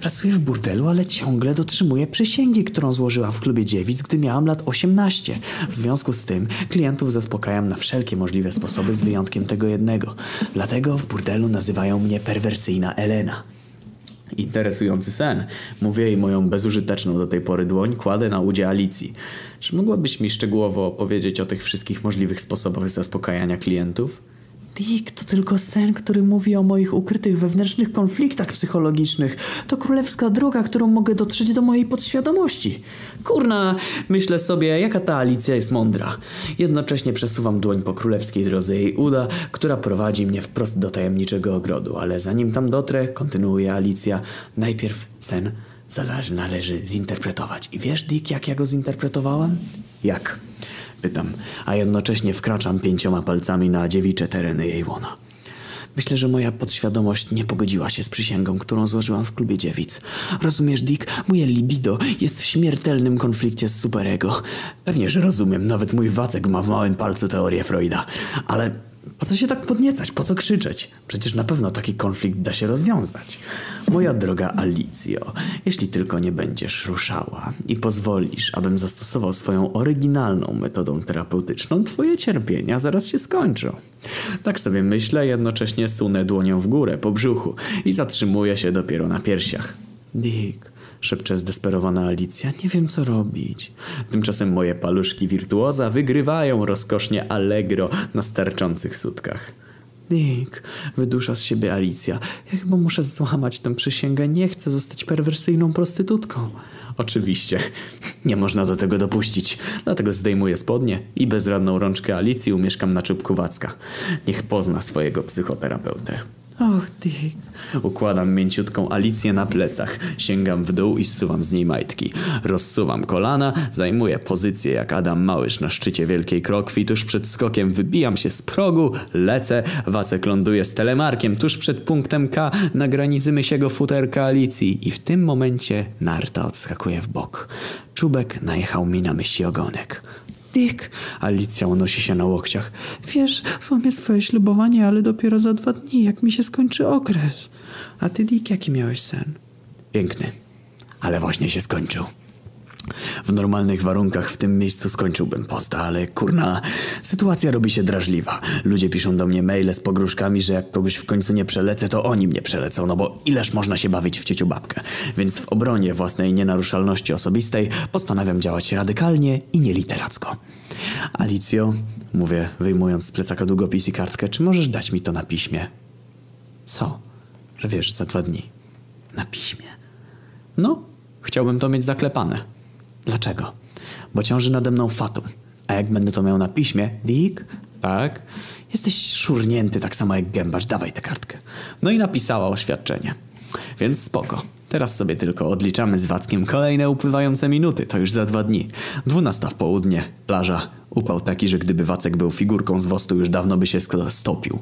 Pracuję w burdelu, ale ciągle dotrzymuję przysięgi, którą złożyłam w klubie dziewic, gdy miałam lat 18. W związku z tym klientów zaspokajam na wszelkie możliwe sposoby z wyjątkiem tego jednego. Dlatego w burdelu nazywają mnie perwersyjna Elena. Interesujący sen. Mówię jej moją bezużyteczną do tej pory dłoń kładę na udzie Alicji. Czy mogłabyś mi szczegółowo opowiedzieć o tych wszystkich możliwych sposobach zaspokajania klientów? Dick, to tylko sen, który mówi o moich ukrytych wewnętrznych konfliktach psychologicznych. To królewska droga, którą mogę dotrzeć do mojej podświadomości. Kurna, myślę sobie, jaka ta Alicja jest mądra. Jednocześnie przesuwam dłoń po królewskiej drodze jej uda, która prowadzi mnie wprost do tajemniczego ogrodu. Ale zanim tam dotrę, kontynuuje Alicja, najpierw sen należy zinterpretować. I wiesz, Dick, jak ja go zinterpretowałem? Jak? Pytam, a jednocześnie wkraczam pięcioma palcami na dziewicze tereny jej łona. Myślę, że moja podświadomość nie pogodziła się z przysięgą, którą złożyłam w klubie dziewic. Rozumiesz, Dick? Moje libido jest w śmiertelnym konflikcie z superego. Pewnie, że rozumiem. Nawet mój Wacek ma w małym palcu teorię Freuda. Ale po co się tak podniecać? Po co krzyczeć? Przecież na pewno taki konflikt da się rozwiązać. Moja droga Alicjo, jeśli tylko nie będziesz ruszała i pozwolisz, abym zastosował swoją oryginalną metodą terapeutyczną, twoje cierpienia zaraz się skończą. Tak sobie myślę, jednocześnie sunę dłonią w górę po brzuchu i zatrzymuję się dopiero na piersiach. Dick, szepcze zdesperowana Alicja, nie wiem co robić. Tymczasem moje paluszki wirtuoza wygrywają rozkosznie allegro na sterczących sutkach. Dick, wydusza z siebie Alicja. Ja chyba muszę złamać tę przysięgę. Nie chcę zostać perwersyjną prostytutką. Oczywiście. Nie można do tego dopuścić. Dlatego zdejmuję spodnie i bezradną rączkę Alicji umieszkam na czubku Wacka. Niech pozna swojego psychoterapeutę. Och, Dick. Układam mięciutką Alicję na plecach, sięgam w dół i zsuwam z niej majtki. Rozsuwam kolana, zajmuję pozycję jak Adam Małysz na szczycie wielkiej krokwi. Tuż przed skokiem wybijam się z progu, lecę, Wacek ląduje z telemarkiem tuż przed punktem K na granicy mysiego futerka Alicji i w tym momencie narta odskakuje w bok. Czubek najechał mi na myśli ogonek. Dick, Alicja unosi się na łokciach. Wiesz, złamię swoje ślubowanie, ale dopiero za dwa dni, jak mi się skończy okres. A ty, Dick, jaki miałeś sen? Piękny, ale właśnie się skończył. W normalnych warunkach w tym miejscu skończyłbym posta, ale kurna, sytuacja robi się drażliwa. Ludzie piszą do mnie maile z pogróżkami, że jak kogoś w końcu nie przelecę, to oni mnie przelecą, no bo ileż można się bawić w cieciu babkę. Więc w obronie własnej nienaruszalności osobistej postanawiam działać radykalnie i nieliteracko. Alicjo, mówię, wyjmując z plecaka długopis i kartkę, czy możesz dać mi to na piśmie? Co? Że wiesz, za dwa dni. Na piśmie. No, chciałbym to mieć zaklepane. Dlaczego? Bo ciąży nade mną fatum. A jak będę to miał na piśmie, Dick? Tak? Jesteś szurnięty tak samo jak gębacz, dawaj tę kartkę. No i napisała oświadczenie. Więc spoko. Teraz sobie tylko odliczamy z Wackiem kolejne upływające minuty, to już za dwa dni. Dwunasta w południe, plaża, Upał taki, że gdyby Wacek był figurką z wostu, już dawno by się stopił.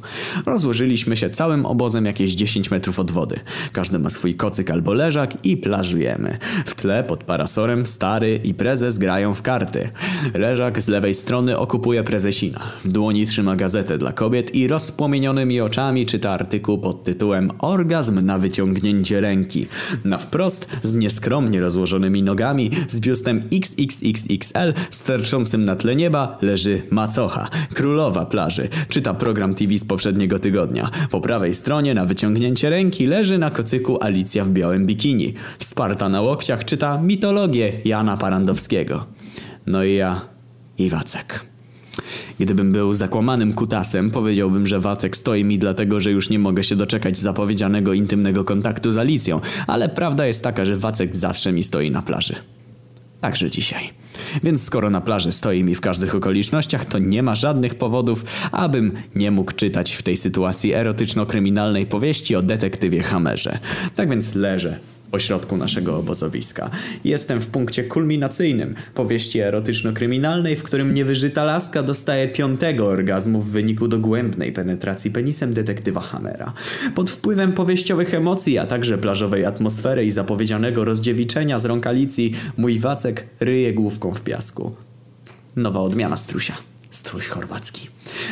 Rozłożyliśmy się całym obozem jakieś 10 metrów od wody. Każdy ma swój kocyk albo leżak i plażujemy. W tle pod parasorem stary i prezes grają w karty. Leżak z lewej strony okupuje prezesina. W dłoni trzyma gazetę dla kobiet i rozpłomienionymi oczami czyta artykuł pod tytułem Orgazm na wyciągnięcie ręki. Na wprost, z nieskromnie rozłożonymi nogami, z biustem XXXXL sterczącym na tle nieba leży macocha, królowa plaży. Czyta program TV z poprzedniego tygodnia. Po prawej stronie na wyciągnięcie ręki leży na kocyku Alicja w białym bikini. Sparta na łokciach czyta mitologię Jana Parandowskiego. No i ja i Wacek. Gdybym był zakłamanym kutasem, powiedziałbym, że Wacek stoi mi dlatego, że już nie mogę się doczekać zapowiedzianego intymnego kontaktu z Alicją, ale prawda jest taka, że Wacek zawsze mi stoi na plaży. Także dzisiaj. Więc skoro na plaży stoi mi w każdych okolicznościach, to nie ma żadnych powodów, abym nie mógł czytać w tej sytuacji erotyczno-kryminalnej powieści o detektywie Hamerze. Tak więc leżę pośrodku naszego obozowiska. Jestem w punkcie kulminacyjnym powieści erotyczno-kryminalnej, w którym niewyżyta laska dostaje piątego orgazmu w wyniku dogłębnej penetracji penisem detektywa Hammera. Pod wpływem powieściowych emocji, a także plażowej atmosfery i zapowiedzianego rozdziewiczenia z rąk Alicji, mój wacek ryje główką w piasku. Nowa odmiana strusia strój chorwacki.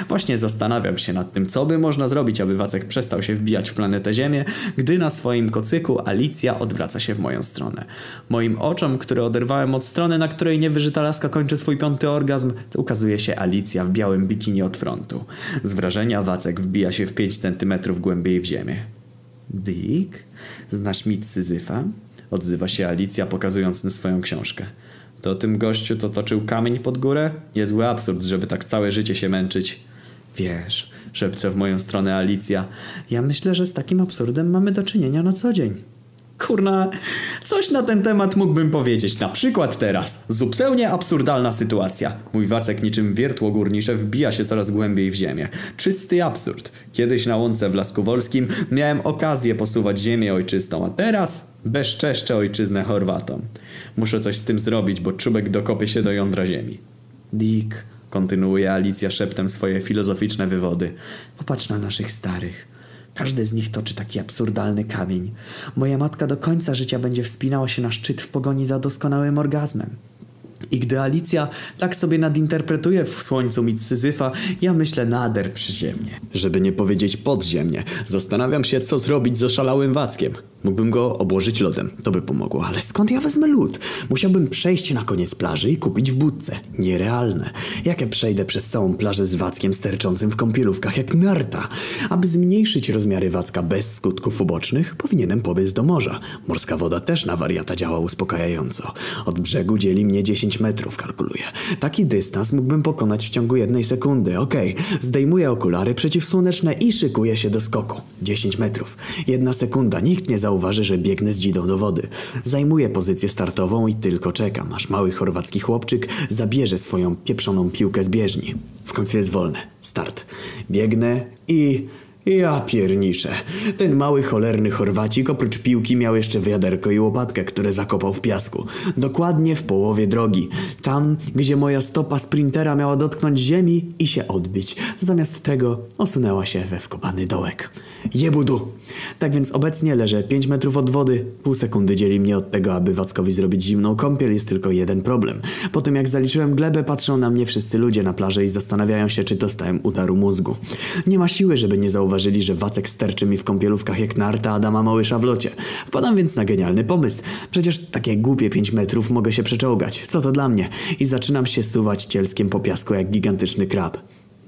Właśnie zastanawiam się nad tym, co by można zrobić, aby Wacek przestał się wbijać w planetę Ziemię, gdy na swoim kocyku Alicja odwraca się w moją stronę. Moim oczom, które oderwałem od strony, na której niewyżyta laska kończy swój piąty orgazm, ukazuje się Alicja w białym bikini od frontu. Z wrażenia Wacek wbija się w 5 centymetrów głębiej w ziemię. Dick? Znasz mit Syzyfa? Odzywa się Alicja, pokazując na swoją książkę. To tym gościu, co toczył kamień pod górę? Niezły absurd, żeby tak całe życie się męczyć. Wiesz, szepcze w moją stronę Alicja. Ja myślę, że z takim absurdem mamy do czynienia na co dzień. Kurna, coś na ten temat mógłbym powiedzieć. Na przykład teraz. Zupełnie absurdalna sytuacja. Mój wacek niczym wiertło górnicze wbija się coraz głębiej w ziemię. Czysty absurd. Kiedyś na łące w Lasku Wolskim miałem okazję posuwać ziemię ojczystą, a teraz bezczeszczę ojczyznę Chorwatom. Muszę coś z tym zrobić, bo czubek dokopie się do jądra ziemi. Dick, kontynuuje Alicja szeptem swoje filozoficzne wywody. Popatrz na naszych starych. Każdy z nich toczy taki absurdalny kamień. Moja matka do końca życia będzie wspinała się na szczyt w pogoni za doskonałym orgazmem. I gdy Alicja tak sobie nadinterpretuje w słońcu mit Syzyfa, ja myślę nader przyziemnie. Żeby nie powiedzieć podziemnie. Zastanawiam się, co zrobić z oszalałym Wackiem. Mógłbym go obłożyć lodem, to by pomogło, ale skąd ja wezmę lód? Musiałbym przejść na koniec plaży i kupić w budce. Nierealne. Jak ja przejdę przez całą plażę z Wackiem sterczącym w kąpielówkach jak narta? Aby zmniejszyć rozmiary Wacka bez skutków ubocznych, powinienem pobiec do morza. Morska woda też na wariata działa uspokajająco. Od brzegu dzieli mnie 10 metrów, kalkuluję. Taki dystans mógłbym pokonać w ciągu jednej sekundy. Okej, okay. zdejmuję okulary przeciwsłoneczne i szykuję się do skoku. 10 metrów. Jedna sekunda, nikt nie zauważy, że biegnę z dzidą do wody. Zajmuję pozycję startową i tylko czekam, aż mały chorwacki chłopczyk zabierze swoją pieprzoną piłkę z bieżni. W końcu jest wolne. Start. Biegnę i... Ja pierniczę. Ten mały cholerny Chorwacik oprócz piłki miał jeszcze wiaderko i łopatkę, które zakopał w piasku. Dokładnie w połowie drogi. Tam, gdzie moja stopa sprintera miała dotknąć ziemi i się odbić. Zamiast tego osunęła się we wkopany dołek. Jebudu! Tak więc obecnie leżę 5 metrów od wody. Pół sekundy dzieli mnie od tego, aby Wackowi zrobić zimną kąpiel. Jest tylko jeden problem. Po tym jak zaliczyłem glebę, patrzą na mnie wszyscy ludzie na plaży i zastanawiają się, czy dostałem udaru mózgu. Nie ma siły, żeby nie zauważyli, że Wacek sterczy mi w kąpielówkach jak narta Adama Małysza w locie. Wpadam więc na genialny pomysł. Przecież takie głupie 5 metrów mogę się przeczołgać. Co to dla mnie? I zaczynam się suwać cielskiem po piasku jak gigantyczny krab.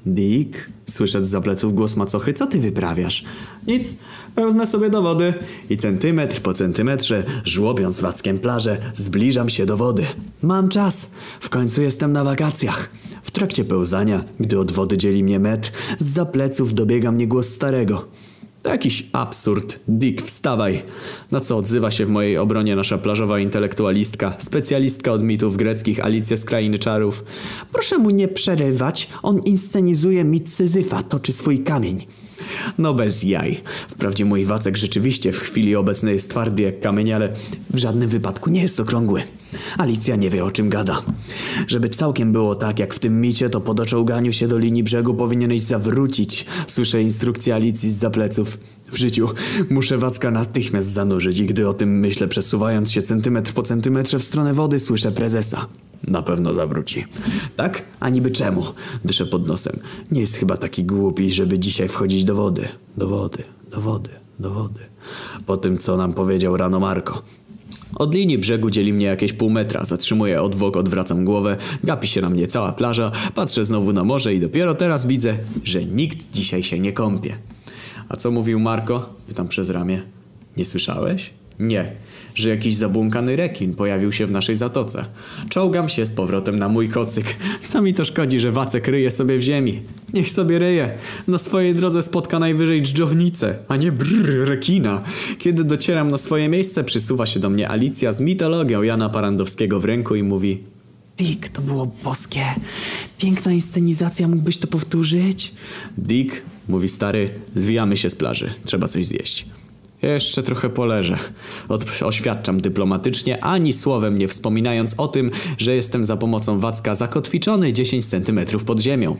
Dick, słyszę z pleców głos macochy, co ty wyprawiasz? Nic, pełznę sobie do wody i centymetr po centymetrze, żłobiąc wackiem plażę, zbliżam się do wody. Mam czas, w końcu jestem na wakacjach. W trakcie pełzania, gdy od wody dzieli mnie metr, z pleców dobiega mnie głos starego. To jakiś absurd. Dick, wstawaj. Na co odzywa się w mojej obronie nasza plażowa intelektualistka, specjalistka od mitów greckich Alicja z Krainy Czarów. Proszę mu nie przerywać, on inscenizuje mit Syzyfa, toczy swój kamień. No bez jaj. Wprawdzie mój Wacek rzeczywiście w chwili obecnej jest twardy jak kamień, ale w żadnym wypadku nie jest okrągły. Alicja nie wie o czym gada. Żeby całkiem było tak jak w tym micie, to po doczołganiu się do linii brzegu powinieneś zawrócić. Słyszę instrukcję Alicji z zapleców. W życiu muszę Wacka natychmiast zanurzyć i gdy o tym myślę przesuwając się centymetr po centymetrze w stronę wody słyszę prezesa. Na pewno zawróci. Tak? A niby czemu? Dyszę pod nosem. Nie jest chyba taki głupi, żeby dzisiaj wchodzić do wody. Do wody, do wody, do wody. Po tym, co nam powiedział rano Marko. Od linii brzegu dzieli mnie jakieś pół metra. Zatrzymuję odwok, odwracam głowę, gapi się na mnie cała plaża, patrzę znowu na morze i dopiero teraz widzę, że nikt dzisiaj się nie kąpie. A co mówił Marko? Pytam przez ramię. Nie słyszałeś? Nie, że jakiś zabłąkany rekin pojawił się w naszej zatoce. Czołgam się z powrotem na mój kocyk. Co mi to szkodzi, że Wacek ryje sobie w ziemi? Niech sobie ryje. Na swojej drodze spotka najwyżej dżdżownicę, a nie brrr rekina. Kiedy docieram na swoje miejsce, przysuwa się do mnie Alicja z mitologią Jana Parandowskiego w ręku i mówi... Dick, to było boskie. Piękna inscenizacja, mógłbyś to powtórzyć? Dick, mówi stary, zwijamy się z plaży. Trzeba coś zjeść. Jeszcze trochę poleżę. Od, oświadczam dyplomatycznie, ani słowem nie wspominając o tym, że jestem za pomocą Wacka zakotwiczony 10 centymetrów pod ziemią.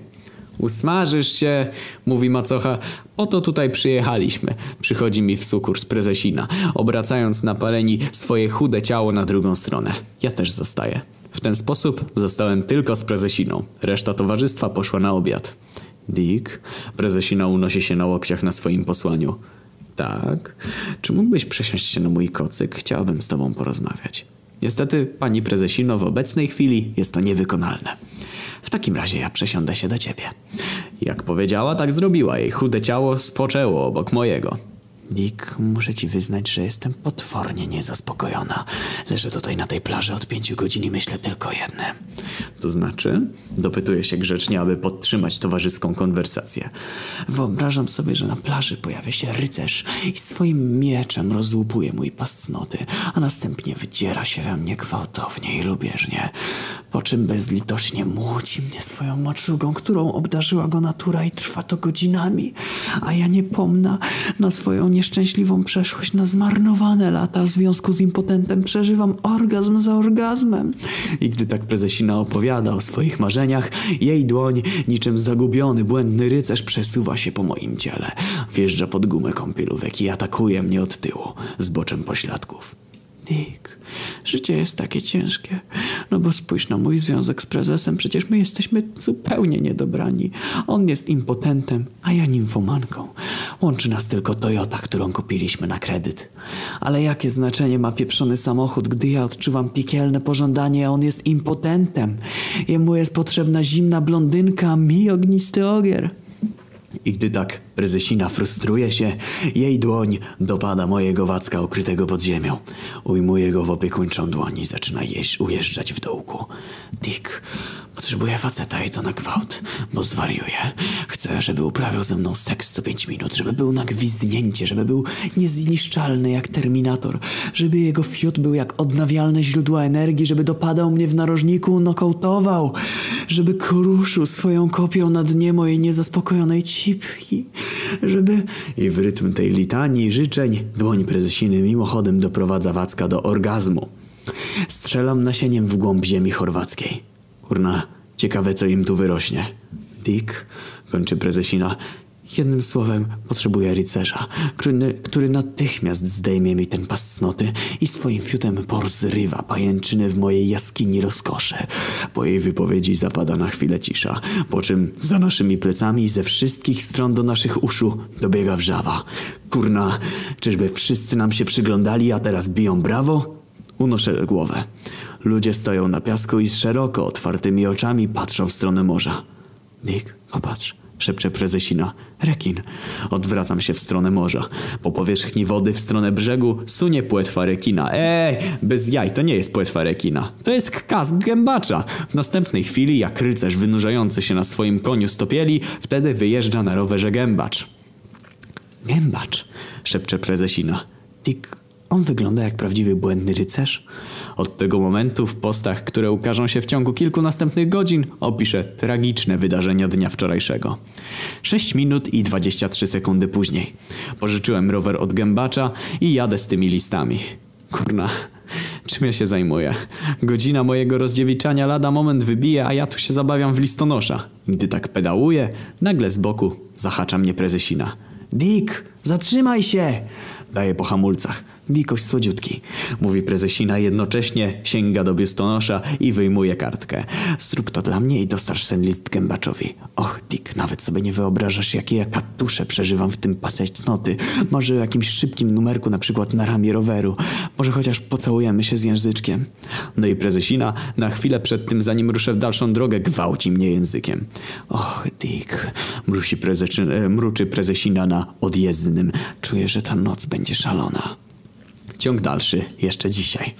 Usmażysz się, mówi macocha. Oto tutaj przyjechaliśmy. Przychodzi mi w sukurs prezesina, obracając na paleni swoje chude ciało na drugą stronę. Ja też zostaję. W ten sposób zostałem tylko z prezesiną. Reszta towarzystwa poszła na obiad. Dick, prezesina unosi się na łokciach na swoim posłaniu. Tak. Czy mógłbyś przesiąść się na mój kocyk? Chciałabym z tobą porozmawiać. Niestety, pani prezesino, w obecnej chwili jest to niewykonalne. W takim razie ja przesiądę się do ciebie. Jak powiedziała, tak zrobiła. Jej chude ciało spoczęło obok mojego. Dick, muszę ci wyznać, że jestem potwornie niezaspokojona. Leżę tutaj na tej plaży od pięciu godzin i myślę tylko jedne. To znaczy? Dopytuję się grzecznie, aby podtrzymać towarzyską konwersację. Wyobrażam sobie, że na plaży pojawia się rycerz i swoim mieczem rozłupuje mój pascnoty, a następnie wydziera się we mnie gwałtownie i lubieżnie, po czym bezlitośnie młóci mnie swoją maczugą, którą obdarzyła go natura i trwa to godzinami, a ja nie pomna na swoją nieszczęśliwą przeszłość, na zmarnowane lata w związku z impotentem przeżywam orgazm za orgazmem. I gdy tak prezesina opowiada o swoich marzeniach, jej dłoń, niczym zagubiony, błędny rycerz przesuwa się po moim ciele. Wjeżdża pod gumę kąpielówek i atakuje mnie od tyłu, z boczem pośladków. Dick, życie jest takie ciężkie. No bo spójrz na mój związek z prezesem, przecież my jesteśmy zupełnie niedobrani. On jest impotentem, a ja nimfomanką. Łączy nas tylko Toyota, którą kupiliśmy na kredyt. Ale jakie znaczenie ma pieprzony samochód, gdy ja odczuwam piekielne pożądanie, a on jest impotentem. Jemu jest potrzebna zimna blondynka, a mi ognisty ogier. I gdy tak prezesina frustruje się, jej dłoń dopada mojego wacka ukrytego pod ziemią. Ujmuje go w opiekuńczą dłoń i zaczyna jeść, ujeżdżać w dołku. Dick, potrzebuję faceta i to na gwałt, bo zwariuję. Chcę, żeby uprawiał ze mną seks co pięć minut, żeby był na gwizdnięcie, żeby był niezniszczalny jak Terminator, żeby jego fiut był jak odnawialne źródła energii, żeby dopadał mnie w narożniku, nokautował, żeby kruszył swoją kopią na dnie mojej niezaspokojonej cipki, żeby... I w rytm tej litanii życzeń dłoń prezesiny mimochodem doprowadza Wacka do orgazmu. Strzelam nasieniem w głąb ziemi chorwackiej. Kurna, ciekawe co im tu wyrośnie. Dick, kończy prezesina, Jednym słowem, potrzebuję rycerza, który, który natychmiast zdejmie mi ten pas cnoty i swoim fiutem porzrywa pajęczyny w mojej jaskini rozkosze. Po jej wypowiedzi zapada na chwilę cisza, po czym za naszymi plecami ze wszystkich stron do naszych uszu dobiega wrzawa. Kurna, czyżby wszyscy nam się przyglądali, a teraz biją brawo? Unoszę głowę. Ludzie stoją na piasku i z szeroko otwartymi oczami patrzą w stronę morza. Dick, popatrz szepcze prezesina. Rekin. Odwracam się w stronę morza. Po powierzchni wody w stronę brzegu sunie płetwa rekina. Ej, bez jaj, to nie jest płetwa rekina. To jest kask gębacza. W następnej chwili, jak rycerz wynurzający się na swoim koniu stopieli, wtedy wyjeżdża na rowerze gębacz. Gębacz, szepcze prezesina. Dick, on wygląda jak prawdziwy błędny rycerz. Od tego momentu w postach, które ukażą się w ciągu kilku następnych godzin, opiszę tragiczne wydarzenia dnia wczorajszego. 6 minut i 23 sekundy później. Pożyczyłem rower od gębacza i jadę z tymi listami. Kurna, czym ja się zajmuję? Godzina mojego rozdziewiczania lada moment wybije, a ja tu się zabawiam w listonosza. Gdy tak pedałuję, nagle z boku zahacza mnie prezesina. Dick, zatrzymaj się! Daję po hamulcach. Dikoś słodziutki, mówi prezesina, jednocześnie sięga do biustonosza i wyjmuje kartkę. Zrób to dla mnie i dostarcz ten list gębaczowi. Och, Dick, nawet sobie nie wyobrażasz, jakie ja katusze przeżywam w tym pasie cnoty. Może o jakimś szybkim numerku, na przykład na ramię roweru. Może chociaż pocałujemy się z języczkiem. No i prezesina na chwilę przed tym, zanim ruszę w dalszą drogę, gwałci mnie językiem. Och, Dick, mrusi mruczy prezesina na odjezdnym. Czuję, że ta noc będzie szalona. Ciąg dalszy, jeszcze dzisiaj.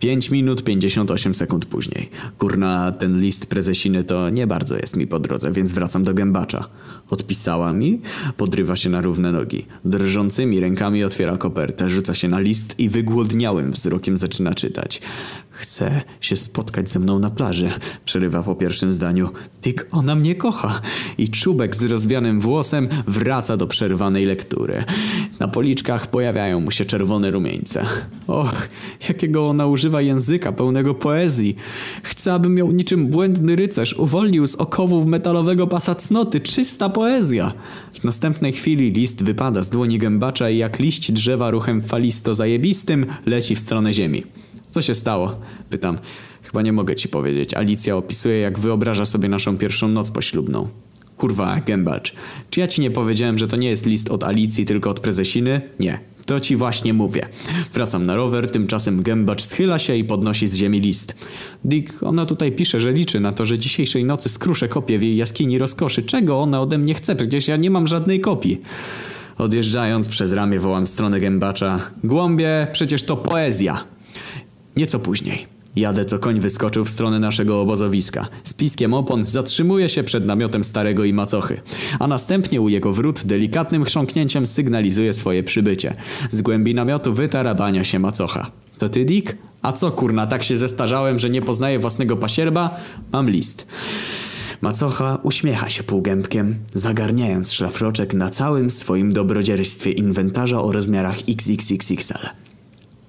5 minut 58 sekund później. Kurna, ten list prezesiny to nie bardzo jest mi po drodze, więc wracam do gębacza. Odpisała mi, podrywa się na równe nogi. Drżącymi rękami otwiera kopertę, rzuca się na list i wygłodniałym wzrokiem zaczyna czytać. Chce się spotkać ze mną na plaży. Przerywa po pierwszym zdaniu. Tyk, ona mnie kocha. I czubek z rozwianym włosem wraca do przerwanej lektury. Na policzkach pojawiają mu się czerwone rumieńce. Och, jakiego ona używa języka pełnego poezji. Chce, abym miał niczym błędny rycerz uwolnił z okowów metalowego pasa cnoty. Czysta poezja. W następnej chwili list wypada z dłoni gębacza i jak liść drzewa ruchem falisto zajebistym leci w stronę ziemi. Co się stało? Pytam. Chyba nie mogę ci powiedzieć. Alicja opisuje, jak wyobraża sobie naszą pierwszą noc poślubną. Kurwa, gębacz. Czy ja ci nie powiedziałem, że to nie jest list od Alicji, tylko od prezesiny? Nie. To ci właśnie mówię. Wracam na rower, tymczasem gębacz schyla się i podnosi z ziemi list. Dick, ona tutaj pisze, że liczy na to, że dzisiejszej nocy skruszę kopię w jej jaskini rozkoszy. Czego ona ode mnie chce? Przecież ja nie mam żadnej kopii. Odjeżdżając przez ramię wołam stronę gębacza. Głąbie, przecież to poezja. Nieco później. Jadę co koń wyskoczył w stronę naszego obozowiska. Z piskiem opon zatrzymuje się przed namiotem starego i macochy. A następnie u jego wrót delikatnym chrząknięciem sygnalizuje swoje przybycie. Z głębi namiotu wytarabania się macocha. To ty, Dick? A co kurna, tak się zestarzałem, że nie poznaję własnego pasierba? Mam list. Macocha uśmiecha się półgębkiem, zagarniając szlafroczek na całym swoim dobrodziejstwie inwentarza o rozmiarach XXXXL.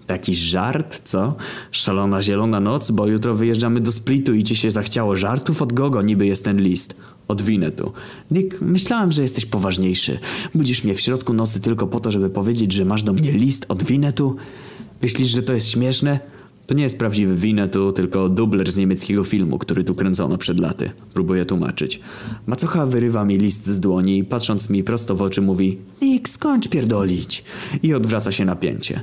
Taki żart, co? Szalona zielona noc, bo jutro wyjeżdżamy do Splitu i ci się zachciało żartów od gogo niby jest ten list. Odwinę tu. Dick, myślałem, że jesteś poważniejszy. Budzisz mnie w środku nocy tylko po to, żeby powiedzieć, że masz do mnie list od Winetu? Myślisz, że to jest śmieszne? To nie jest prawdziwy Winnetu, tylko dubler z niemieckiego filmu, który tu kręcono przed laty. Próbuję tłumaczyć. Macocha wyrywa mi list z dłoni i patrząc mi prosto w oczy mówi Nick, skończ pierdolić. I odwraca się napięcie.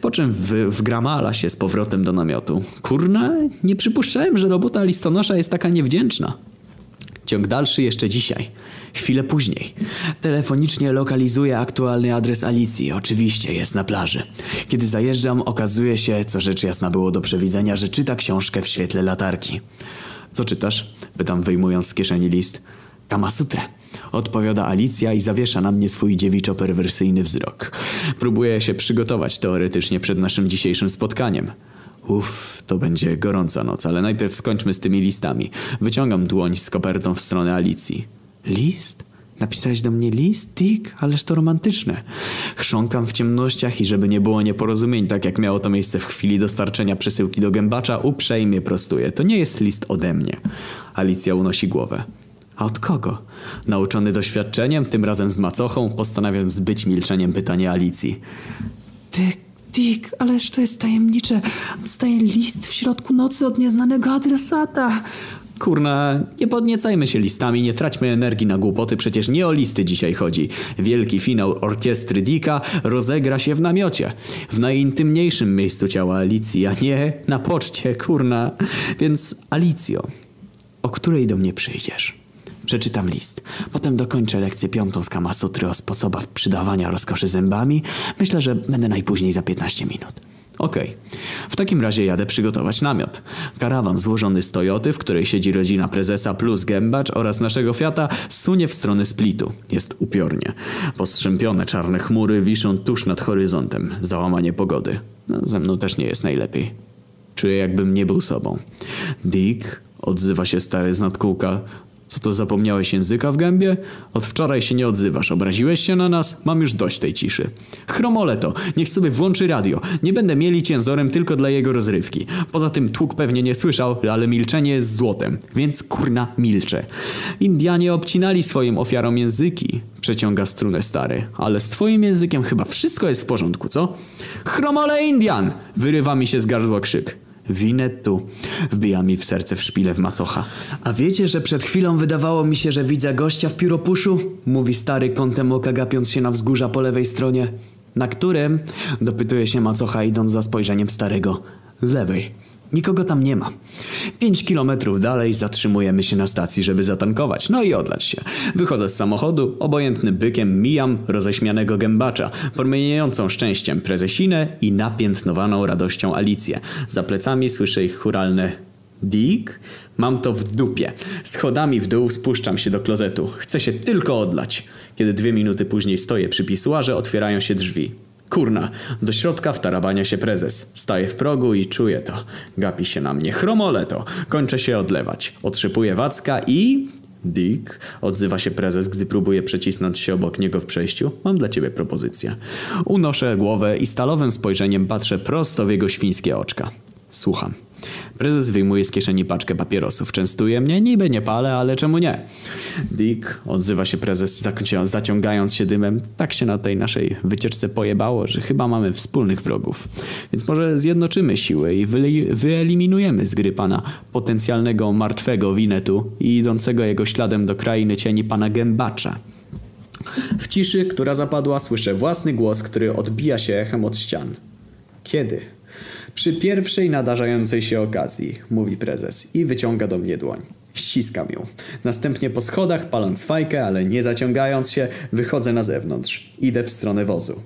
Po czym w, wgramala się z powrotem do namiotu. Kurna, nie przypuszczałem, że robota listonosza jest taka niewdzięczna. Ciąg dalszy jeszcze dzisiaj. Chwilę później. Telefonicznie lokalizuję aktualny adres Alicji. Oczywiście jest na plaży. Kiedy zajeżdżam, okazuje się, co rzecz jasna było do przewidzenia, że czyta książkę w świetle latarki. Co czytasz? Pytam wyjmując z kieszeni list. Kamasutrę. Odpowiada Alicja i zawiesza na mnie swój dziewiczo-perwersyjny wzrok. Próbuję się przygotować teoretycznie przed naszym dzisiejszym spotkaniem. Uff, to będzie gorąca noc, ale najpierw skończmy z tymi listami. Wyciągam dłoń z kopertą w stronę Alicji. List? Napisałeś do mnie list, Dick? Ależ to romantyczne. Chrząkam w ciemnościach i żeby nie było nieporozumień, tak jak miało to miejsce w chwili dostarczenia przesyłki do gębacza, uprzejmie prostuję. To nie jest list ode mnie. Alicja unosi głowę. A od kogo? Nauczony doświadczeniem, tym razem z macochą, postanawiam zbyć milczeniem pytanie Alicji. Dick, Dick, ależ to jest tajemnicze. Dostaję list w środku nocy od nieznanego adresata. Kurna, nie podniecajmy się listami, nie traćmy energii na głupoty, przecież nie o listy dzisiaj chodzi. Wielki finał orkiestry Dika rozegra się w namiocie. W najintymniejszym miejscu ciała Alicji, a nie na poczcie, kurna. Więc Alicjo, o której do mnie przyjdziesz? Przeczytam list. Potem dokończę lekcję piątą z Kamasutry o sposobach przydawania rozkoszy zębami. Myślę, że będę najpóźniej za 15 minut. Okej. W takim razie jadę przygotować namiot. Karawan złożony z Toyoty, w której siedzi rodzina prezesa plus gębacz oraz naszego Fiata sunie w stronę Splitu. Jest upiornie. Postrzępione czarne chmury wiszą tuż nad horyzontem. Załamanie pogody. No, ze mną też nie jest najlepiej. Czuję jakbym nie był sobą. Dick, odzywa się stary z nadkółka. Co to zapomniałeś języka w gębie? Od wczoraj się nie odzywasz. Obraziłeś się na nas? Mam już dość tej ciszy. Chromoleto, niech sobie włączy radio. Nie będę mielić jęzorem tylko dla jego rozrywki. Poza tym tłuk pewnie nie słyszał, ale milczenie jest złotem. Więc kurna milczę. Indianie obcinali swoim ofiarom języki. Przeciąga strunę stary. Ale z twoim językiem chyba wszystko jest w porządku, co? Chromole Indian! Wyrywa mi się z gardła krzyk. Winettu. Wbija mi w serce w szpilę w macocha. A wiecie, że przed chwilą wydawało mi się, że widzę gościa w pióropuszu? Mówi stary kątem oka gapiąc się na wzgórza po lewej stronie. Na którym? Dopytuje się macocha idąc za spojrzeniem starego. Z lewej. Nikogo tam nie ma. Pięć kilometrów dalej zatrzymujemy się na stacji, żeby zatankować, no i odlać się. Wychodzę z samochodu, obojętnym bykiem mijam roześmianego gębacza, promieniejącą szczęściem prezesinę i napiętnowaną radością Alicję. Za plecami słyszę ich churalne Dick? Mam to w dupie. Schodami w dół spuszczam się do klozetu. Chcę się tylko odlać. Kiedy dwie minuty później stoję przy pisuarze, otwierają się drzwi. Kurna, do środka wtarabania się prezes. Staję w progu i czuję to. Gapi się na mnie. Chromole to. Kończę się odlewać. Otrzypuję Wacka i... Dick, odzywa się prezes, gdy próbuje przecisnąć się obok niego w przejściu. Mam dla ciebie propozycję. Unoszę głowę i stalowym spojrzeniem patrzę prosto w jego świńskie oczka. Słucham. Prezes wyjmuje z kieszeni paczkę papierosów. Częstuje mnie, niby nie palę, ale czemu nie? Dick, odzywa się prezes, zaciągając się dymem. Tak się na tej naszej wycieczce pojebało, że chyba mamy wspólnych wrogów. Więc może zjednoczymy siły i wyeliminujemy z gry pana potencjalnego martwego winetu i idącego jego śladem do krainy cieni pana Gębacza. W ciszy, która zapadła, słyszę własny głos, który odbija się echem od ścian. Kiedy? Przy pierwszej nadarzającej się okazji, mówi prezes i wyciąga do mnie dłoń. Ściskam ją. Następnie po schodach, paląc fajkę, ale nie zaciągając się, wychodzę na zewnątrz. Idę w stronę wozu.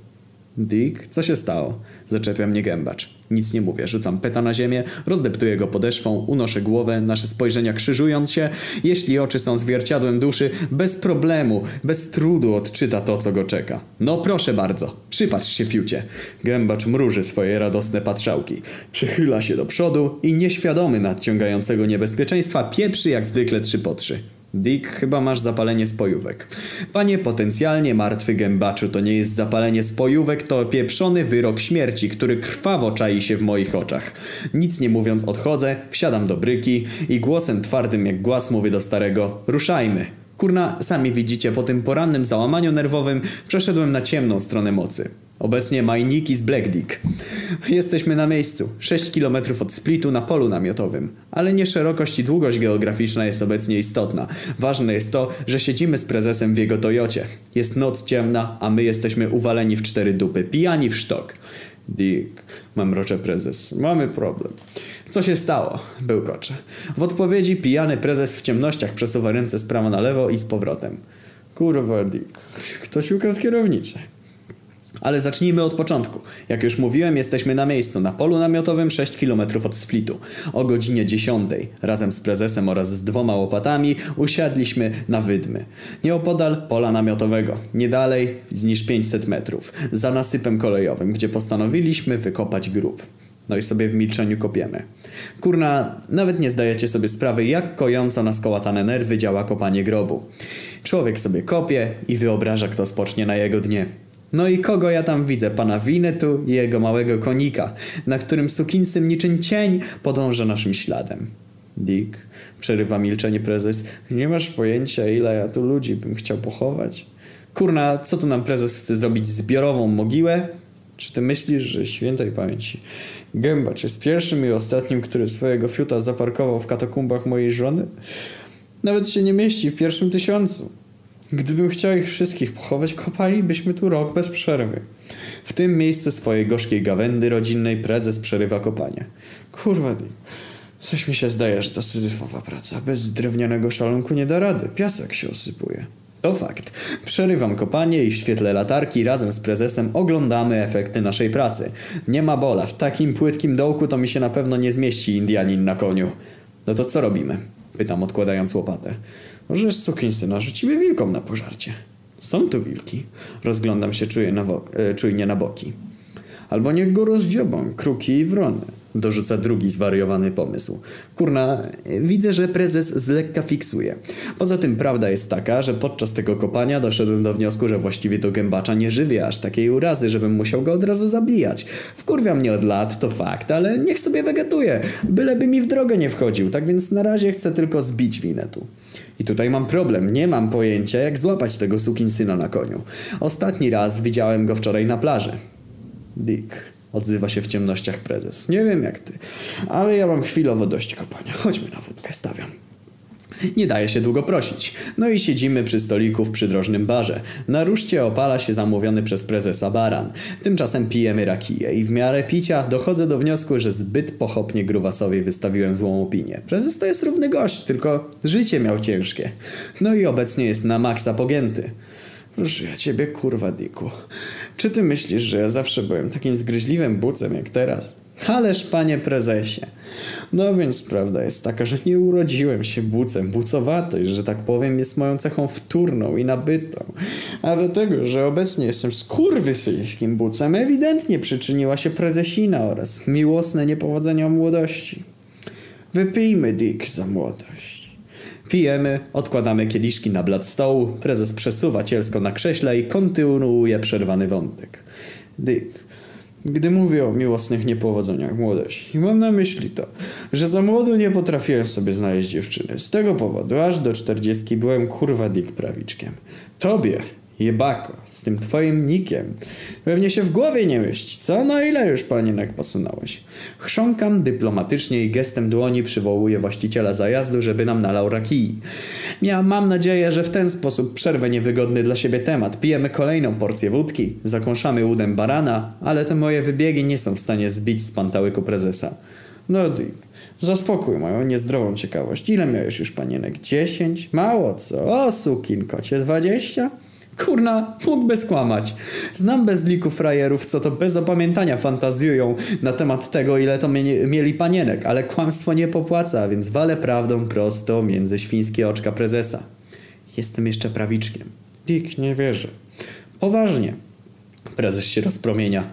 Dick, co się stało? Zaczepia mnie gębacz. Nic nie mówię, rzucam peta na ziemię, rozdeptuję go podeszwą, unoszę głowę, nasze spojrzenia krzyżując się. Jeśli oczy są zwierciadłem duszy, bez problemu, bez trudu odczyta to, co go czeka. No proszę bardzo, przypatrz się fiucie. Gębacz mruży swoje radosne patrzałki. Przychyla się do przodu i nieświadomy nadciągającego niebezpieczeństwa pieprzy jak zwykle trzy po trzy. Dick, chyba masz zapalenie spojówek. Panie potencjalnie martwy gębaczu, to nie jest zapalenie spojówek, to pieprzony wyrok śmierci, który krwawo czai się w moich oczach. Nic nie mówiąc odchodzę, wsiadam do bryki i głosem twardym jak głaz mówię do starego ruszajmy. Kurna, sami widzicie, po tym porannym załamaniu nerwowym przeszedłem na ciemną stronę mocy. Obecnie Majniki z Black Dick. Jesteśmy na miejscu, 6 km od Splitu na polu namiotowym. Ale nie szerokość i długość geograficzna jest obecnie istotna. Ważne jest to, że siedzimy z prezesem w jego Toyocie. Jest noc ciemna, a my jesteśmy uwaleni w cztery dupy, pijani w sztok. Dick, mamrocze prezes, mamy problem. Co się stało? Bełkocze. W odpowiedzi pijany prezes w ciemnościach przesuwa ręce z prawa na lewo i z powrotem. Kurwa, Dick, ktoś ukradł kierownicę. Ale zacznijmy od początku. Jak już mówiłem, jesteśmy na miejscu, na polu namiotowym 6 km od Splitu. O godzinie 10 razem z prezesem oraz z dwoma łopatami usiadliśmy na wydmy. Nieopodal pola namiotowego, nie dalej niż 500 metrów, za nasypem kolejowym, gdzie postanowiliśmy wykopać grób. No i sobie w milczeniu kopiemy. Kurna, nawet nie zdajecie sobie sprawy, jak kojąco na skołatane nerwy działa kopanie grobu. Człowiek sobie kopie i wyobraża, kto spocznie na jego dnie. No i kogo ja tam widzę? Pana Winetu i jego małego konika, na którym sukinsym niczym cień podąża naszym śladem. Dick, przerywa milczenie prezes, nie masz pojęcia ile ja tu ludzi bym chciał pochować? Kurna, co tu nam prezes chce zrobić? Zbiorową mogiłę? Czy ty myślisz, że świętej pamięci Gębacz jest pierwszym i ostatnim, który swojego fiuta zaparkował w katakumbach mojej żony? Nawet się nie mieści w pierwszym tysiącu. Gdybym chciał ich wszystkich pochować, kopalibyśmy tu rok bez przerwy. W tym miejscu swojej gorzkiej gawędy rodzinnej prezes przerywa kopanie. Kurwa, coś mi się zdaje, że to syzyfowa praca. Bez drewnianego szalonku nie da rady. Piasek się osypuje. To fakt. Przerywam kopanie i w świetle latarki razem z prezesem oglądamy efekty naszej pracy. Nie ma bola. W takim płytkim dołku to mi się na pewno nie zmieści Indianin na koniu. No to co robimy? Pytam odkładając łopatę. Możesz sukinsyna rzucimy wilkom na pożarcie. Są tu wilki. Rozglądam się czuję na e, czujnie na boki. Albo niech go rozdziobą kruki i wrony. Dorzuca drugi zwariowany pomysł. Kurna, widzę, że prezes z lekka fiksuje. Poza tym prawda jest taka, że podczas tego kopania doszedłem do wniosku, że właściwie to gębacza nie żywie aż takiej urazy, żebym musiał go od razu zabijać. Wkurwia mnie od lat, to fakt, ale niech sobie wegetuje. Byleby mi w drogę nie wchodził, tak więc na razie chcę tylko zbić winę tu. I tutaj mam problem, nie mam pojęcia jak złapać tego sukinsyna na koniu. Ostatni raz widziałem go wczoraj na plaży. Dick, odzywa się w ciemnościach prezes. Nie wiem jak ty, ale ja mam chwilowo dość kopania. Chodźmy na wódkę, stawiam. Nie daje się długo prosić. No i siedzimy przy stoliku w przydrożnym barze. Na ruszcie opala się zamówiony przez prezesa baran. Tymczasem pijemy rakiję i w miarę picia dochodzę do wniosku, że zbyt pochopnie Gruwasowi wystawiłem złą opinię. Prezes to jest równy gość, tylko życie miał ciężkie. No i obecnie jest na maksa pogięty. Proszę ja ciebie, kurwa, Diku. Czy ty myślisz, że ja zawsze byłem takim zgryźliwym bucem jak teraz? Ależ, panie prezesie. No więc prawda jest taka, że nie urodziłem się bucem. Bucowatość, że tak powiem, jest moją cechą wtórną i nabytą. A do tego, że obecnie jestem skurwysyjskim bucem, ewidentnie przyczyniła się prezesina oraz miłosne niepowodzenia młodości. Wypijmy, Dick, za młodość. Pijemy, odkładamy kieliszki na blat stołu, prezes przesuwa cielsko na krześle i kontynuuje przerwany wątek. Dick, gdy mówię o miłosnych niepowodzeniach młodości, mam na myśli to, że za młodo nie potrafiłem sobie znaleźć dziewczyny. Z tego powodu aż do czterdziestki byłem kurwa Dick prawiczkiem. Tobie Jebako, z tym twoim nikiem. Pewnie się w głowie nie mieści, co? No ile już panienek posunąłeś? Chrząkam dyplomatycznie i gestem dłoni przywołuję właściciela zajazdu, żeby nam nalał rakii. Ja mam nadzieję, że w ten sposób przerwę niewygodny dla siebie temat. Pijemy kolejną porcję wódki, zakąszamy udem barana, ale te moje wybiegi nie są w stanie zbić z pantałyku prezesa. No Dick, zaspokój moją niezdrową ciekawość. Ile miałeś już panienek? Dziesięć? Mało co? O sukin kocie, dwadzieścia? Kurna, mógłby skłamać. Znam bez liku frajerów, co to bez opamiętania fantazjują na temat tego, ile to mieli panienek, ale kłamstwo nie popłaca, więc walę prawdą prosto między świńskie oczka prezesa. Jestem jeszcze prawiczkiem. Dick, nie wierzę. Poważnie. Prezes się rozpromienia.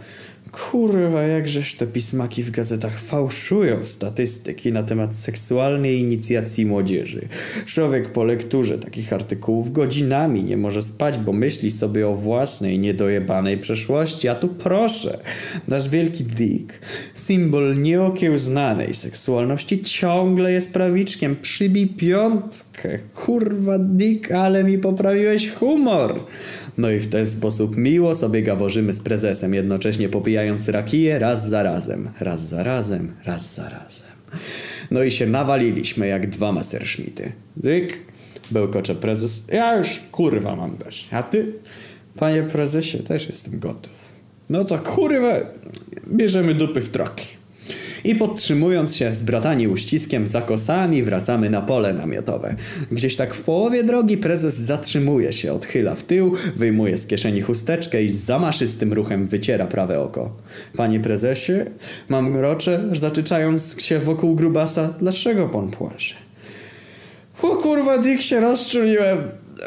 Kurwa, jakżeż te pismaki w gazetach fałszują statystyki na temat seksualnej inicjacji młodzieży. Człowiek po lekturze takich artykułów godzinami nie może spać, bo myśli sobie o własnej niedojebanej przeszłości. A tu proszę, nasz wielki Dick, symbol nieokiełznanej seksualności ciągle jest prawiczkiem. Przybij piątkę. Kurwa, Dick, ale mi poprawiłeś humor. No i w ten sposób miło sobie gaworzymy z prezesem, jednocześnie popijając rakiję raz za razem, raz za razem, raz za razem. No i się nawaliliśmy jak dwa Messerschmitty. Dyk, bełkocze prezes, ja już kurwa mam dość. A ty? Panie prezesie, też jestem gotów. No to kurwa, bierzemy dupy w troki i podtrzymując się z bratani uściskiem za kosami wracamy na pole namiotowe. Gdzieś tak w połowie drogi prezes zatrzymuje się, odchyla w tył, wyjmuje z kieszeni chusteczkę i zamaszystym ruchem wyciera prawe oko. Panie prezesie, mam mrocze, zaczyczając się wokół grubasa, dlaczego pan płacze? O kurwa, Dick się rozczuliłem.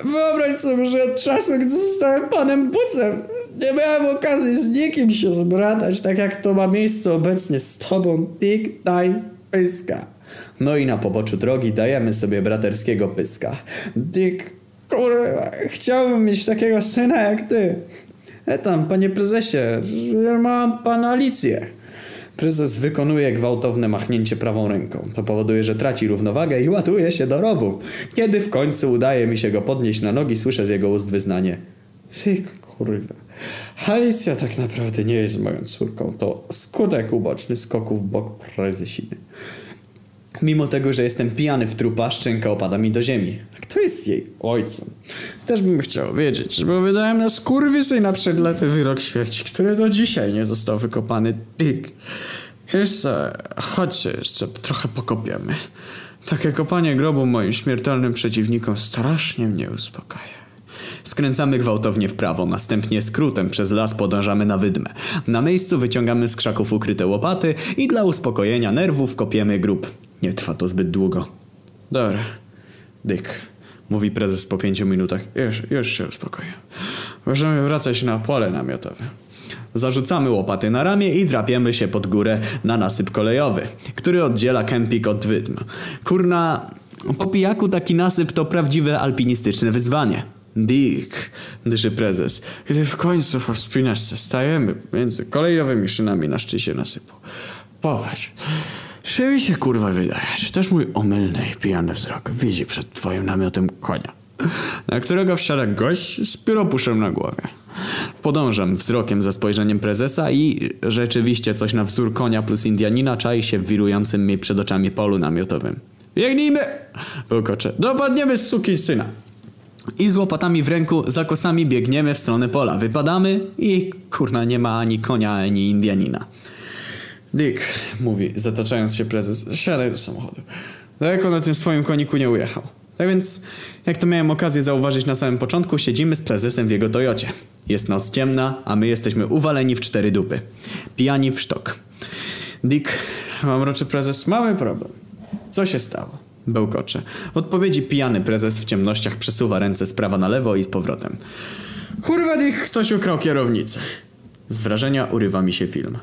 Wyobraź sobie, że od czasu, gdy zostałem panem Bucem, nie miałem okazji z nikim się zbratać, tak jak to ma miejsce obecnie z tobą. Dick, daj pyska. No i na poboczu drogi dajemy sobie braterskiego pyska. Dick, kurwa, chciałbym mieć takiego syna jak ty. E tam, panie prezesie, ja mam pana Alicję. Prezes wykonuje gwałtowne machnięcie prawą ręką. To powoduje, że traci równowagę i ładuje się do rowu. Kiedy w końcu udaje mi się go podnieść na nogi, słyszę z jego ust wyznanie. Dick, kurwa. Alicja tak naprawdę nie jest moją córką. To skutek uboczny skoku w bok prezesiny. Mimo tego, że jestem pijany w trupa, szczęka opada mi do ziemi. Kto jest jej ojcem? Też bym chciał wiedzieć, bo wydałem na skurwysy na przedlety wyrok śmierci, który do dzisiaj nie został wykopany. Dick. Jeszcze, chodźcie, jeszcze trochę pokopiemy. Takie kopanie grobu moim śmiertelnym przeciwnikom strasznie mnie uspokaja. Skręcamy gwałtownie w prawo, następnie skrótem przez las podążamy na wydmę. Na miejscu wyciągamy z krzaków ukryte łopaty i dla uspokojenia nerwów kopiemy grób. Nie trwa to zbyt długo. Dobra, Dick, mówi prezes po pięciu minutach. Już, już się uspokoję. Możemy wracać na pole namiotowe. Zarzucamy łopaty na ramię i drapiemy się pod górę na nasyp kolejowy, który oddziela kempik od wydm. Kurna, po pijaku taki nasyp to prawdziwe alpinistyczne wyzwanie. Dick, dyszy prezes, gdy w końcu po wspinaczce stajemy między kolejowymi szynami na szczycie nasypu. Popatrz, czy mi się kurwa wydaje, że też mój omylny i pijany wzrok widzi przed twoim namiotem konia, na którego wsiada gość z pióropuszem na głowie. Podążam wzrokiem za spojrzeniem prezesa i rzeczywiście coś na wzór konia plus Indianina czai się w wirującym mi przed oczami polu namiotowym. Biegnijmy! Bełkocze. Dopadniemy suki syna. I z łopatami w ręku, za kosami biegniemy w stronę pola. Wypadamy i kurna nie ma ani konia, ani Indianina. Dick, mówi, zataczając się prezes, siadaj do samochodu. Daleko na tym swoim koniku nie ujechał. Tak więc, jak to miałem okazję zauważyć na samym początku, siedzimy z prezesem w jego Toyocie. Jest noc ciemna, a my jesteśmy uwaleni w cztery dupy. Pijani w sztok. Dick, mam roczy prezes, mały problem. Co się stało? Bełkocze. W odpowiedzi pijany prezes w ciemnościach przesuwa ręce z prawa na lewo i z powrotem. Kurwa Dick, ktoś ukrał kierownicę. Z wrażenia urywa mi się film.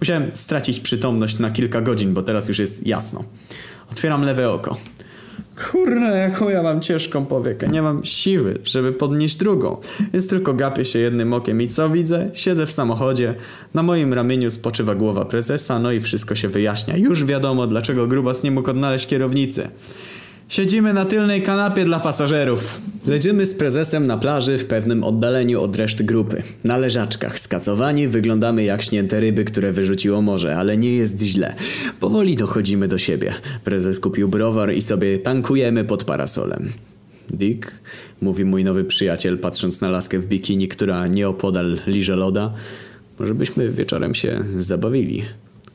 Musiałem stracić przytomność na kilka godzin, bo teraz już jest jasno. Otwieram lewe oko. Kurna, jaką ja mam ciężką powiekę. Nie mam siły, żeby podnieść drugą. Więc tylko gapię się jednym okiem i co widzę? Siedzę w samochodzie. Na moim ramieniu spoczywa głowa prezesa, no i wszystko się wyjaśnia. Już wiadomo, dlaczego Grubas nie mógł odnaleźć kierownicy. Siedzimy na tylnej kanapie dla pasażerów. Leżymy z prezesem na plaży w pewnym oddaleniu od reszty grupy. Na leżaczkach skacowani wyglądamy jak śnięte ryby, które wyrzuciło morze, ale nie jest źle. Powoli dochodzimy do siebie. Prezes kupił browar i sobie tankujemy pod parasolem. Dick, mówi mój nowy przyjaciel, patrząc na laskę w bikini, która nieopodal liże loda. Może byśmy wieczorem się zabawili.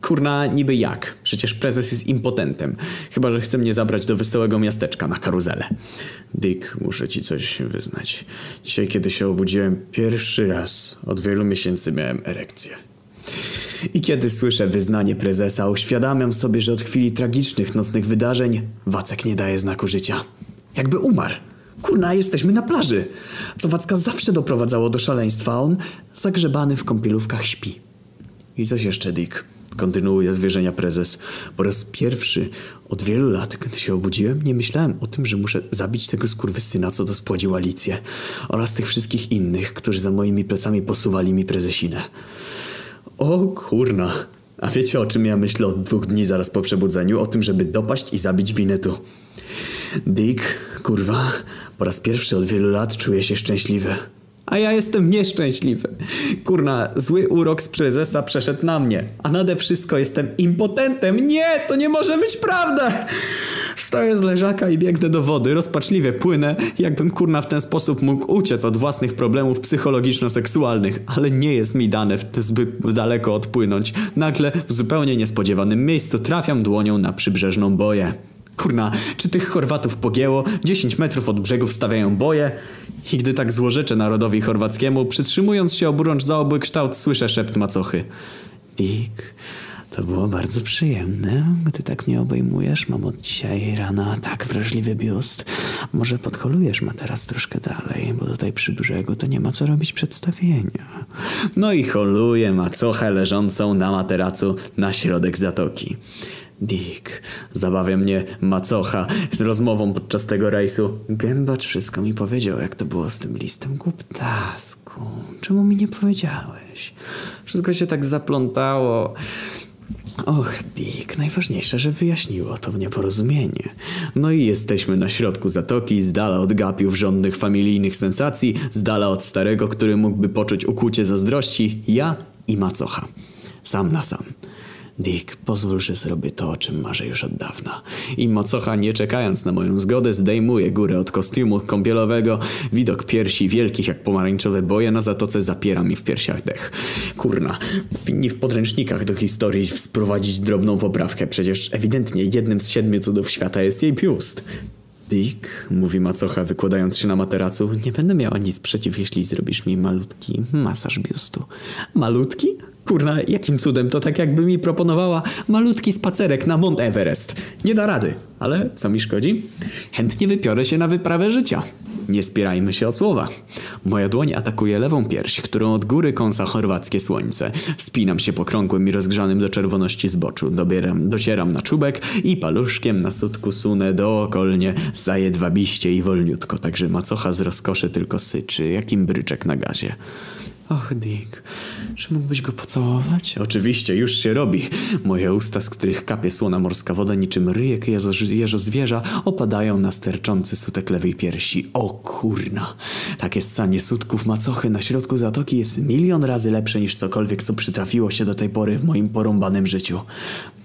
Kurna, niby jak? Przecież prezes jest impotentem. Chyba, że chce mnie zabrać do wesołego miasteczka na karuzelę. Dick, muszę ci coś wyznać. Dzisiaj, kiedy się obudziłem, pierwszy raz od wielu miesięcy miałem erekcję. I kiedy słyszę wyznanie prezesa, uświadamiam sobie, że od chwili tragicznych nocnych wydarzeń Wacek nie daje znaku życia. Jakby umarł. Kurna, jesteśmy na plaży. Co Wacka zawsze doprowadzało do szaleństwa, on zagrzebany w kąpielówkach śpi. I coś jeszcze, Dick. Kontynuuje zwierzenia prezes. Po raz pierwszy od wielu lat, gdy się obudziłem, nie myślałem o tym, że muszę zabić tego skurwysyna, co to spłodził Alicję. Oraz tych wszystkich innych, którzy za moimi plecami posuwali mi prezesinę. O kurna. A wiecie o czym ja myślę od dwóch dni zaraz po przebudzeniu? O tym, żeby dopaść i zabić Winetu. Dick, kurwa, po raz pierwszy od wielu lat czuję się szczęśliwy. A ja jestem nieszczęśliwy. Kurna, zły urok z prezesa przeszedł na mnie. A nade wszystko jestem impotentem. Nie, to nie może być prawda. Wstaję z leżaka i biegnę do wody. Rozpaczliwie płynę, jakbym kurna w ten sposób mógł uciec od własnych problemów psychologiczno-seksualnych. Ale nie jest mi dane zbyt daleko odpłynąć. Nagle w zupełnie niespodziewanym miejscu trafiam dłonią na przybrzeżną boję. Kurna, czy tych Chorwatów pogięło? 10 metrów od brzegu wstawiają boje. I gdy tak złorzeczę narodowi chorwackiemu, przytrzymując się oburącz za obły kształt, słyszę szept macochy. Dick, to było bardzo przyjemne, gdy tak mnie obejmujesz. Mam od dzisiaj rana tak wrażliwy biust. Może podholujesz ma teraz troszkę dalej, bo tutaj przy brzegu to nie ma co robić przedstawienia. No i holuję macochę leżącą na materacu na środek zatoki. Dick, zabawia mnie macocha z rozmową podczas tego rejsu. Gębacz wszystko mi powiedział, jak to było z tym listem. Głuptasku, czemu mi nie powiedziałeś? Wszystko się tak zaplątało. Och, Dick, najważniejsze, że wyjaśniło to nieporozumienie. No i jesteśmy na środku zatoki, z dala od gapiów żądnych familijnych sensacji, z dala od starego, który mógłby poczuć ukłucie zazdrości, ja i macocha. Sam na sam. Dick, pozwól, że zrobię to, o czym marzę już od dawna. I macocha, nie czekając na moją zgodę, zdejmuje górę od kostiumu kąpielowego. Widok piersi wielkich jak pomarańczowe boje na zatoce zapiera mi w piersiach dech. Kurna, powinni w podręcznikach do historii sprowadzić drobną poprawkę. Przecież ewidentnie jednym z siedmiu cudów świata jest jej biust. Dick, mówi macocha wykładając się na materacu, nie będę miała nic przeciw, jeśli zrobisz mi malutki masaż biustu. Malutki? Kurna, jakim cudem to tak jakby mi proponowała malutki spacerek na Mount Everest. Nie da rady, ale co mi szkodzi? Chętnie wypiorę się na wyprawę życia. Nie spierajmy się o słowa. Moja dłoń atakuje lewą pierś, którą od góry kąsa chorwackie słońce. Wspinam się po krągłym i rozgrzanym do czerwoności zboczu. Dobieram, docieram na czubek i paluszkiem na sutku sunę dookolnie, zajedwabiście i wolniutko, tak że macocha z rozkoszy tylko syczy, jak imbryczek na gazie. Och, Dick, czy mógłbyś go pocałować? Oczywiście, już się robi. Moje usta, z których kapie słona morska woda niczym ryjek jezo, jeżozwierza, opadają na sterczący sutek lewej piersi. O kurna! Takie ssanie sutków macochy na środku zatoki jest milion razy lepsze niż cokolwiek, co przytrafiło się do tej pory w moim porąbanym życiu.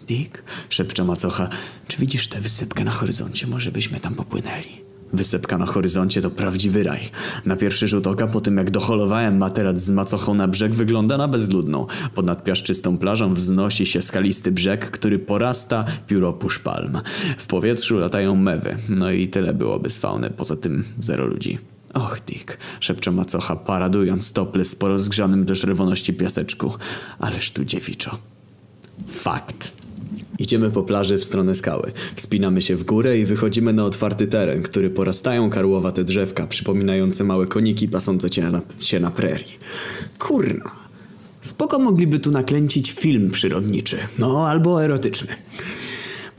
Dick, szepcze macocha, czy widzisz tę wysypkę na horyzoncie? Może byśmy tam popłynęli. Wysepka na horyzoncie to prawdziwy raj. Na pierwszy rzut oka, po tym jak doholowałem materac z macochą na brzeg, wygląda na bezludną. Ponad piaszczystą plażą wznosi się skalisty brzeg, który porasta pióropusz palm. W powietrzu latają mewy. No i tyle byłoby z fauny, poza tym zero ludzi. Och, Dick, szepcze macocha, paradując topless po rozgrzanym do czerwoności piaseczku. Ależ tu dziewiczo. Fakt. Idziemy po plaży w stronę skały. Wspinamy się w górę i wychodzimy na otwarty teren, który porastają karłowate drzewka, przypominające małe koniki pasące się na, się na prerii. Kurna. Spoko mogliby tu nakręcić film przyrodniczy. No, albo erotyczny.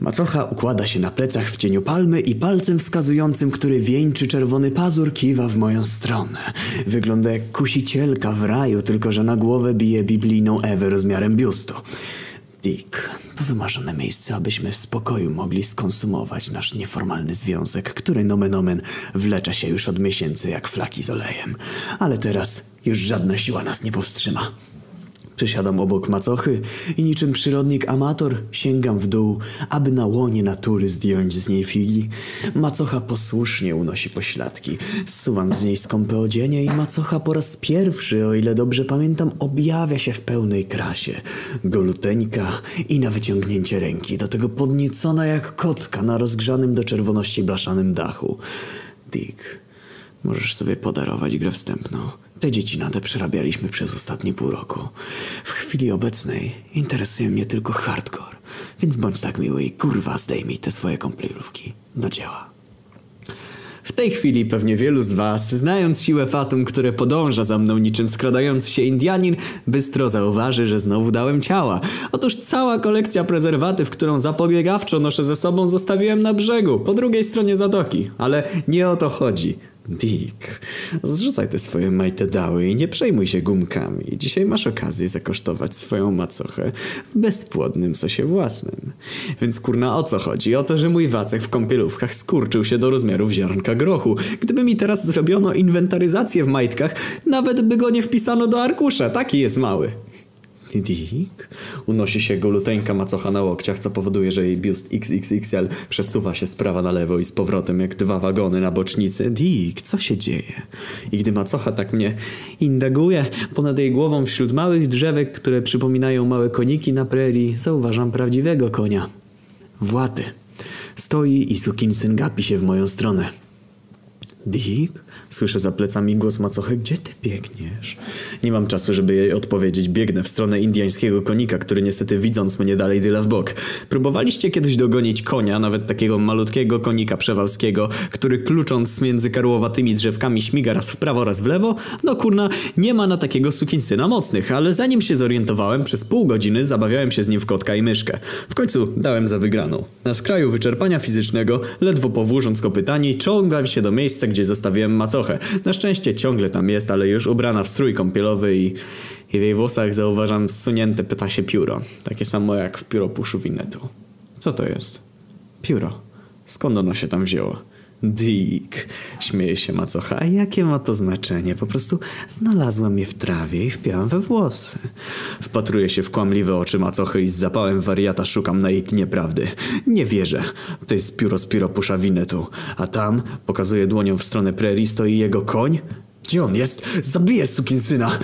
Macocha układa się na plecach w cieniu palmy i palcem wskazującym, który wieńczy czerwony pazur, kiwa w moją stronę. Wygląda jak kusicielka w raju, tylko że na głowę bije biblijną Ewę rozmiarem biustu. Dick, to wymarzone miejsce, abyśmy w spokoju mogli skonsumować nasz nieformalny związek, który nomen omen wlecza się już od miesięcy jak flaki z olejem. Ale teraz już żadna siła nas nie powstrzyma. Przysiadam obok macochy i niczym przyrodnik amator sięgam w dół, aby na łonie natury zdjąć z niej figi. Macocha posłusznie unosi pośladki. Zsuwam z niej skąpe odzienie i macocha po raz pierwszy, o ile dobrze pamiętam, objawia się w pełnej krasie. Goluteńka i na wyciągnięcie ręki, do tego podniecona jak kotka na rozgrzanym do czerwoności blaszanym dachu. Dick, możesz sobie podarować grę wstępną. Te dzieci nadę przerabialiśmy przez ostatnie pół roku. W chwili obecnej interesuje mnie tylko hardcore, więc bądź tak miły i kurwa zdejmij te swoje kąpielówki. Do dzieła. W tej chwili pewnie wielu z was, znając siłę fatum, które podąża za mną niczym skradający się Indianin, bystro zauważy, że znowu dałem ciała. Otóż cała kolekcja prezerwatyw, którą zapobiegawczo noszę ze sobą, zostawiłem na brzegu, po drugiej stronie zatoki. Ale nie o to chodzi. Dick, zrzucaj te swoje majtedały i nie przejmuj się gumkami. Dzisiaj masz okazję zakosztować swoją macochę w bezpłodnym sosie własnym. Więc kurna o co chodzi? O to, że mój wacek w kąpielówkach skurczył się do rozmiarów ziarnka grochu. Gdyby mi teraz zrobiono inwentaryzację w majtkach, nawet by go nie wpisano do arkusza. Taki jest mały. Dick? Unosi się goluteńka macocha na łokciach, co powoduje, że jej biust XXXL przesuwa się z prawa na lewo i z powrotem jak dwa wagony na bocznicy. Dick, co się dzieje? I gdy macocha tak mnie indaguje ponad jej głową wśród małych drzewek, które przypominają małe koniki na prerii, zauważam prawdziwego konia. Właty. Stoi i sukinsyn gapi się w moją stronę. Dick? Słyszę za plecami głos macochy. Gdzie ty biegniesz? Nie mam czasu, żeby jej odpowiedzieć. Biegnę w stronę indiańskiego konika, który niestety widząc mnie dalej dyla w bok. Próbowaliście kiedyś dogonić konia, nawet takiego malutkiego konika przewalskiego, który klucząc między karłowatymi drzewkami śmiga raz w prawo, raz w lewo? No kurna, nie ma na takiego sukinsyna mocnych, ale zanim się zorientowałem, przez pół godziny zabawiałem się z nim w kotka i myszkę. W końcu dałem za wygraną. Na skraju wyczerpania fizycznego, ledwo powłóżąc kopytani, ciągam się do miejsca, gdzie zostawiłem macochę. Na szczęście ciągle tam jest, ale już ubrana w strój kąpielowy i, i w jej włosach zauważam zsunięte pytasie pióro. Takie samo jak w pióropuszu Winetu. Co to jest? Pióro. Skąd ono się tam wzięło? Dick, śmieje się macocha. A jakie ma to znaczenie? Po prostu znalazłam je w trawie i wpiłam we włosy. Wpatruję się w kłamliwe oczy macochy i z zapałem wariata szukam na jej nieprawdy. Nie wierzę. To jest pióro z pióropusza Winetu. A tam, pokazuje dłonią w stronę prerii, stoi jego koń? Gdzie on jest? Zabiję sukinsyna!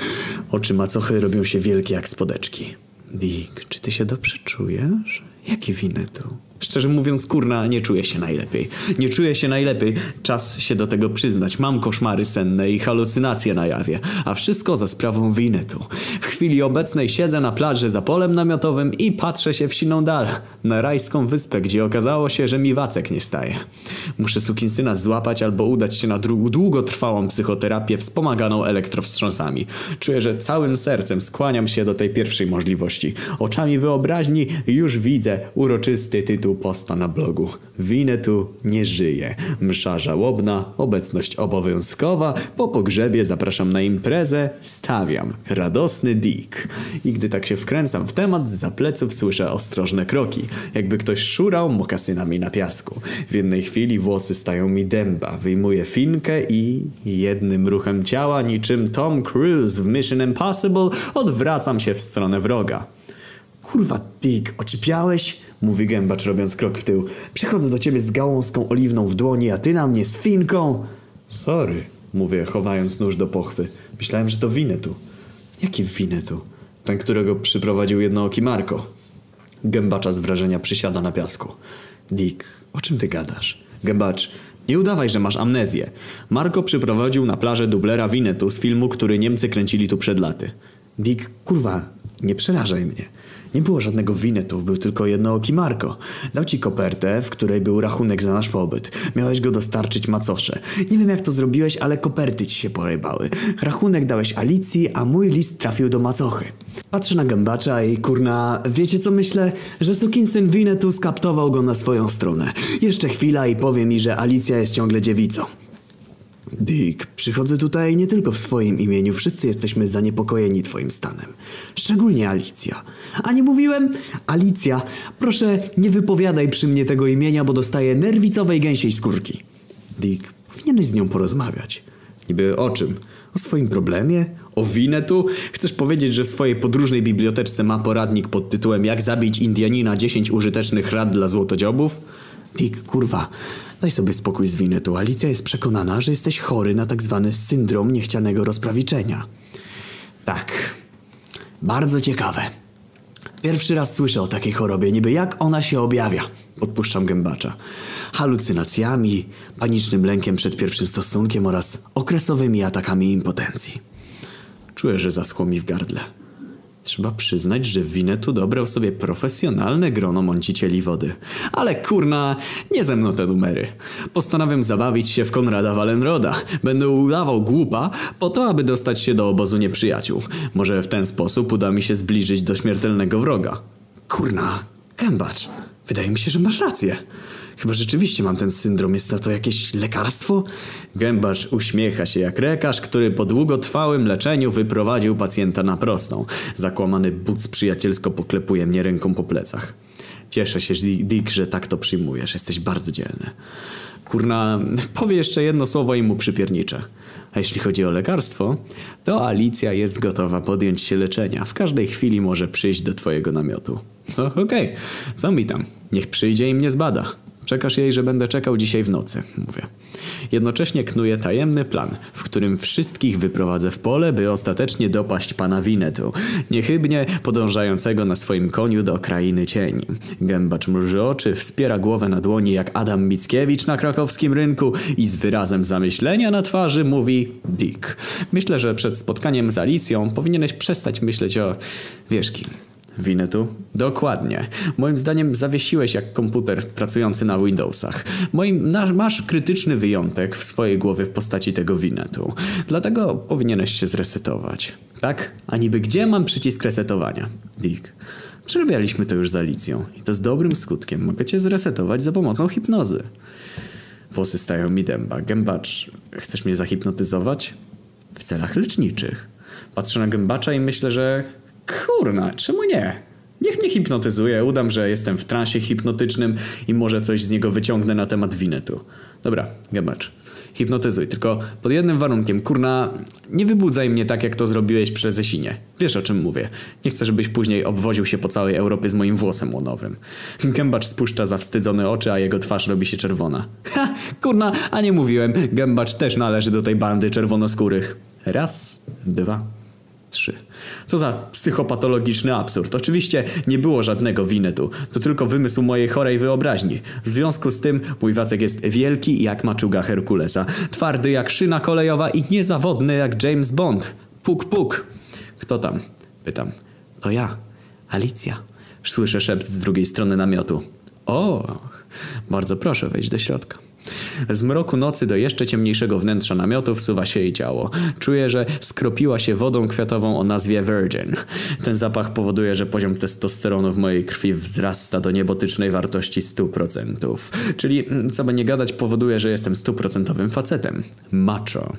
Oczy macochy robią się wielkie jak spodeczki. Dick, czy ty się dobrze czujesz? Jaki Winetu? Szczerze mówiąc, kurna, nie czuję się najlepiej. Nie czuję się najlepiej. Czas się do tego przyznać. Mam koszmary senne i halucynacje na jawie. A wszystko za sprawą winetu. W chwili obecnej siedzę na plaży za polem namiotowym i patrzę się w siną dal. Na rajską wyspę, gdzie okazało się, że mi wacek nie staje. Muszę sukinsyna złapać albo udać się na długotrwałą psychoterapię wspomaganą elektrowstrząsami. Czuję, że całym sercem skłaniam się do tej pierwszej możliwości. Oczami wyobraźni już widzę uroczysty tytuł posta na blogu. Winetu nie żyje. Msza żałobna, obecność obowiązkowa. Po pogrzebie zapraszam na imprezę. Stawiam. Radosny Dick. I gdy tak się wkręcam w temat, za pleców słyszę ostrożne kroki. Jakby ktoś szurał mokasynami na piasku. W jednej chwili włosy stają mi dęba. Wyjmuję finkę i jednym ruchem ciała, niczym Tom Cruise w Mission Impossible, odwracam się w stronę wroga. Kurwa, Dick, ocipiałeś? Mówi gębacz robiąc krok w tył. Przychodzę do ciebie z gałązką oliwną w dłoni, a ty na mnie z finką. Sorry, mówię, chowając nóż do pochwy. Myślałem, że to Winetu. Jaki Winetu? Ten, którego przyprowadził jednooki Marko. Gębacza z wrażenia przysiada na piasku. Dick, o czym ty gadasz? Gębacz, nie udawaj, że masz amnezję. Marko przyprowadził na plażę dublera Winetu z filmu, który Niemcy kręcili tu przed laty. Dick, kurwa, nie przerażaj mnie. Nie było żadnego winetu, był tylko jednooki Marko. Dał ci kopertę, w której był rachunek za nasz pobyt. Miałeś go dostarczyć macosze. Nie wiem jak to zrobiłeś, ale koperty ci się porybały. Rachunek dałeś Alicji, a mój list trafił do macochy. Patrzę na gębacza i kurna, wiecie co myślę? Że sukinsyn winetu skaptował go na swoją stronę. Jeszcze chwila i powie mi, że Alicja jest ciągle dziewicą. Dick, przychodzę tutaj nie tylko w swoim imieniu. Wszyscy jesteśmy zaniepokojeni twoim stanem. Szczególnie Alicja. A nie mówiłem? Alicja, proszę nie wypowiadaj przy mnie tego imienia, bo dostaję nerwicowej gęsiej skórki. Dick, powinieneś z nią porozmawiać. Niby o czym? O swoim problemie? O winetu? Chcesz powiedzieć, że w swojej podróżnej biblioteczce ma poradnik pod tytułem Jak zabić Indianina 10 użytecznych rad dla złotodziobów? Dick, kurwa, daj sobie spokój z winetu. Alicja jest przekonana, że jesteś chory na tak zwany syndrom niechcianego rozprawiczenia. Tak. Bardzo ciekawe. Pierwszy raz słyszę o takiej chorobie, niby jak ona się objawia. Podpuszczam gębacza. Halucynacjami, panicznym lękiem przed pierwszym stosunkiem oraz okresowymi atakami impotencji. Czuję, że zaschło mi w gardle. Trzeba przyznać, że Winetu dobrał sobie profesjonalne grono mącicieli wody. Ale kurna, nie ze mną te numery. Postanawiam zabawić się w Konrada Wallenroda. Będę udawał głupa po to, aby dostać się do obozu nieprzyjaciół. Może w ten sposób uda mi się zbliżyć do śmiertelnego wroga. Kurna, gębacz, wydaje mi się, że masz rację. Chyba rzeczywiście mam ten syndrom. Jest na to jakieś lekarstwo? Gębacz uśmiecha się jak lekarz, który po długotrwałym leczeniu wyprowadził pacjenta na prostą. Zakłamany but przyjacielsko poklepuje mnie ręką po plecach. Cieszę się, Dick, że tak to przyjmujesz. Jesteś bardzo dzielny. Kurna, powie jeszcze jedno słowo i mu przypierniczę. A jeśli chodzi o lekarstwo, to Alicja jest gotowa podjąć się leczenia. W każdej chwili może przyjść do twojego namiotu. Co? Okej. Okay. Co mi tam? Niech przyjdzie i mnie zbada. Przekaż jej, że będę czekał dzisiaj w nocy, mówię. Jednocześnie knuję tajemny plan, w którym wszystkich wyprowadzę w pole, by ostatecznie dopaść pana Winetu, niechybnie podążającego na swoim koniu do krainy cieni. Gębacz mruży oczy, wspiera głowę na dłoni jak Adam Mickiewicz na krakowskim rynku i z wyrazem zamyślenia na twarzy mówi Dick. Myślę, że przed spotkaniem z Alicją powinieneś przestać myśleć o... wiesz kim. Winetu? Dokładnie. Moim zdaniem zawiesiłeś jak komputer pracujący na Windowsach. Moim, masz krytyczny wyjątek w swojej głowie w postaci tego Winetu. Dlatego powinieneś się zresetować. Tak? A niby gdzie mam przycisk resetowania? Dick. Przerabialiśmy to już z Alicją i to z dobrym skutkiem. Mogę cię zresetować za pomocą hipnozy. Włosy stają mi dęba. Gębacz, chcesz mnie zahipnotyzować? W celach leczniczych. Patrzę na gębacza i myślę, że Kurna, czemu nie? Niech mnie hipnotyzuje, udam, że jestem w transie hipnotycznym i może coś z niego wyciągnę na temat winetu. Dobra, gębacz. Hipnotyzuj, tylko pod jednym warunkiem, kurna, nie wybudzaj mnie tak, jak to zrobiłeś przy Zesinie. Wiesz o czym mówię. Nie chcę, żebyś później obwoził się po całej Europie z moim włosem łonowym. Gębacz spuszcza zawstydzone oczy, a jego twarz robi się czerwona. Ha, kurna, a nie mówiłem. Gębacz też należy do tej bandy czerwonoskórych. Raz, dwa, trzy. Co za psychopatologiczny absurd. Oczywiście nie było żadnego winetu. To tylko wymysł mojej chorej wyobraźni. W związku z tym mój Wacek jest wielki jak maczuga Herkulesa, twardy jak szyna kolejowa i niezawodny jak James Bond. Puk, puk. Kto tam? Pytam. To ja. Alicja. Słyszę szept z drugiej strony namiotu. O, bardzo proszę wejść do środka. Z mroku nocy do jeszcze ciemniejszego wnętrza namiotu wsuwa się jej ciało. Czuję, że skropiła się wodą kwiatową o nazwie Virgin. Ten zapach powoduje, że poziom testosteronu w mojej krwi wzrasta do niebotycznej wartości 100%. Czyli, co by nie gadać, powoduje, że jestem stuprocentowym facetem. Macho.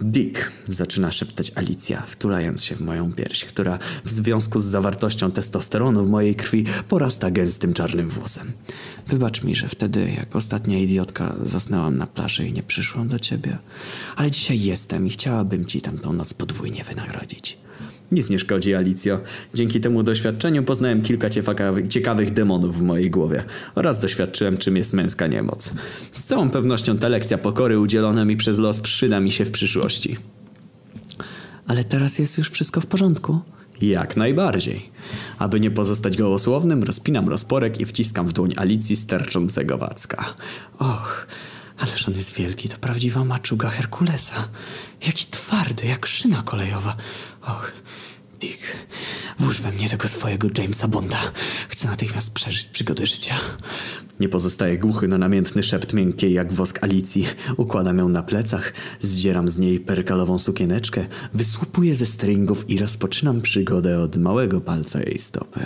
Dick, zaczyna szeptać Alicja, wtulając się w moją pierś, która w związku z zawartością testosteronu w mojej krwi porasta gęstym czarnym włosem. Wybacz mi, że wtedy, jak ostatnia idiotka, zasnęłam na plaży i nie przyszłam do ciebie. Ale dzisiaj jestem i chciałabym ci tamtą noc podwójnie wynagrodzić. Nic nie szkodzi, Alicjo. Dzięki temu doświadczeniu poznałem kilka ciekawych demonów w mojej głowie oraz doświadczyłem, czym jest męska niemoc. Z całą pewnością ta lekcja pokory udzielona mi przez los przyda mi się w przyszłości. Ale teraz jest już wszystko w porządku. Jak najbardziej. Aby nie pozostać gołosłownym, rozpinam rozporek i wciskam w dłoń Alicji sterczącego wacka. Och, ależ on jest wielki, to prawdziwa maczuga Herkulesa. Jaki twardy, jak szyna kolejowa. Och, Dick, włóż we mnie tego swojego Jamesa Bonda. Chcę natychmiast przeżyć przygody życia. Nie pozostaje głuchy na namiętny szept miękkiej jak wosk Alicji. Układam ją na plecach, zdzieram z niej perkalową sukieneczkę, wysłupuję ze stringów i rozpoczynam przygodę od małego palca jej stopy.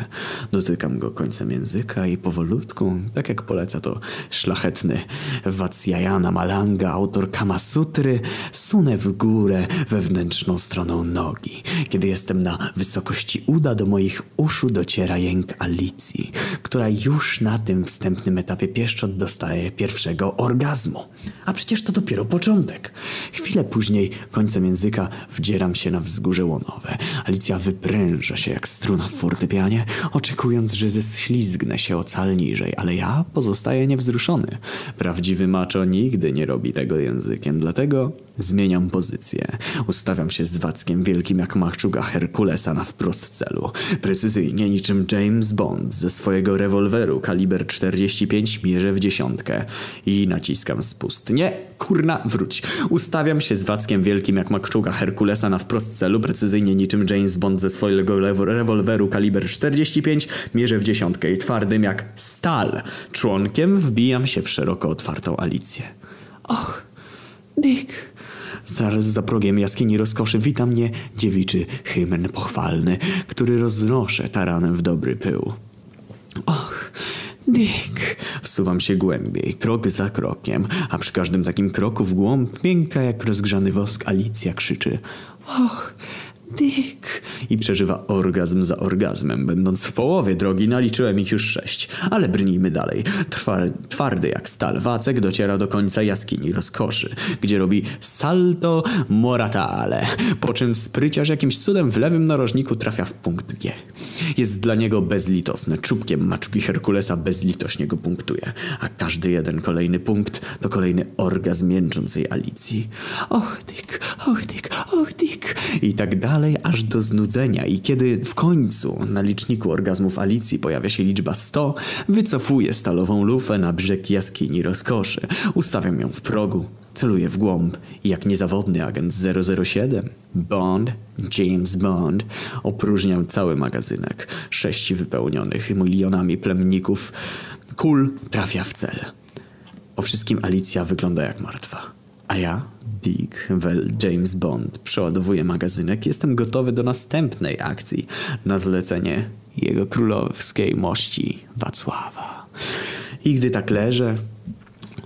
Dotykam go końcem języka i powolutku, tak jak poleca to szlachetny Vatsjayana Malanga, autor Kamasutry, sunę w górę wewnętrzną stroną nogi. Kiedy jestem na wysokości uda, do moich uszu dociera jęk Alicji, która już na tym wstępnym etapie pieszczot dostaje pierwszego orgazmu. A przecież to dopiero początek. Chwilę później końcem języka wdzieram się na wzgórze łonowe. Alicja wypręża się jak struna w fortepianie, oczekując, że ześlizgnę się ocal niżej, ale ja pozostaję niewzruszony. Prawdziwy macho nigdy nie robi tego językiem, dlatego zmieniam pozycję. Ustawiam się z Wackiem wielkim jak machczuga Herkulesa na wprost celu. Precyzyjnie niczym James Bond ze swojego rewolweru kaliber 45 mierzę w dziesiątkę i naciskam spust. Nie, kurna, wróć. Ustawiam się z Wackiem wielkim jak makczuga Herkulesa na wprost celu, precyzyjnie niczym James Bond ze swojego rewolweru kaliber 45 mierzę w dziesiątkę i twardym jak stal. Członkiem wbijam się w szeroko otwartą Alicję. Och, Dick... Zaraz za progiem jaskini rozkoszy wita mnie dziewiczy hymn pochwalny, który roznoszę taranem w dobry pył. Och, Dick. Wsuwam się głębiej, krok za krokiem, a przy każdym takim kroku w głąb, miękka jak rozgrzany wosk, Alicja krzyczy. Och, Dick. I przeżywa orgazm za orgazmem. Będąc w połowie drogi naliczyłem ich już sześć. Ale brnijmy dalej. Twar twardy jak stal wacek dociera do końca jaskini rozkoszy, gdzie robi salto moratale, po czym spryciarz jakimś cudem w lewym narożniku trafia w punkt G. Jest dla niego bezlitosny. Czubkiem maczki Herkulesa bezlitośnie go punktuje. A każdy jeden kolejny punkt to kolejny orgazm mięczącej Alicji. Och, Dick, och, Dick, och, Dick. I tak dalej, aż do znudzenia. I kiedy w końcu na liczniku orgazmów Alicji pojawia się liczba 100, wycofuję stalową lufę na brzeg jaskini rozkoszy. Ustawiam ją w progu. Celuję w głąb i jak niezawodny agent 007, Bond, James Bond, opróżniam cały magazynek. Sześć wypełnionych milionami plemników. Kul trafia w cel. O wszystkim Alicja wygląda jak martwa. A ja, Dick, well, James Bond, przeładowuję magazynek. Jestem gotowy do następnej akcji na zlecenie jego królewskiej mości Wacława. I gdy tak leżę,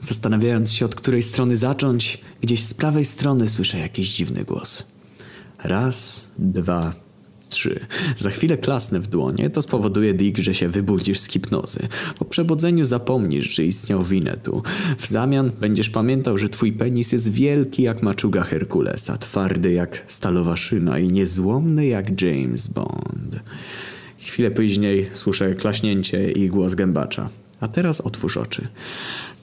Zastanawiając się, od której strony zacząć, gdzieś z prawej strony słyszę jakiś dziwny głos. Raz, dwa, trzy. Za chwilę klasnę w dłonie, to spowoduje Dick, że się wybudzisz z hipnozy. Po przebudzeniu zapomnisz, że istniał Winetu. W zamian będziesz pamiętał, że twój penis jest wielki jak maczuga Herkulesa, twardy jak stalowa szyna i niezłomny jak James Bond. Chwilę później słyszę klaśnięcie i głos gębacza. A teraz otwórz oczy.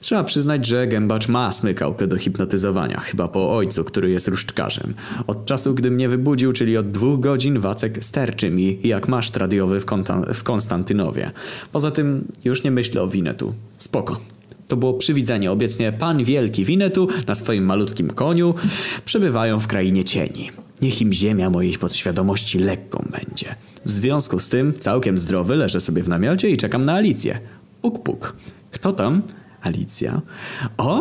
Trzeba przyznać, że gębacz ma smykałkę do hipnotyzowania, chyba po ojcu, który jest różdżkarzem. Od czasu, gdy mnie wybudził, czyli od dwóch godzin, Wacek sterczy mi jak maszt radiowy w, w Konstantynowie. Poza tym już nie myślę o Winetu. Spoko. To było przywidzenie. Obecnie pan wielki Winetu na swoim malutkim koniu przebywają w krainie cieni. Niech im ziemia mojej podświadomości lekką będzie. W związku z tym całkiem zdrowy leżę sobie w namiocie i czekam na Alicję. Puk puk. Kto tam? Alicja. O,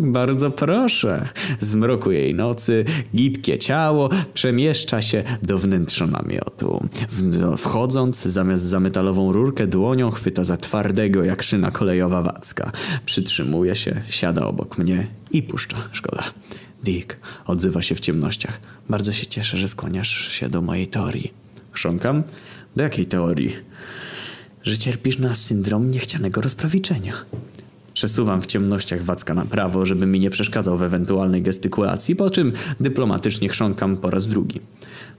bardzo proszę. Z mroku jej nocy gibkie ciało przemieszcza się do wnętrza namiotu. Wchodząc, zamiast za metalową rurkę dłonią chwyta za twardego jak szyna kolejowa wacka. Przytrzymuje się, siada obok mnie i puszcza. Szkoda. Dick odzywa się w ciemnościach. Bardzo się cieszę, że skłaniasz się do mojej teorii. Chrząkam? Do jakiej teorii? Że cierpisz na syndrom niechcianego rozprawiczenia. Przesuwam w ciemnościach Wacka na prawo, żeby mi nie przeszkadzał w ewentualnej gestykulacji, po czym dyplomatycznie chrząkam po raz drugi.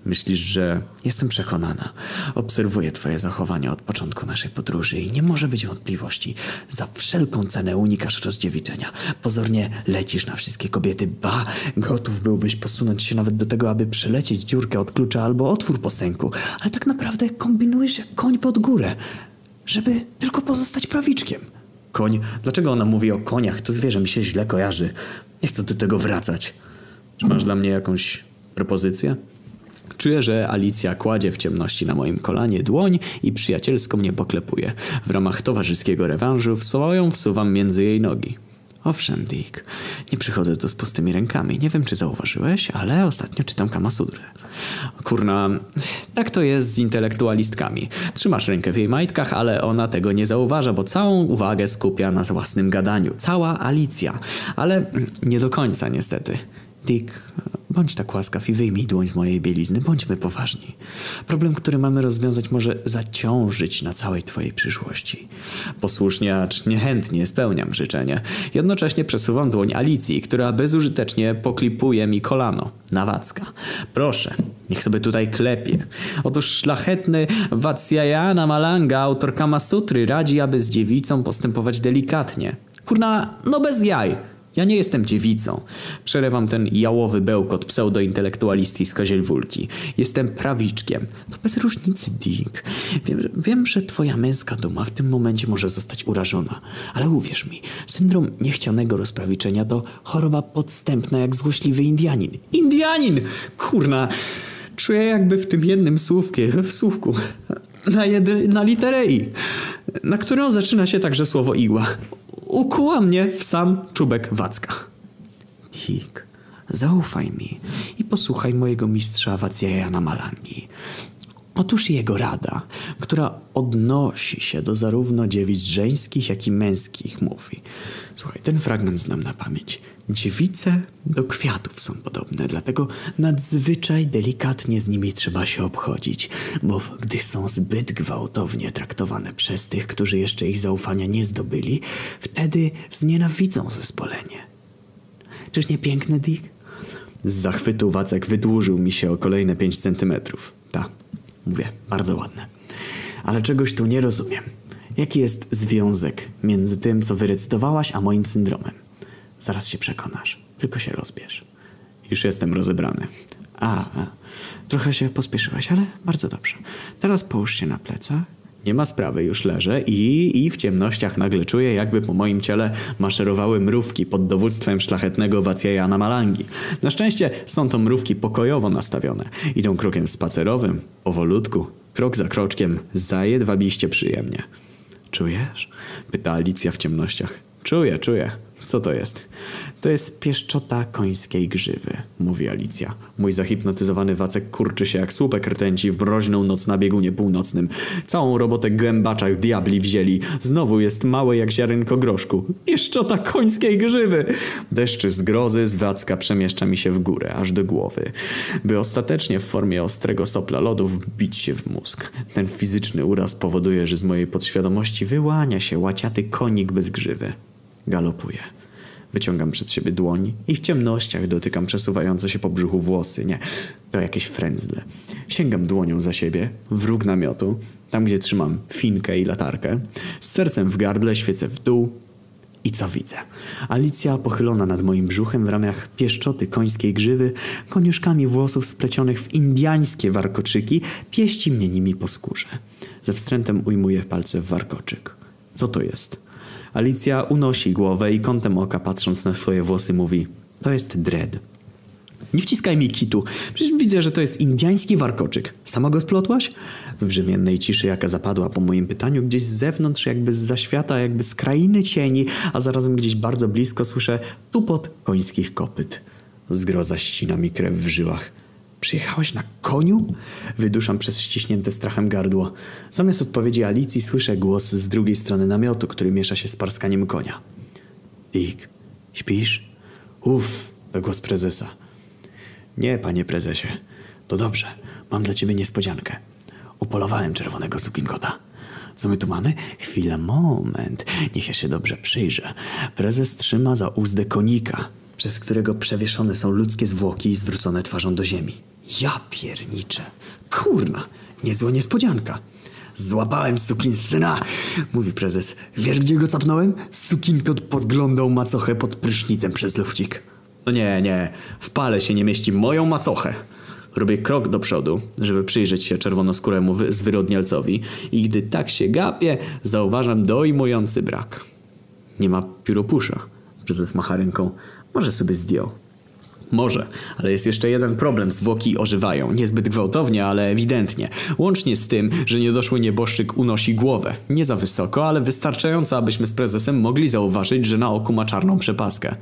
Myślisz, że... Jestem przekonana. Obserwuję twoje zachowania od początku naszej podróży i nie może być wątpliwości. Za wszelką cenę unikasz rozdziewiczenia. Pozornie lecisz na wszystkie kobiety. Ba, gotów byłbyś posunąć się nawet do tego, aby przelecieć dziurkę od klucza albo otwór po sęku. Ale tak naprawdę kombinujesz jak koń pod górę, żeby tylko pozostać prawiczkiem. Koń? Dlaczego ona mówi o koniach? To zwierzę mi się źle kojarzy. Nie chcę do tego wracać. Czy masz dla mnie jakąś propozycję? Czuję, że Alicja kładzie w ciemności na moim kolanie dłoń i przyjacielsko mnie poklepuje. W ramach towarzyskiego rewanżu swoją wsuwam między jej nogi. Owszem, Dick. Nie przychodzę tu z pustymi rękami. Nie wiem, czy zauważyłeś, ale ostatnio czytam Kamasudrę. Kurna, tak to jest z intelektualistkami. Trzymasz rękę w jej majtkach, ale ona tego nie zauważa, bo całą uwagę skupia na własnym gadaniu. Cała Alicja. Ale nie do końca, niestety. Dick, bądź tak łaskaw i wyjmij dłoń z mojej bielizny, bądźmy poważni. Problem, który mamy rozwiązać, może zaciążyć na całej twojej przyszłości. Posłusznie, acz niechętnie spełniam życzenie. Jednocześnie przesuwam dłoń Alicji, która bezużytecznie poklipuje mi kolano. Nawacka. Proszę, niech sobie tutaj klepie. Otóż szlachetny Vatsayana Malanga, autor Kamasutry, radzi, aby z dziewicą postępować delikatnie. Kurna, no bez jaj. Ja nie jestem dziewicą. Przerywam ten jałowy bełkot pseudointelektualisti z kozielwólki. Jestem prawiczkiem. To bez różnicy, Dick. Wiem, wiem, że twoja męska duma w tym momencie może zostać urażona. Ale uwierz mi, syndrom niechcianego rozprawiczenia to choroba podstępna jak złośliwy Indianin. Indianin! Kurna! Czuję jakby w tym jednym słówkie, w słówku, na, jedy, na literę I, na którą zaczyna się także słowo igła ukuła mnie w sam czubek Wacka. Dick, zaufaj mi i posłuchaj mojego mistrza Wacjajana Malangi. Otóż jego rada, która odnosi się do zarówno dziewic żeńskich, jak i męskich, mówi. Słuchaj, ten fragment znam na pamięć. Dziewice do kwiatów są podobne, dlatego nadzwyczaj delikatnie z nimi trzeba się obchodzić, bo gdy są zbyt gwałtownie traktowane przez tych, którzy jeszcze ich zaufania nie zdobyli, wtedy znienawidzą zespolenie. Czyż nie piękny Dick? Z zachwytu Wacek wydłużył mi się o kolejne pięć centymetrów. Ta, mówię, bardzo ładne. Ale czegoś tu nie rozumiem. Jaki jest związek między tym, co wyrecytowałaś, a moim syndromem? Zaraz się przekonasz. Tylko się rozbierz. Już jestem rozebrany. A, trochę się pospieszyłaś, ale bardzo dobrze. Teraz połóż się na plecach. Nie ma sprawy, już leżę i, i w ciemnościach nagle czuję, jakby po moim ciele maszerowały mrówki pod dowództwem szlachetnego Wacjajana Malangi. Na szczęście są to mrówki pokojowo nastawione. Idą krokiem spacerowym, powolutku, krok za kroczkiem, zajedwabiście przyjemnie. Czujesz? Pyta Alicja w ciemnościach. Czuję, czuję. Co to jest? To jest pieszczota końskiej grzywy, mówi Alicja. Mój zahipnotyzowany wacek kurczy się jak słupek rtęci w mroźną noc na biegunie północnym. Całą robotę gębaczach diabli wzięli. Znowu jest małe jak ziarenko groszku. Pieszczota końskiej grzywy! Deszczy z grozy z wacka przemieszcza mi się w górę, aż do głowy. By ostatecznie w formie ostrego sopla lodu wbić się w mózg. Ten fizyczny uraz powoduje, że z mojej podświadomości wyłania się łaciaty konik bez grzywy. Galopuję. Wyciągam przed siebie dłoń i w ciemnościach dotykam przesuwające się po brzuchu włosy. Nie, to jakieś frędzle. Sięgam dłonią za siebie, w róg namiotu, tam gdzie trzymam finkę i latarkę. Z sercem w gardle świecę w dół I co widzę? Alicja pochylona nad moim brzuchem w ramach pieszczoty końskiej grzywy, koniuszkami włosów splecionych w indiańskie warkoczyki, pieści mnie nimi po skórze. Ze wstrętem ujmuje palce w warkoczyk. Co to jest? Alicja unosi głowę i kątem oka patrząc na swoje włosy mówi To jest dread. Nie wciskaj mi kitu. Przecież widzę, że to jest indiański warkoczyk. Sama go splotłaś? W brzemiennej ciszy, jaka zapadła po moim pytaniu, gdzieś z zewnątrz, jakby z zaświata, jakby z krainy cieni, a zarazem gdzieś bardzo blisko słyszę tupot końskich kopyt. Zgroza ścina mi krew w żyłach. Przyjechałeś na koniu? Wyduszam przez ściśnięte strachem gardło. Zamiast odpowiedzi Alicji słyszę głos z drugiej strony namiotu, który miesza się z parskaniem konia. Dick, śpisz? Uff, to głos prezesa. Nie, panie prezesie. To dobrze. Mam dla ciebie niespodziankę. Upolowałem czerwonego sukinkota. Co my tu mamy? Chwila, moment. Niech ja się dobrze przyjrzę. Prezes trzyma za uzdę konika, przez którego przewieszone są ludzkie zwłoki zwrócone twarzą do ziemi. Ja pierniczę. Kurna, niezła niespodzianka. Złapałem sukinsyna, mówi prezes. Wiesz, gdzie go capnąłem? Sukinkot podglądał macochę pod prysznicem przez lufcik. No nie, nie. W pale się nie mieści moją macochę. Robię krok do przodu, żeby przyjrzeć się czerwonoskóremu wy- zwyrodnialcowi i gdy tak się gapię, zauważam dojmujący brak. Nie ma pióropusza. Prezes macha ręką. Może sobie zdjął. Może, ale jest jeszcze jeden problem. Zwłoki ożywają. Niezbyt gwałtownie, ale ewidentnie. Łącznie z tym, że niedoszły nieboszczyk unosi głowę. Nie za wysoko, ale wystarczająco, abyśmy z prezesem mogli zauważyć, że na oku ma czarną przepaskę.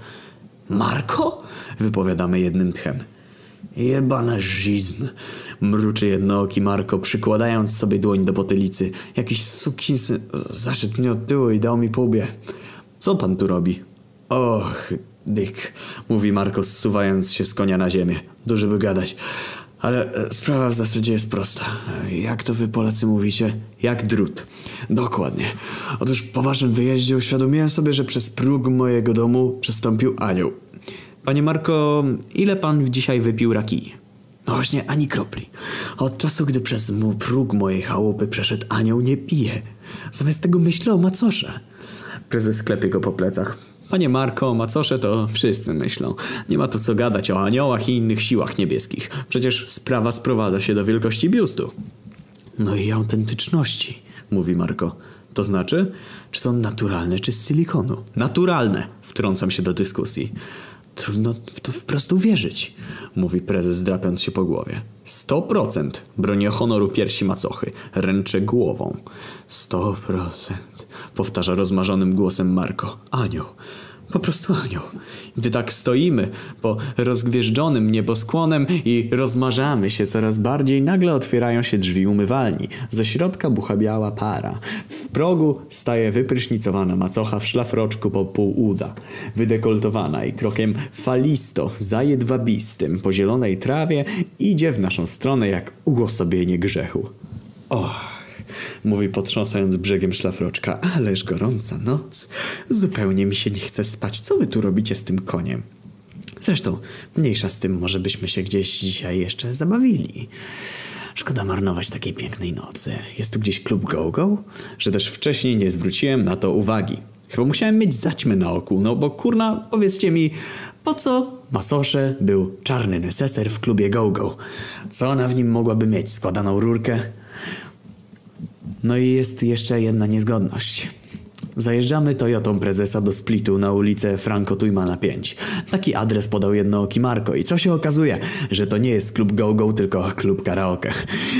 Marko? Wypowiadamy jednym tchem. Jebana żyzn. Mruczy jednooki Marko, przykładając sobie dłoń do potylicy. Jakiś sukinsy zaszedł mnie od tyłu i dał mi po łbie. Co pan tu robi? Och, Dick, mówi Marko, zsuwając się z konia na ziemię. Duży by gadać. Ale e, sprawa w zasadzie jest prosta. E, Jak to wy Polacy mówicie? Jak drut. Dokładnie. Otóż po waszym wyjeździe uświadomiłem sobie, że przez próg mojego domu przestąpił anioł. Panie Marko, ile pan dzisiaj wypił rakii? No właśnie, ani kropli. Od czasu, gdy przez mu próg mojej chałupy przeszedł anioł, nie pije. Zamiast tego myślę o macosze. Prezes klepie go po plecach. Panie Marko, macosze to wszyscy myślą. Nie ma tu co gadać o aniołach i innych siłach niebieskich. Przecież sprawa sprowadza się do wielkości biustu. No i autentyczności, mówi Marko. To znaczy, czy są naturalne, czy z silikonu? Naturalne, wtrącam się do dyskusji. Trudno w to wprost uwierzyć, mówi prezes drapiąc się po głowie. Sto procent. Bronię honoru piersi macochy. Ręczę głową. Sto procent. Powtarza rozmarzonym głosem Marko. Anioł. Po prostu anioł. Gdy tak stoimy po rozgwieżdżonym nieboskłonem i rozmarzamy się coraz bardziej, nagle otwierają się drzwi umywalni. Ze środka bucha biała para. W progu staje wyprysznicowana macocha w szlafroczku po pół uda. Wydekoltowana i krokiem falisto, zajedwabistym po zielonej trawie idzie w naszą stronę jak uosobienie grzechu. Och, mówi potrząsając brzegiem szlafroczka, ależ gorąca noc. Zupełnie mi się nie chce spać. Co wy tu robicie z tym koniem? Zresztą, mniejsza z tym, może byśmy się gdzieś dzisiaj jeszcze zabawili. Szkoda marnować takiej pięknej nocy. Jest tu gdzieś klub go-go? Że też wcześniej nie zwróciłem na to uwagi. Chyba musiałem mieć zaćmę na oku, no bo kurna, powiedzcie mi, po co masosze był czarny neseser w klubie go-go? Co ona w nim mogłaby mieć? Składaną rurkę? No i jest jeszcze jedna niezgodność. Zajeżdżamy Toyotą prezesa do Splitu na ulicę Franco Tujmana 5. Taki adres podał jednooki Marko i co się okazuje, że to nie jest klub go-go, tylko klub karaoke.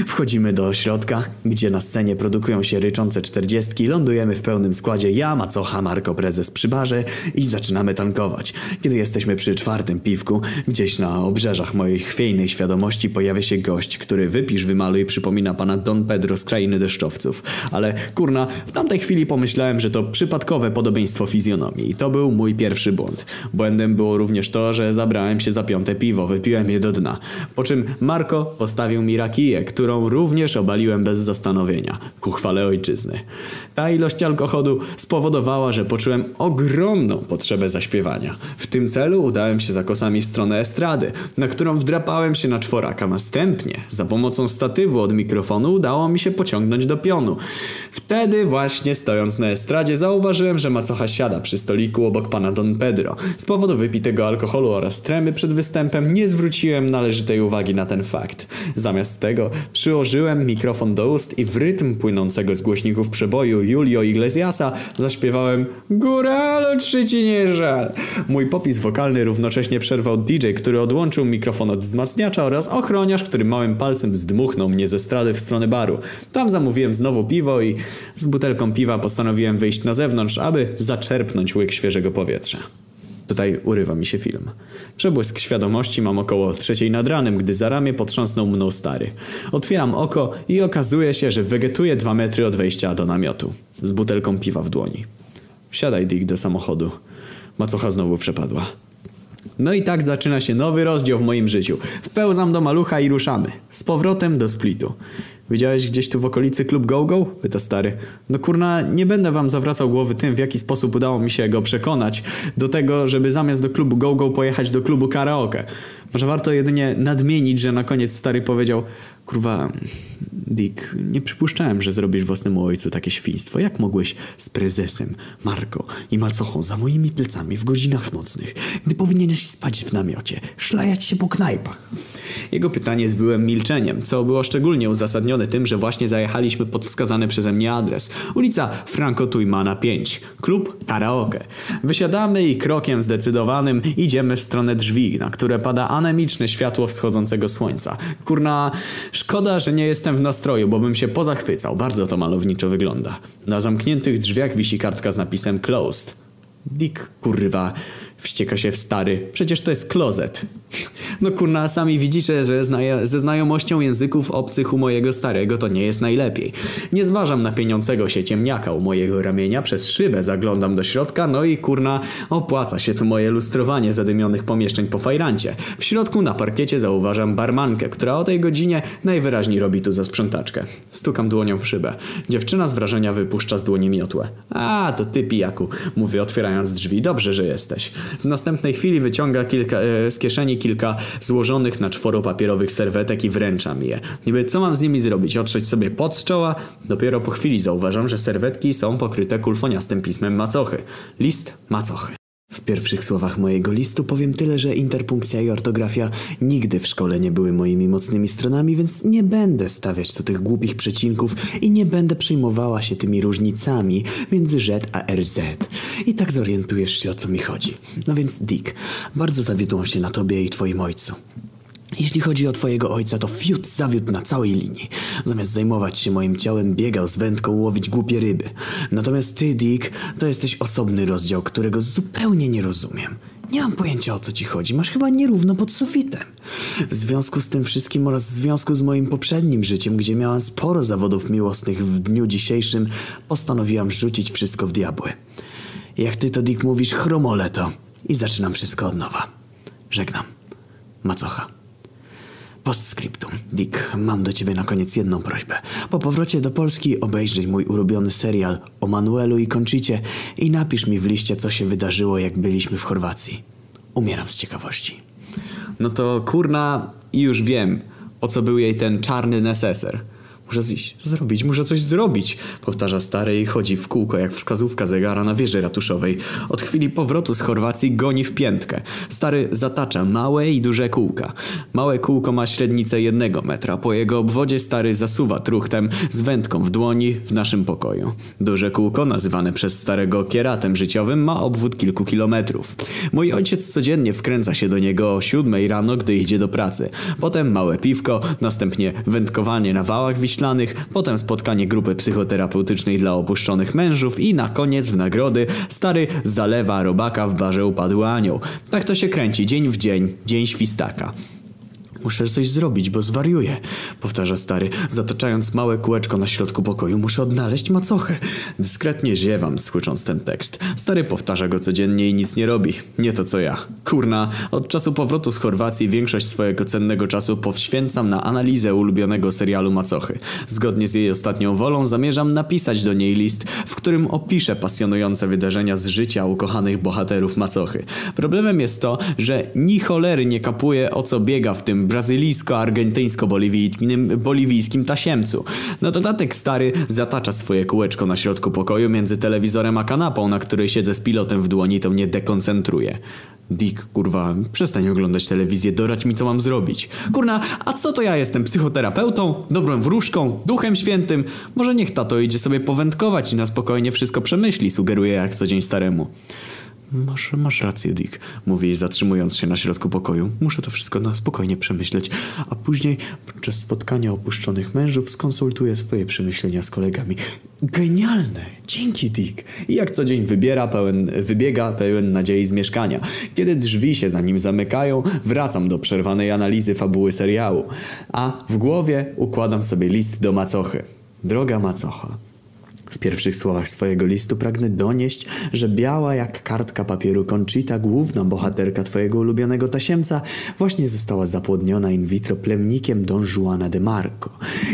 Wchodzimy do środka, gdzie na scenie produkują się ryczące czterdziestki, lądujemy w pełnym składzie ja, Macocha, Marko, prezes przy barze i zaczynamy tankować. Kiedy jesteśmy przy czwartym piwku, gdzieś na obrzeżach mojej chwiejnej świadomości pojawia się gość, który wypisz, wymaluj przypomina pana Don Pedro z krainy deszczowców. Ale kurna, w tamtej chwili pomyślałem, że to przypadkowe podobieństwo fizjonomii. I to był mój pierwszy błąd. Błędem było również to, że zabrałem się za piąte piwo, wypiłem je do dna. Po czym Marko postawił mi rakiję, którą również obaliłem bez zastanowienia, ku chwale ojczyzny. Ta ilość alkoholu spowodowała, że poczułem ogromną potrzebę zaśpiewania. W tym celu udałem się za kosami w stronę estrady, na którą wdrapałem się na czworaka. Następnie, za pomocą statywu od mikrofonu, udało mi się pociągnąć do pionu. Wtedy właśnie, stojąc na estradzie, zauważyłem, że macocha siada przy stoliku obok pana Don Pedro. Z powodu wypitego alkoholu oraz tremy przed występem nie zwróciłem należytej uwagi na ten fakt. Zamiast tego przyłożyłem mikrofon do ust i w rytm płynącego z głośników przeboju Julio Iglesiasa zaśpiewałem nie żal? Mój popis wokalny równocześnie przerwał DJ, który odłączył mikrofon od wzmacniacza oraz ochroniarz, który małym palcem zdmuchnął mnie ze strady w stronę baru. Tam zamówiłem znowu piwo i z butelką piwa postanowiłem wyjść na zewnątrz, aby zaczerpnąć łyk świeżego powietrza. Tutaj urywa mi się film. Przebłysk świadomości mam około trzeciej nad ranem, gdy za ramię potrząsnął mną stary. Otwieram oko i okazuje się, że wegetuję dwa metry od wejścia do namiotu. Z butelką piwa w dłoni. Wsiadaj, Dick, do samochodu. Macocha znowu przepadła. No i tak zaczyna się nowy rozdział w moim życiu. Wpełzam do malucha i ruszamy. Z powrotem do splitu. Widziałeś gdzieś tu w okolicy klub GoGo? Pyta stary. No kurna, nie będę wam zawracał głowy tym, w jaki sposób udało mi się go przekonać do tego, żeby zamiast do klubu GoGo pojechać do klubu karaoke. Może warto jedynie nadmienić, że na koniec stary powiedział Kurwa, Dick, nie przypuszczałem, że zrobisz własnemu ojcu takie świństwo. Jak mogłeś z prezesem, Marko i macochą za moimi plecami w godzinach nocnych, gdy powinieneś spać w namiocie, szlajać się po knajpach? Jego pytanie zbyłem milczeniem, co było szczególnie uzasadnione tym, że właśnie zajechaliśmy pod wskazany przeze mnie adres. Ulica Franco Tuymana 5. Klub karaoke. Wysiadamy i krokiem zdecydowanym idziemy w stronę drzwi, na które pada anemiczne światło wschodzącego słońca. Kurna, szkoda, że nie jestem w nastroju, bo bym się pozachwycał. Bardzo to malowniczo wygląda. Na zamkniętych drzwiach wisi kartka z napisem closed. Dick, kurwa, wścieka się w stary. Przecież to jest klozet. No kurna, sami widzicie, że ze znajomością języków obcych u mojego starego to nie jest najlepiej. Nie zważam na pieniącego się ciemniaka u mojego ramienia, przez szybę zaglądam do środka, no i kurna, opłaca się tu moje lustrowanie zadymionych pomieszczeń po fajrancie. W środku na parkiecie zauważam barmankę, która o tej godzinie najwyraźniej robi tu za sprzątaczkę. Stukam dłonią w szybę. Dziewczyna z wrażenia wypuszcza z dłoni miotłę. A, to ty pijaku, mówię otwierając drzwi. Dobrze, że jesteś. W następnej chwili wyciąga kilka, e, z kieszeni kilka złożonych na czworo papierowych serwetek i wręcza mi je. Niby co mam z nimi zrobić? Otrzeć sobie pod z czoła? Dopiero po chwili zauważam, że serwetki są pokryte kulfoniastym pismem macochy. List macochy. W pierwszych słowach mojego listu powiem tyle, że interpunkcja i ortografia nigdy w szkole nie były moimi mocnymi stronami, więc nie będę stawiać tu tych głupich przecinków i nie będę przejmowała się tymi różnicami między Z a RZ. I tak zorientujesz się o co mi chodzi. No więc Dick, bardzo zawiodłam się na tobie i twoim ojcu. Jeśli chodzi o twojego ojca, to fiut zawiódł na całej linii. Zamiast zajmować się moim ciałem, biegał z wędką łowić głupie ryby. Natomiast ty, Dick, to jesteś osobny rozdział, którego zupełnie nie rozumiem. Nie mam pojęcia o co ci chodzi, masz chyba nierówno pod sufitem. W związku z tym wszystkim oraz w związku z moim poprzednim życiem, gdzie miałam sporo zawodów miłosnych w dniu dzisiejszym, postanowiłam rzucić wszystko w diabły. Jak ty to, Dick, mówisz, chromole to. I zaczynam wszystko od nowa. Żegnam. Macocha. Postscriptum. Dick, mam do ciebie na koniec jedną prośbę. Po powrocie do Polski obejrzyj mój ulubiony serial o Manuelu i Conchicie i napisz mi w liście, co się wydarzyło, jak byliśmy w Chorwacji. Umieram z ciekawości. No to kurna i już wiem, o co był jej ten czarny neseser. Muszę coś zrobić, muszę coś zrobić, powtarza stary i chodzi w kółko jak wskazówka zegara na wieży ratuszowej. Od chwili powrotu z Chorwacji goni w piętkę. Stary zatacza małe i duże kółka. Małe kółko ma średnicę jednego metra. Po jego obwodzie stary zasuwa truchtem z wędką w dłoni w naszym pokoju. Duże kółko, nazywane przez starego kieratem życiowym, ma obwód kilku kilometrów. Mój ojciec codziennie wkręca się do niego o siódmej rano, gdy idzie do pracy. Potem małe piwko, następnie wędkowanie na wałach wiślanych, potem spotkanie grupy psychoterapeutycznej dla opuszczonych mężów i na koniec w nagrody stary zalewa robaka w barze upadły anioł. Tak to się kręci dzień w dzień, dzień świstaka. Muszę coś zrobić, bo zwariuję, powtarza stary, zataczając małe kółeczko na środku pokoju. Muszę odnaleźć macochę. Dyskretnie ziewam, słysząc ten tekst. Stary powtarza go codziennie i nic nie robi. Nie to co ja. Kurna, od czasu powrotu z Chorwacji większość swojego cennego czasu poświęcam na analizę ulubionego serialu macochy. Zgodnie z jej ostatnią wolą zamierzam napisać do niej list, w którym opiszę pasjonujące wydarzenia z życia ukochanych bohaterów macochy. Problemem jest to, że ni cholery nie kapuje o co biega w tym brazylijsko-argentyńsko-boliwijskim boliwijskim tasiemcu. Na dodatek stary zatacza swoje kółeczko na środku pokoju między telewizorem a kanapą, na której siedzę z pilotem w dłoni, to mnie dekoncentruje. Dick, kurwa, przestań oglądać telewizję, dorać mi co mam zrobić. Kurna, a co to ja jestem? Psychoterapeutą? Dobrą wróżką? Duchem świętym? Może niech tato idzie sobie powędkować i na spokojnie wszystko przemyśli, sugeruje jak co dzień staremu. Masz, masz rację, Dick, mówi zatrzymując się na środku pokoju. Muszę to wszystko na spokojnie przemyśleć, a później podczas spotkania opuszczonych mężów skonsultuję swoje przemyślenia z kolegami. Genialne! Dzięki, Dick! I jak co dzień wybiera pełen, wybiega pełen nadziei z mieszkania. Kiedy drzwi się za nim zamykają, wracam do przerwanej analizy fabuły seriału, a w głowie układam sobie list do macochy. Droga macocha, w pierwszych słowach swojego listu pragnę donieść, że biała jak kartka papieru Conchita, główna bohaterka twojego ulubionego tasiemca, właśnie została zapłodniona in vitro plemnikiem Don Juana de Marco.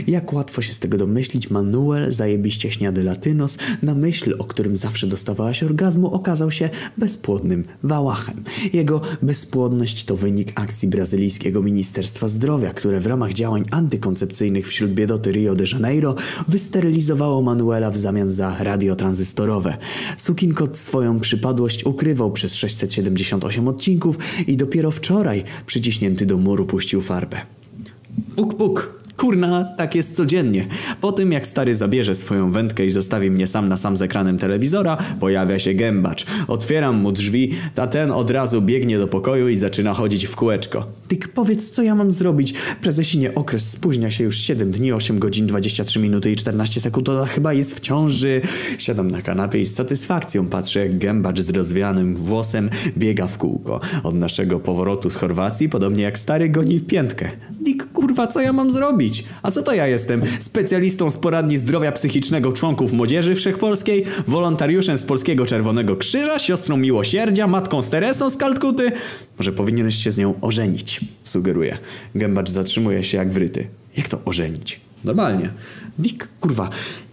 Jak łatwo się z tego domyślić, Manuel, zajebiście śniady latynos, na myśl, o którym zawsze dostawałaś orgazmu, okazał się bezpłodnym wałachem. Jego bezpłodność to wynik akcji brazylijskiego Ministerstwa Zdrowia, które w ramach działań antykoncepcyjnych wśród biedoty Rio de Janeiro wysterylizowało Manuela w zamian za radio tranzystorowe. Sukinkot swoją przypadłość ukrywał przez 678 odcinków i dopiero wczoraj, przyciśnięty do muru, puścił farbę. Puk, puk. Kurna, tak jest codziennie. Po tym jak stary zabierze swoją wędkę i zostawi mnie sam na sam z ekranem telewizora, pojawia się gębacz. Otwieram mu drzwi, a ten od razu biegnie do pokoju i zaczyna chodzić w kółeczko. Tyk, powiedz, co ja mam zrobić? Prezesinie, okres spóźnia się już 7 dni, 8 godzin, 23 minuty i 14 sekund. Ona chyba jest w ciąży. Siadam na kanapie i z satysfakcją patrzę, jak gębacz z rozwianym włosem biega w kółko. Od naszego powrotu z Chorwacji, podobnie jak stary goni w piętkę. Dick, kurwa, co ja mam zrobić? A co to ja jestem? Specjalistą z poradni zdrowia psychicznego członków Młodzieży Wszechpolskiej, wolontariuszem z Polskiego Czerwonego Krzyża, siostrą miłosierdzia, matką z Teresą z Kalkuty? Może powinieneś się z nią ożenić, sugeruje. Gębacz zatrzymuje się jak wryty. Jak to ożenić? Normalnie. Dick, kurwa,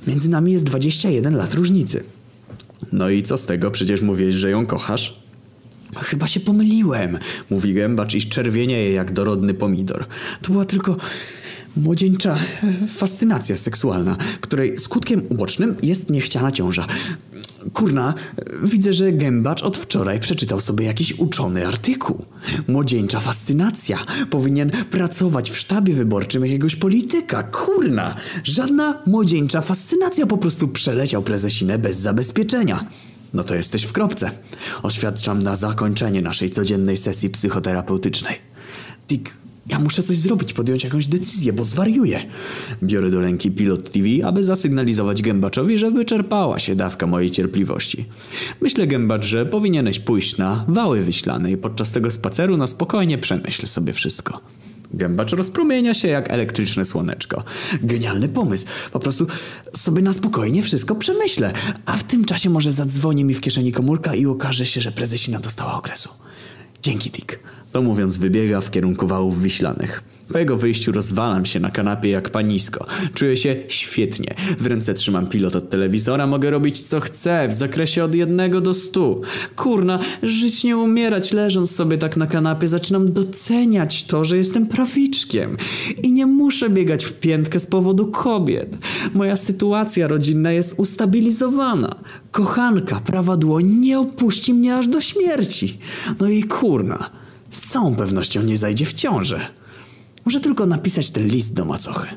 między nami jest 21 lat różnicy. No i co z tego? Przecież mówiłeś, że ją kochasz. Chyba się pomyliłem, mówi gębacz i czerwienieje jak dorodny pomidor. To była tylko młodzieńcza fascynacja seksualna, której skutkiem ubocznym jest niechciana ciąża. Kurna, widzę, że gębacz od wczoraj przeczytał sobie jakiś uczony artykuł. Młodzieńcza fascynacja. Powinien pracować w sztabie wyborczym jakiegoś polityka. Kurna, żadna młodzieńcza fascynacja po prostu przeleciał prezesinę bez zabezpieczenia. No to jesteś w kropce. Oświadczam na zakończenie naszej codziennej sesji psychoterapeutycznej. Dick, ja muszę coś zrobić, podjąć jakąś decyzję, bo zwariuję. Biorę do ręki pilot TV, aby zasygnalizować gębaczowi, że wyczerpała się dawka mojej cierpliwości. Myślę, gębacz, że powinieneś pójść na wały wyślane i podczas tego spaceru na spokojnie przemyśl sobie wszystko. Gębacz rozpromienia się jak elektryczne słoneczko. Genialny pomysł. Po prostu sobie na spokojnie wszystko przemyślę. A w tym czasie może zadzwoni mi w kieszeni komórka i okaże się, że prezesina dostała okresu. Dzięki, Dick. To mówiąc wybiega w kierunku wałów wiślanych. Po jego wyjściu rozwalam się na kanapie jak panisko. Czuję się świetnie. W ręce trzymam pilot od telewizora, mogę robić co chcę w zakresie od jednego do stu. Kurna, żyć nie umierać leżąc sobie tak na kanapie zaczynam doceniać to, że jestem prawiczkiem. I nie muszę biegać w piętkę z powodu kobiet. Moja sytuacja rodzinna jest ustabilizowana. Kochanka, prawa dłoń nie opuści mnie aż do śmierci. No i kurna, z całą pewnością nie zajdzie w ciążę. Muszę tylko napisać ten list do macochy.